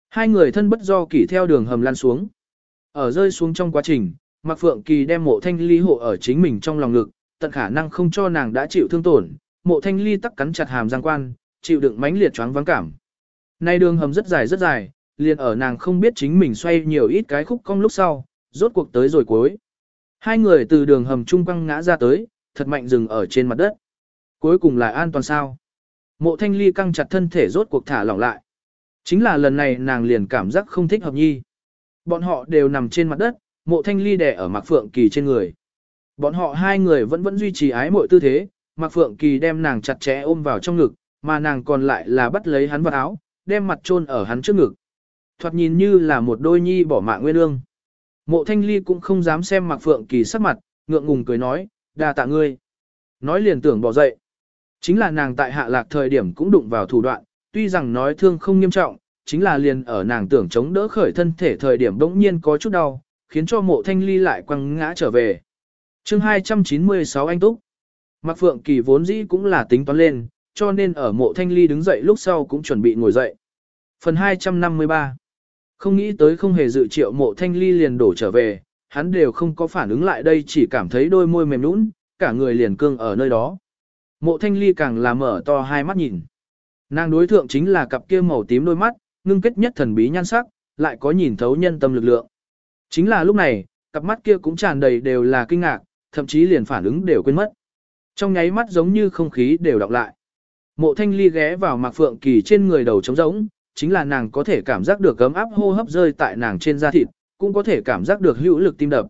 Hai người thân bất do kỳ theo đường hầm lăn xuống. Ở rơi xuống trong quá trình, Mạc Phượng Kỳ đem mộ thanh ly hộ ở chính mình trong lòng ngực, tận khả năng không cho nàng đã chịu thương tổn, mộ thanh ly tắc cắn chặt hàm giang quan, chịu đựng mãnh liệt choáng vắng cảm. Nay đường hầm rất dài rất dài, liền ở nàng không biết chính mình xoay nhiều ít cái khúc cong lúc sau, rốt cuộc tới rồi cuối. Hai người từ đường hầm trung quăng ngã ra tới, thật mạnh dừng ở trên mặt đất. Cuối cùng là an toàn sao. Mộ thanh ly căng chặt thân thể rốt cuộc thả lỏng lại. Chính là lần này nàng liền cảm giác không thích hợp nhi. Bọn họ đều nằm trên mặt đất, mộ thanh ly đè ở Mạc Phượng Kỳ trên người. Bọn họ hai người vẫn vẫn duy trì ái mội tư thế, Mạc Phượng Kỳ đem nàng chặt chẽ ôm vào trong ngực, mà nàng còn lại là bắt lấy hắn vào áo, đem mặt chôn ở hắn trước ngực. Thoạt nhìn như là một đôi nhi bỏ mạng nguyên ương. Mộ thanh ly cũng không dám xem Mạc Phượng Kỳ sắc mặt, ngượng ngùng cười nói, đa tạ ngươi. Nói liền tưởng bỏ dậy. Chính là nàng tại hạ lạc thời điểm cũng đụng vào thủ đoạn, tuy rằng nói thương không nghiêm trọng, chính là liền ở nàng tưởng chống đỡ khởi thân thể thời điểm bỗng nhiên có chút đau, khiến cho mộ thanh ly lại quăng ngã trở về. chương 296 anh Túc Mạc Phượng Kỳ vốn dĩ cũng là tính toán lên, cho nên ở mộ thanh ly đứng dậy lúc sau cũng chuẩn bị ngồi dậy. Phần 253 Không nghĩ tới không hề dự triệu mộ thanh ly liền đổ trở về, hắn đều không có phản ứng lại đây chỉ cảm thấy đôi môi mềm nũng, cả người liền cương ở nơi đó. Mộ thanh ly càng là mở to hai mắt nhìn. Nàng đối thượng chính là cặp kia màu tím đôi mắt, ngưng kết nhất thần bí nhan sắc, lại có nhìn thấu nhân tâm lực lượng. Chính là lúc này, cặp mắt kia cũng tràn đầy đều là kinh ngạc, thậm chí liền phản ứng đều quên mất. Trong nháy mắt giống như không khí đều đọc lại. Mộ thanh ly ghé vào mạc phượng kỳ trên người đầu trống rỗng, chính là nàng có thể cảm giác được gấm áp hô hấp rơi tại nàng trên da thịt, cũng có thể cảm giác được hữu lực tim đập.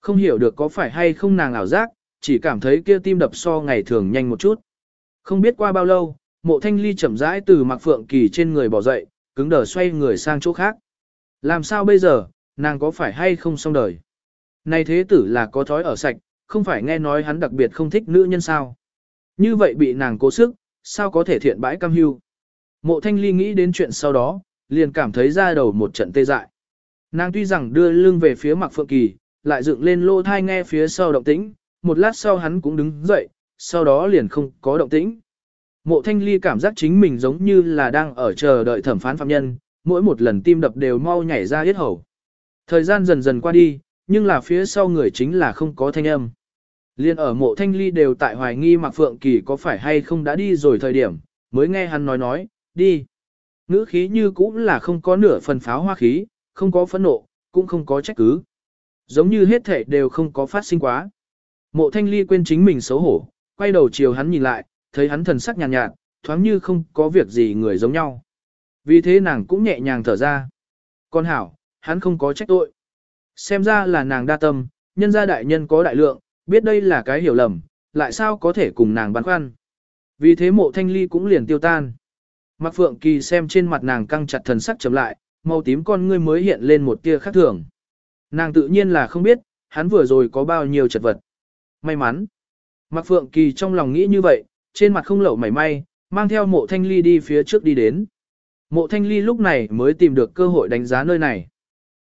Không hiểu được có phải hay không nàng ảo giác, chỉ cảm thấy kia tim đập so ngày thường nhanh một chút. Không biết qua bao lâu, mộ thanh ly chậm rãi từ mạc phượng kỳ trên người bỏ dậy, cứng đờ xoay người sang chỗ khác. Làm sao bây giờ, nàng có phải hay không xong đời? Này thế tử là có thói ở sạch, không phải nghe nói hắn đặc biệt không thích nữ nhân sao. Như vậy bị nàng cố sức, sao có thể thiện bãi cam hưu. Mộ thanh ly nghĩ đến chuyện sau đó, liền cảm thấy ra đầu một trận tê dại. Nàng tuy rằng đưa lưng về phía mặt phượng kỳ, lại dựng lên lô thai nghe phía sau động tĩnh, một lát sau hắn cũng đứng dậy, sau đó liền không có động tĩnh. Mộ thanh ly cảm giác chính mình giống như là đang ở chờ đợi thẩm phán phạm nhân, mỗi một lần tim đập đều mau nhảy ra yết hầu. Thời gian dần dần qua đi, nhưng là phía sau người chính là không có thanh âm. Liên ở mộ thanh ly đều tại hoài nghi Mạc Phượng Kỳ có phải hay không đã đi rồi thời điểm, mới nghe hắn nói nói, đi. Ngữ khí như cũng là không có nửa phần pháo hoa khí, không có phẫn nộ, cũng không có trách cứ. Giống như hết thể đều không có phát sinh quá. Mộ thanh ly quên chính mình xấu hổ, quay đầu chiều hắn nhìn lại, thấy hắn thần sắc nhàn nhạt, nhạt, thoáng như không có việc gì người giống nhau. Vì thế nàng cũng nhẹ nhàng thở ra. Con hảo, hắn không có trách tội. Xem ra là nàng đa tâm, nhân gia đại nhân có đại lượng, biết đây là cái hiểu lầm, lại sao có thể cùng nàng băn khoăn. Vì thế mộ thanh ly cũng liền tiêu tan. Mạc Phượng Kỳ xem trên mặt nàng căng chặt thần sắc chấm lại, màu tím con ngươi mới hiện lên một tia khác thường. Nàng tự nhiên là không biết, hắn vừa rồi có bao nhiêu chật vật. May mắn. Mạc Phượng Kỳ trong lòng nghĩ như vậy, trên mặt không lẩu mảy may, mang theo mộ thanh ly đi phía trước đi đến. Mộ thanh ly lúc này mới tìm được cơ hội đánh giá nơi này.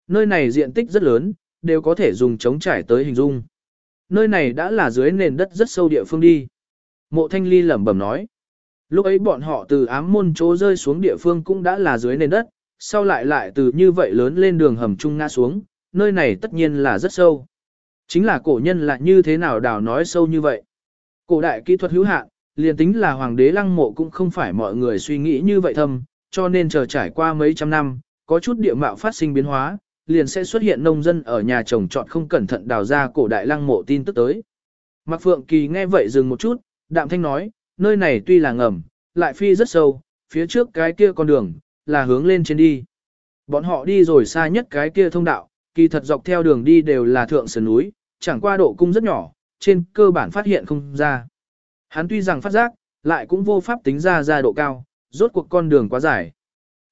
Nơi này diện tích rất lớn, đều có thể dùng chống trải tới hình dung. Nơi này đã là dưới nền đất rất sâu địa phương đi. Mộ thanh ly lẩm bẩm nói. Lúc ấy bọn họ từ ám môn chỗ rơi xuống địa phương cũng đã là dưới nền đất, sau lại lại từ như vậy lớn lên đường hầm trung ngã xuống, nơi này tất nhiên là rất sâu. Chính là cổ nhân là như thế nào đào nói sâu như vậy. Cổ đại kỹ thuật hữu hạn, liền tính là hoàng đế lăng mộ cũng không phải mọi người suy nghĩ như vậy thâm, cho nên chờ trải qua mấy trăm năm, có chút địa mạo phát sinh biến hóa, liền sẽ xuất hiện nông dân ở nhà trồng trọt không cẩn thận đào ra cổ đại lăng mộ tin tức tới. Mạc Phượng Kỳ nghe vậy dừng một chút, đạm thanh nói, nơi này tuy là ngầm, lại phi rất sâu, phía trước cái kia con đường, là hướng lên trên đi. Bọn họ đi rồi xa nhất cái kia thông đạo, kỳ thật dọc theo đường đi đều là thượng sườn núi, chẳng qua độ cung rất nhỏ, trên cơ bản phát hiện không ra. Hắn tuy rằng phát giác, lại cũng vô pháp tính ra ra độ cao, rốt cuộc con đường quá dài.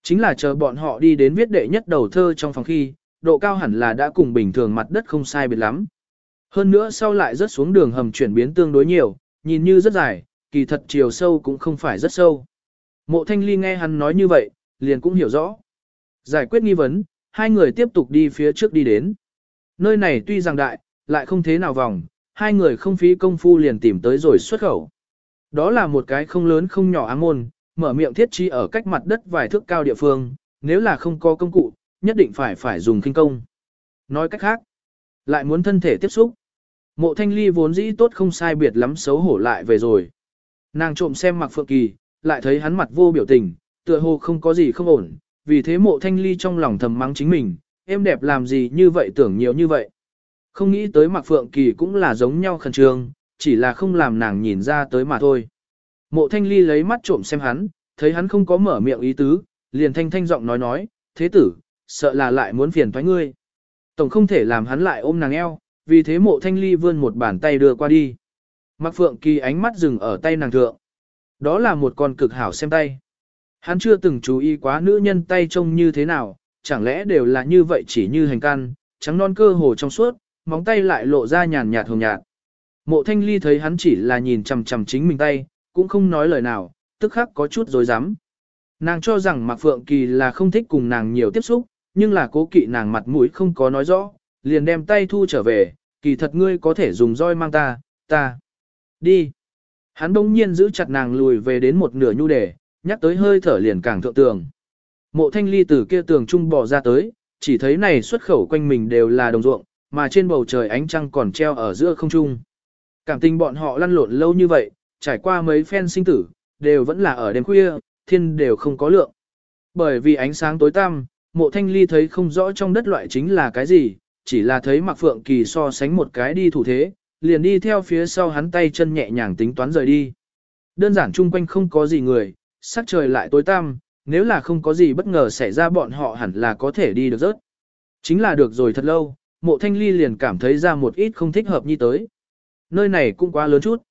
Chính là chờ bọn họ đi đến viết đệ nhất đầu thơ trong phòng khi, độ cao hẳn là đã cùng bình thường mặt đất không sai biệt lắm. Hơn nữa sau lại rớt xuống đường hầm chuyển biến tương đối nhiều, nhìn như rất dài, kỳ thật chiều sâu cũng không phải rất sâu. Mộ thanh ly nghe hắn nói như vậy, liền cũng hiểu rõ. Giải quyết nghi vấn, hai người tiếp tục đi phía trước đi đến. Nơi này tuy rằng đại, lại không thế nào vòng, hai người không phí công phu liền tìm tới rồi xuất khẩu. Đó là một cái không lớn không nhỏ áng môn, mở miệng thiết trí ở cách mặt đất vài thước cao địa phương, nếu là không có công cụ, nhất định phải phải dùng kinh công. Nói cách khác, lại muốn thân thể tiếp xúc. Mộ thanh ly vốn dĩ tốt không sai biệt lắm xấu hổ lại về rồi. Nàng trộm xem mặc phượng kỳ, lại thấy hắn mặt vô biểu tình, tựa hồ không có gì không ổn, vì thế mộ thanh ly trong lòng thầm mắng chính mình, em đẹp làm gì như vậy tưởng nhiều như vậy. Không nghĩ tới mặc phượng kỳ cũng là giống nhau khẩn trương, chỉ là không làm nàng nhìn ra tới mà thôi. Mộ thanh ly lấy mắt trộm xem hắn, thấy hắn không có mở miệng ý tứ, liền thanh thanh giọng nói nói, thế tử, sợ là lại muốn phiền thoái ngươi. Tổng không thể làm hắn lại ôm nàng eo, vì thế mộ thanh ly vươn một bàn tay đưa qua đi. Mạc Phượng Kỳ ánh mắt dừng ở tay nàng thượng. Đó là một con cực hảo xem tay. Hắn chưa từng chú ý quá nữ nhân tay trông như thế nào, chẳng lẽ đều là như vậy chỉ như hành can, trắng non cơ hồ trong suốt, móng tay lại lộ ra nhàn nhạt hồng nhạt. Mộ thanh ly thấy hắn chỉ là nhìn chầm chầm chính mình tay, cũng không nói lời nào, tức khắc có chút dối rắm Nàng cho rằng Mạc Phượng Kỳ là không thích cùng nàng nhiều tiếp xúc, nhưng là cố kỵ nàng mặt mũi không có nói rõ, liền đem tay thu trở về, kỳ thật ngươi có thể dùng roi mang ta, ta. Đi. Hắn đông nhiên giữ chặt nàng lùi về đến một nửa nhu đề, nhắc tới hơi thở liền càng thượng tường. Mộ thanh ly từ kia tường trung bò ra tới, chỉ thấy này xuất khẩu quanh mình đều là đồng ruộng, mà trên bầu trời ánh trăng còn treo ở giữa không trung. Cảm tình bọn họ lăn lộn lâu như vậy, trải qua mấy phen sinh tử, đều vẫn là ở đêm khuya, thiên đều không có lượng. Bởi vì ánh sáng tối tăm, mộ thanh ly thấy không rõ trong đất loại chính là cái gì, chỉ là thấy mặc Phượng Kỳ so sánh một cái đi thủ thế, liền đi theo phía sau hắn tay chân nhẹ nhàng tính toán rời đi. Đơn giản chung quanh không có gì người, sắc trời lại tối tăm, nếu là không có gì bất ngờ xảy ra bọn họ hẳn là có thể đi được rớt. Chính là được rồi thật lâu, mộ thanh ly liền cảm thấy ra một ít không thích hợp như tới. Nơi này cũng quá lớn chút.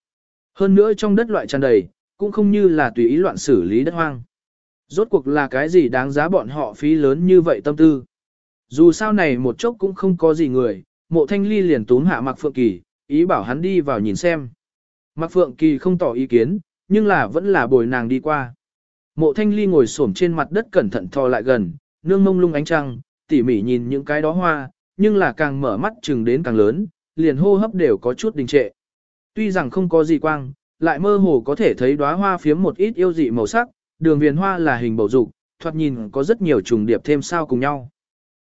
Hơn nữa trong đất loại tràn đầy, cũng không như là tùy ý loạn xử lý đất hoang. Rốt cuộc là cái gì đáng giá bọn họ phí lớn như vậy tâm tư. Dù sao này một chốc cũng không có gì người, mộ thanh ly liền túm hạ Mạc Phượng Kỳ, ý bảo hắn đi vào nhìn xem. Mạc Phượng Kỳ không tỏ ý kiến, nhưng là vẫn là bồi nàng đi qua. Mộ thanh ly ngồi xổm trên mặt đất cẩn thận thò lại gần, nương mông lung ánh trăng, tỉ mỉ nhìn những cái đó hoa, nhưng là càng mở mắt chừng đến càng lớn, liền hô hấp đều có chút đình trệ. Tuy rằng không có gì quang, lại mơ hồ có thể thấy đóa hoa phiếm một ít yêu dị màu sắc, đường viền hoa là hình bầu dục, thoạt nhìn có rất nhiều trùng điệp thêm sao cùng nhau.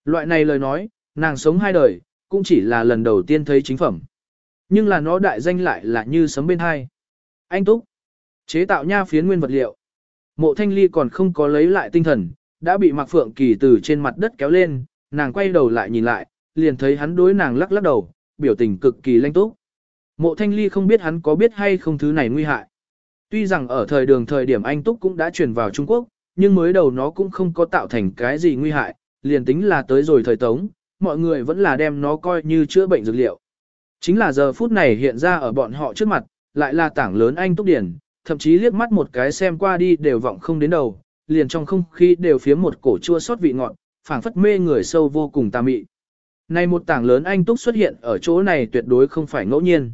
Loại này lời nói, nàng sống hai đời, cũng chỉ là lần đầu tiên thấy chính phẩm. Nhưng là nó đại danh lại là như sấm bên hai. Anh Túc, chế tạo nha phiến nguyên vật liệu. Mộ thanh ly còn không có lấy lại tinh thần, đã bị Mạc Phượng Kỳ từ trên mặt đất kéo lên, nàng quay đầu lại nhìn lại, liền thấy hắn đối nàng lắc lắc đầu, biểu tình cực kỳ lanh túc. Mộ thanh ly không biết hắn có biết hay không thứ này nguy hại. Tuy rằng ở thời đường thời điểm anh Túc cũng đã chuyển vào Trung Quốc, nhưng mới đầu nó cũng không có tạo thành cái gì nguy hại, liền tính là tới rồi thời tống, mọi người vẫn là đem nó coi như chữa bệnh dược liệu. Chính là giờ phút này hiện ra ở bọn họ trước mặt, lại là tảng lớn anh Túc Điển, thậm chí liếc mắt một cái xem qua đi đều vọng không đến đầu, liền trong không khí đều phía một cổ chua sót vị ngọt, phảng phất mê người sâu vô cùng tà mị. Này một tảng lớn anh túc xuất hiện ở chỗ này tuyệt đối không phải ngẫu nhiên.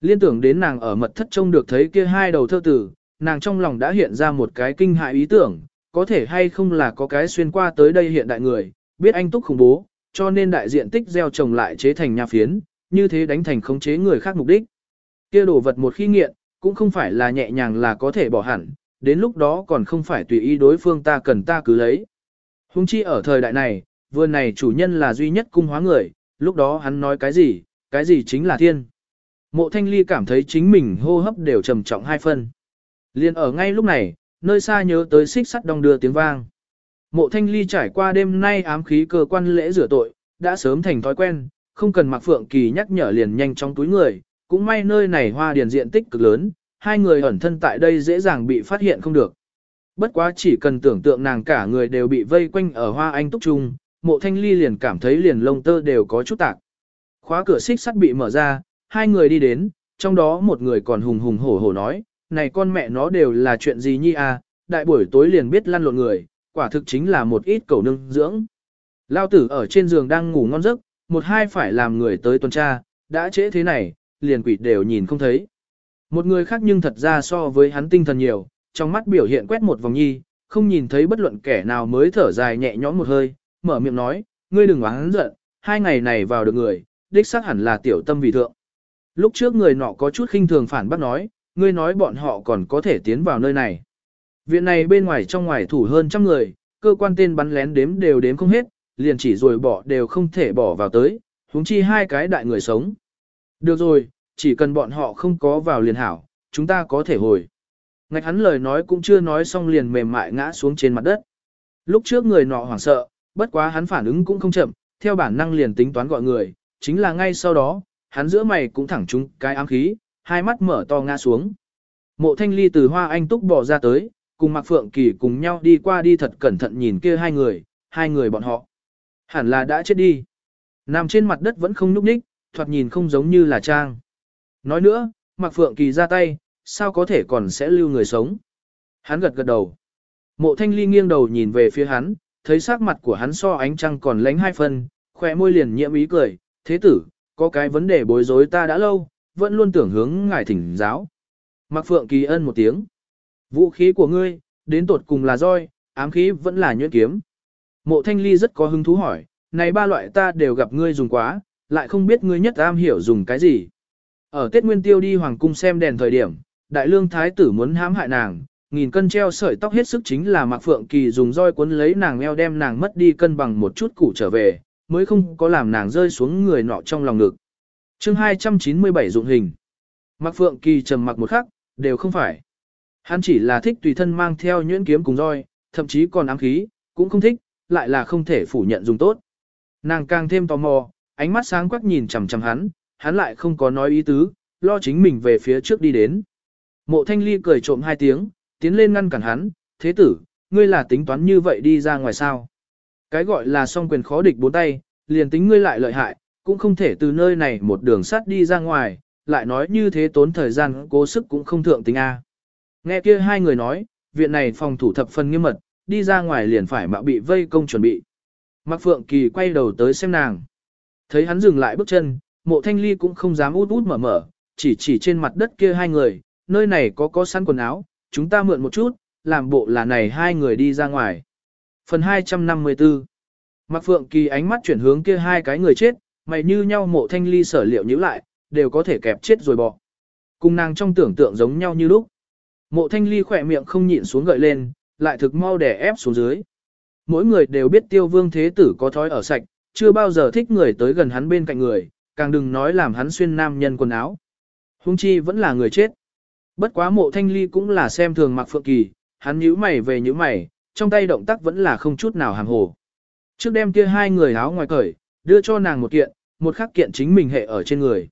Liên tưởng đến nàng ở mật thất trông được thấy kia hai đầu thơ tử, nàng trong lòng đã hiện ra một cái kinh hại ý tưởng, có thể hay không là có cái xuyên qua tới đây hiện đại người, biết anh túc khủng bố, cho nên đại diện tích gieo trồng lại chế thành nhà phiến, như thế đánh thành khống chế người khác mục đích. Kia đồ vật một khi nghiện, cũng không phải là nhẹ nhàng là có thể bỏ hẳn, đến lúc đó còn không phải tùy ý đối phương ta cần ta cứ lấy. Hùng chi ở thời đại này, vừa này chủ nhân là duy nhất cung hóa người, lúc đó hắn nói cái gì, cái gì chính là thiên. Mộ thanh ly cảm thấy chính mình hô hấp đều trầm trọng hai phân. Liên ở ngay lúc này, nơi xa nhớ tới xích sắt đong đưa tiếng vang. Mộ thanh ly trải qua đêm nay ám khí cơ quan lễ rửa tội, đã sớm thành thói quen, không cần mặc phượng kỳ nhắc nhở liền nhanh trong túi người, cũng may nơi này hoa điền diện tích cực lớn, hai người ẩn thân tại đây dễ dàng bị phát hiện không được. Bất quá chỉ cần tưởng tượng nàng cả người đều bị vây quanh ở hoa anh túc trung, mộ thanh ly liền cảm thấy liền lông tơ đều có chút tạc. Khóa cửa xích sắt bị mở ra, hai người đi đến, trong đó một người còn hùng hùng hổ hổ nói, này con mẹ nó đều là chuyện gì nhi à, đại buổi tối liền biết lăn lộn người, quả thực chính là một ít cầu nương dưỡng. Lao tử ở trên giường đang ngủ ngon giấc, một hai phải làm người tới tuần tra, đã trễ thế này, liền quỷ đều nhìn không thấy. Một người khác nhưng thật ra so với hắn tinh thần nhiều, trong mắt biểu hiện quét một vòng nhi, không nhìn thấy bất luận kẻ nào mới thở dài nhẹ nhõm một hơi, mở miệng nói, ngươi đừng oán giận, hai ngày này vào được người, đích xác hẳn là tiểu tâm vì thượng. Lúc trước người nọ có chút khinh thường phản bác nói, ngươi nói bọn họ còn có thể tiến vào nơi này. Viện này bên ngoài trong ngoài thủ hơn trăm người, cơ quan tên bắn lén đếm đều đếm không hết, liền chỉ rồi bỏ đều không thể bỏ vào tới, huống chi hai cái đại người sống. Được rồi, chỉ cần bọn họ không có vào liền hảo, chúng ta có thể hồi. Ngạch hắn lời nói cũng chưa nói xong liền mềm mại ngã xuống trên mặt đất. Lúc trước người nọ hoảng sợ, bất quá hắn phản ứng cũng không chậm, theo bản năng liền tính toán gọi người, chính là ngay sau đó, hắn giữa mày cũng thẳng trúng cái ám khí, hai mắt mở to ngã xuống. Mộ thanh ly từ hoa anh túc bỏ ra tới, cùng Mạc Phượng Kỳ cùng nhau đi qua đi thật cẩn thận nhìn kia hai người, hai người bọn họ. Hẳn là đã chết đi. Nằm trên mặt đất vẫn không nhúc nhích, thoạt nhìn không giống như là trang. Nói nữa, Mạc Phượng Kỳ ra tay, sao có thể còn sẽ lưu người sống. Hắn gật gật đầu. Mộ thanh ly nghiêng đầu nhìn về phía hắn, thấy sắc mặt của hắn so ánh trăng còn lánh hai phần, khỏe môi liền nhiễm ý cười, thế tử, có cái vấn đề bối rối ta đã lâu, vẫn luôn tưởng hướng ngài thỉnh giáo. Mạc Phượng Kỳ ân một tiếng. Vũ khí của ngươi, đến tột cùng là roi, ám khí vẫn là nhuyễn kiếm. Mộ thanh ly rất có hứng thú hỏi, này ba loại ta đều gặp ngươi dùng quá, lại không biết ngươi nhất am hiểu dùng cái gì. Ở Tết Nguyên Tiêu đi Hoàng Cung xem đèn thời điểm, Đại Lương Thái tử muốn hãm hại nàng, nghìn cân treo sợi tóc hết sức chính là Mạc Phượng Kỳ dùng roi cuốn lấy nàng eo đem nàng mất đi cân bằng một chút củ trở về, mới không có làm nàng rơi xuống người nọ trong lòng ngực. chương 297 dụng hình. Mạc Phượng Kỳ trầm mặc một khắc, đều không phải. Hắn chỉ là thích tùy thân mang theo nhuyễn kiếm cùng roi, thậm chí còn ám khí, cũng không thích, lại là không thể phủ nhận dùng tốt. Nàng càng thêm tò mò, ánh mắt sáng quắc nhìn chằm chằm hắn, hắn lại không có nói ý tứ, lo chính mình về phía trước đi đến. Mộ thanh ly cười trộm hai tiếng, tiến lên ngăn cản hắn, thế tử, ngươi là tính toán như vậy đi ra ngoài sao. Cái gọi là song quyền khó địch bốn tay, liền tính ngươi lại lợi hại, cũng không thể từ nơi này một đường sắt đi ra ngoài, lại nói như thế tốn thời gian cố sức cũng không thượng tính A. Nghe kia hai người nói, viện này phòng thủ thập phần nghiêm mật, đi ra ngoài liền phải mạo bị vây công chuẩn bị. Mạc Phượng Kỳ quay đầu tới xem nàng. Thấy hắn dừng lại bước chân, mộ thanh ly cũng không dám út út mở mở, chỉ chỉ trên mặt đất kia hai người, nơi này có có sẵn quần áo, chúng ta mượn một chút, làm bộ là này hai người đi ra ngoài. Phần 254 Mạc Phượng Kỳ ánh mắt chuyển hướng kia hai cái người chết, mày như nhau mộ thanh ly sở liệu nhíu lại, đều có thể kẹp chết rồi bỏ. Cùng nàng trong tưởng tượng giống nhau như lúc. Mộ thanh ly khỏe miệng không nhịn xuống gợi lên, lại thực mau đè ép xuống dưới. Mỗi người đều biết tiêu vương thế tử có thói ở sạch, chưa bao giờ thích người tới gần hắn bên cạnh người, càng đừng nói làm hắn xuyên nam nhân quần áo. Hung chi vẫn là người chết. Bất quá mộ thanh ly cũng là xem thường mặc phượng kỳ, hắn nhíu mày về nhíu mày, trong tay động tác vẫn là không chút nào hàng hồ. Trước đêm kia hai người áo ngoài cởi, đưa cho nàng một kiện, một khắc kiện chính mình hệ ở trên người.